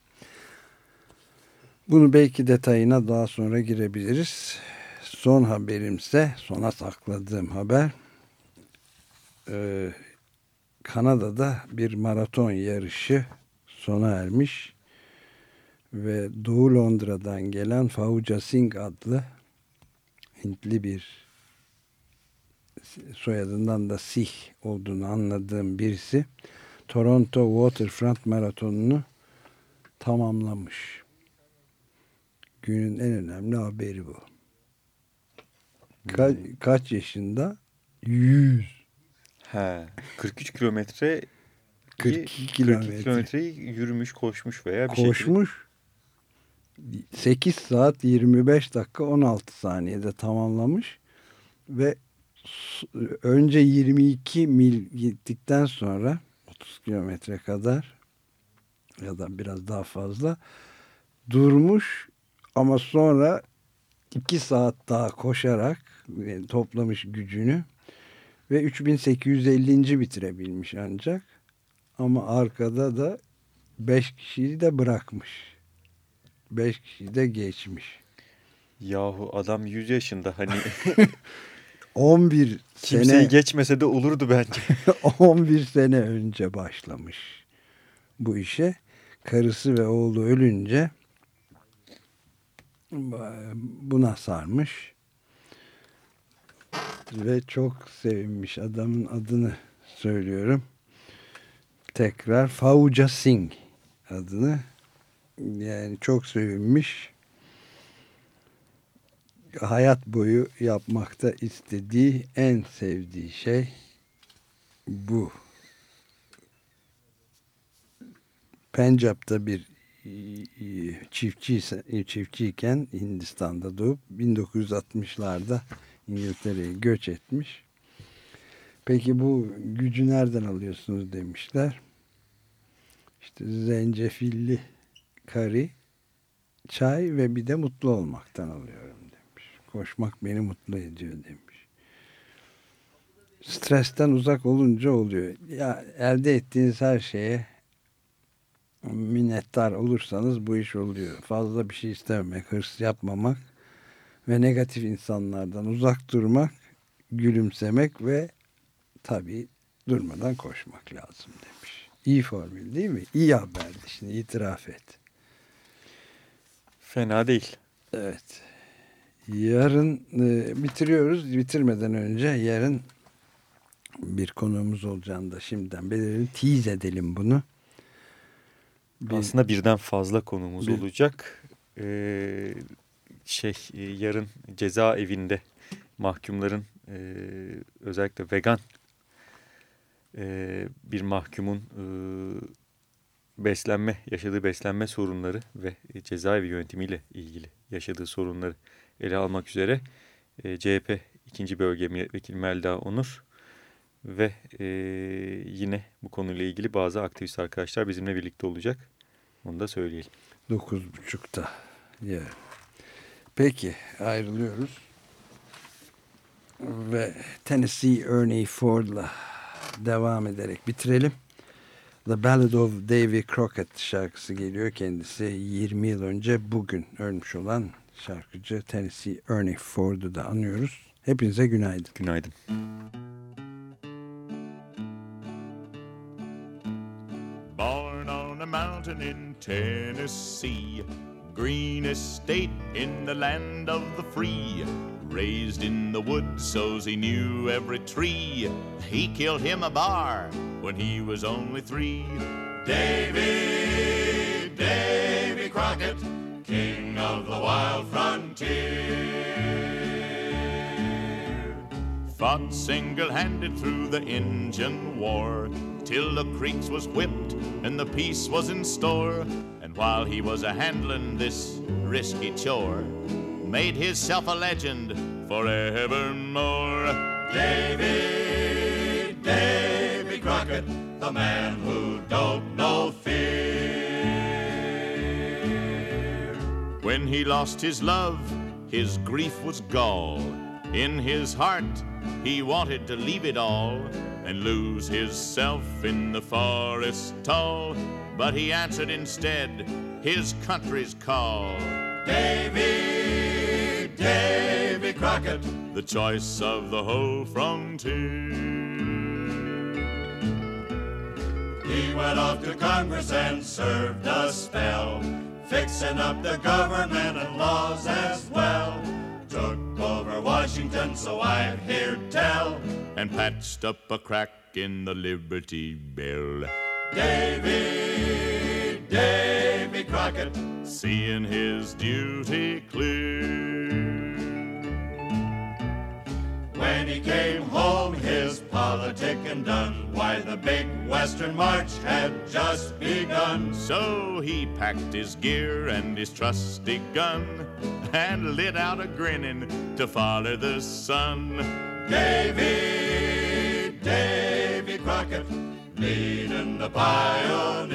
Bunu belki detayına daha sonra girebiliriz. Son haberimse sona sakladığım haber ee, Kanada'da bir maraton yarışı sona ermiş ve Doğu Londra'dan gelen Fauja Singh adlı Hintli bir soyadından da Sih olduğunu anladığım birisi Toronto Waterfront Maratonu'nu tamamlamış. Günün en önemli haberi bu. Ka- kaç yaşında? 100. He, 43 kilometre 42 42 kilometre. kilometreyi yürümüş, koşmuş veya bir şekilde. Koşmuş. 8 saat 25 dakika 16 saniyede tamamlamış ve önce 22 mil gittikten sonra 30 kilometre kadar ya da biraz daha fazla durmuş ama sonra 2 saat daha koşarak e, toplamış gücünü ve 3850. bitirebilmiş ancak ama arkada da 5 kişiyi de bırakmış. 5 kişiyi de geçmiş. Yahu adam 100 yaşında hani 11 kimseyi sene geçmese de olurdu bence. 11 sene önce başlamış bu işe. Karısı ve oğlu ölünce buna sarmış. Ve çok sevinmiş adamın adını söylüyorum. Tekrar Fauja Singh adını yani çok sevinmiş. Hayat boyu yapmakta istediği en sevdiği şey bu. Pencap'ta bir çiftçi çiftçiyken Hindistan'da doğup 1960'larda İngiltere'ye göç etmiş. Peki bu gücü nereden alıyorsunuz demişler. İşte zencefilli kari, çay ve bir de mutlu olmaktan alıyorum demiş. Koşmak beni mutlu ediyor demiş. Stresten uzak olunca oluyor. Ya elde ettiğiniz her şeye minnettar olursanız bu iş oluyor. Fazla bir şey istememek, hırs yapmamak ve negatif insanlardan uzak durmak, gülümsemek ve tabii durmadan koşmak lazım demiş. İyi formül değil mi? İyi haberdi şimdi itiraf et. Fena değil. Evet. Yarın e, bitiriyoruz. Bitirmeden önce yarın bir konuğumuz olacağını da şimdiden belirleyelim. Tease edelim bunu. Bir, Aslında birden fazla konumuz bir, olacak. Ee, şey yarın cezaevinde mahkumların e, özellikle vegan e, bir mahkumun e, beslenme yaşadığı beslenme sorunları ve cezaevi yönetimiyle ilgili yaşadığı sorunları ele almak üzere e, CHP 2. Bölge Milletvekili Melda Onur ve e, yine bu konuyla ilgili bazı aktivist arkadaşlar bizimle birlikte olacak. Onu da söyleyelim. 9.30'da. Yeah. Peki ayrılıyoruz. Ve Tennessee Ernie Ford'la devam ederek bitirelim. The Ballad of Davy Crockett şarkısı geliyor. Kendisi 20 yıl önce bugün ölmüş olan şarkıcı Tennessee Ernie Ford'u da anıyoruz. Hepinize günaydın. Günaydın. Born on a mountain in Tennessee, greenest estate in the land of the free. Raised in the woods so's he knew every tree. He killed him a bar when he was only three. Davy, Davy Crockett, king of the wild frontier. Fought single-handed through the Injun War till the creeks was whipped and the peace was in store. And while he was a handling this risky chore, made himself a legend forevermore. Davy, Davy Crockett, the man who don't know fear. When he lost his love, his grief was gall. In his heart, he wanted to leave it all and lose himself in the forest tall. But he answered instead his country's call. Davy, Davy Crockett, the choice of the whole frontier. He went off to Congress and served a spell, fixing up the government and laws as well. Took Washington, so I've heard tell, and patched up a crack in the Liberty Bell. Davy, Davy Crockett, seeing his duty clear. When he came home, his politicking done. Why, the big Western March had just begun. So he packed his gear and his trusty gun and lit out a grinning to follow the sun. Davy, Davy Crockett, leading the pioneer.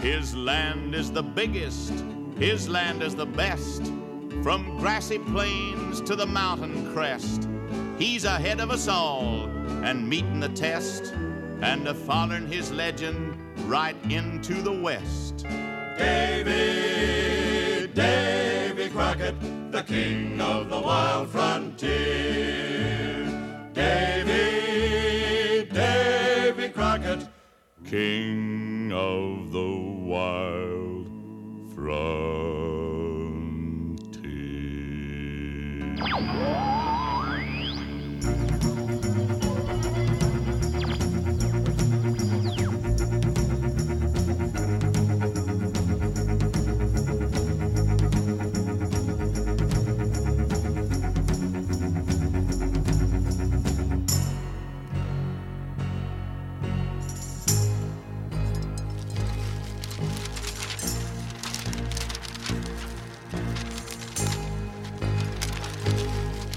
His land is the biggest, his land is the best. From grassy plains to the mountain crest, he's ahead of us all and meeting the test and a following his legend right into the west. Davy, Davy Crockett, the king of the wild frontier. Davy, Davy Crockett, king of the wild frontier. Whoa!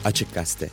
Açık Gazete.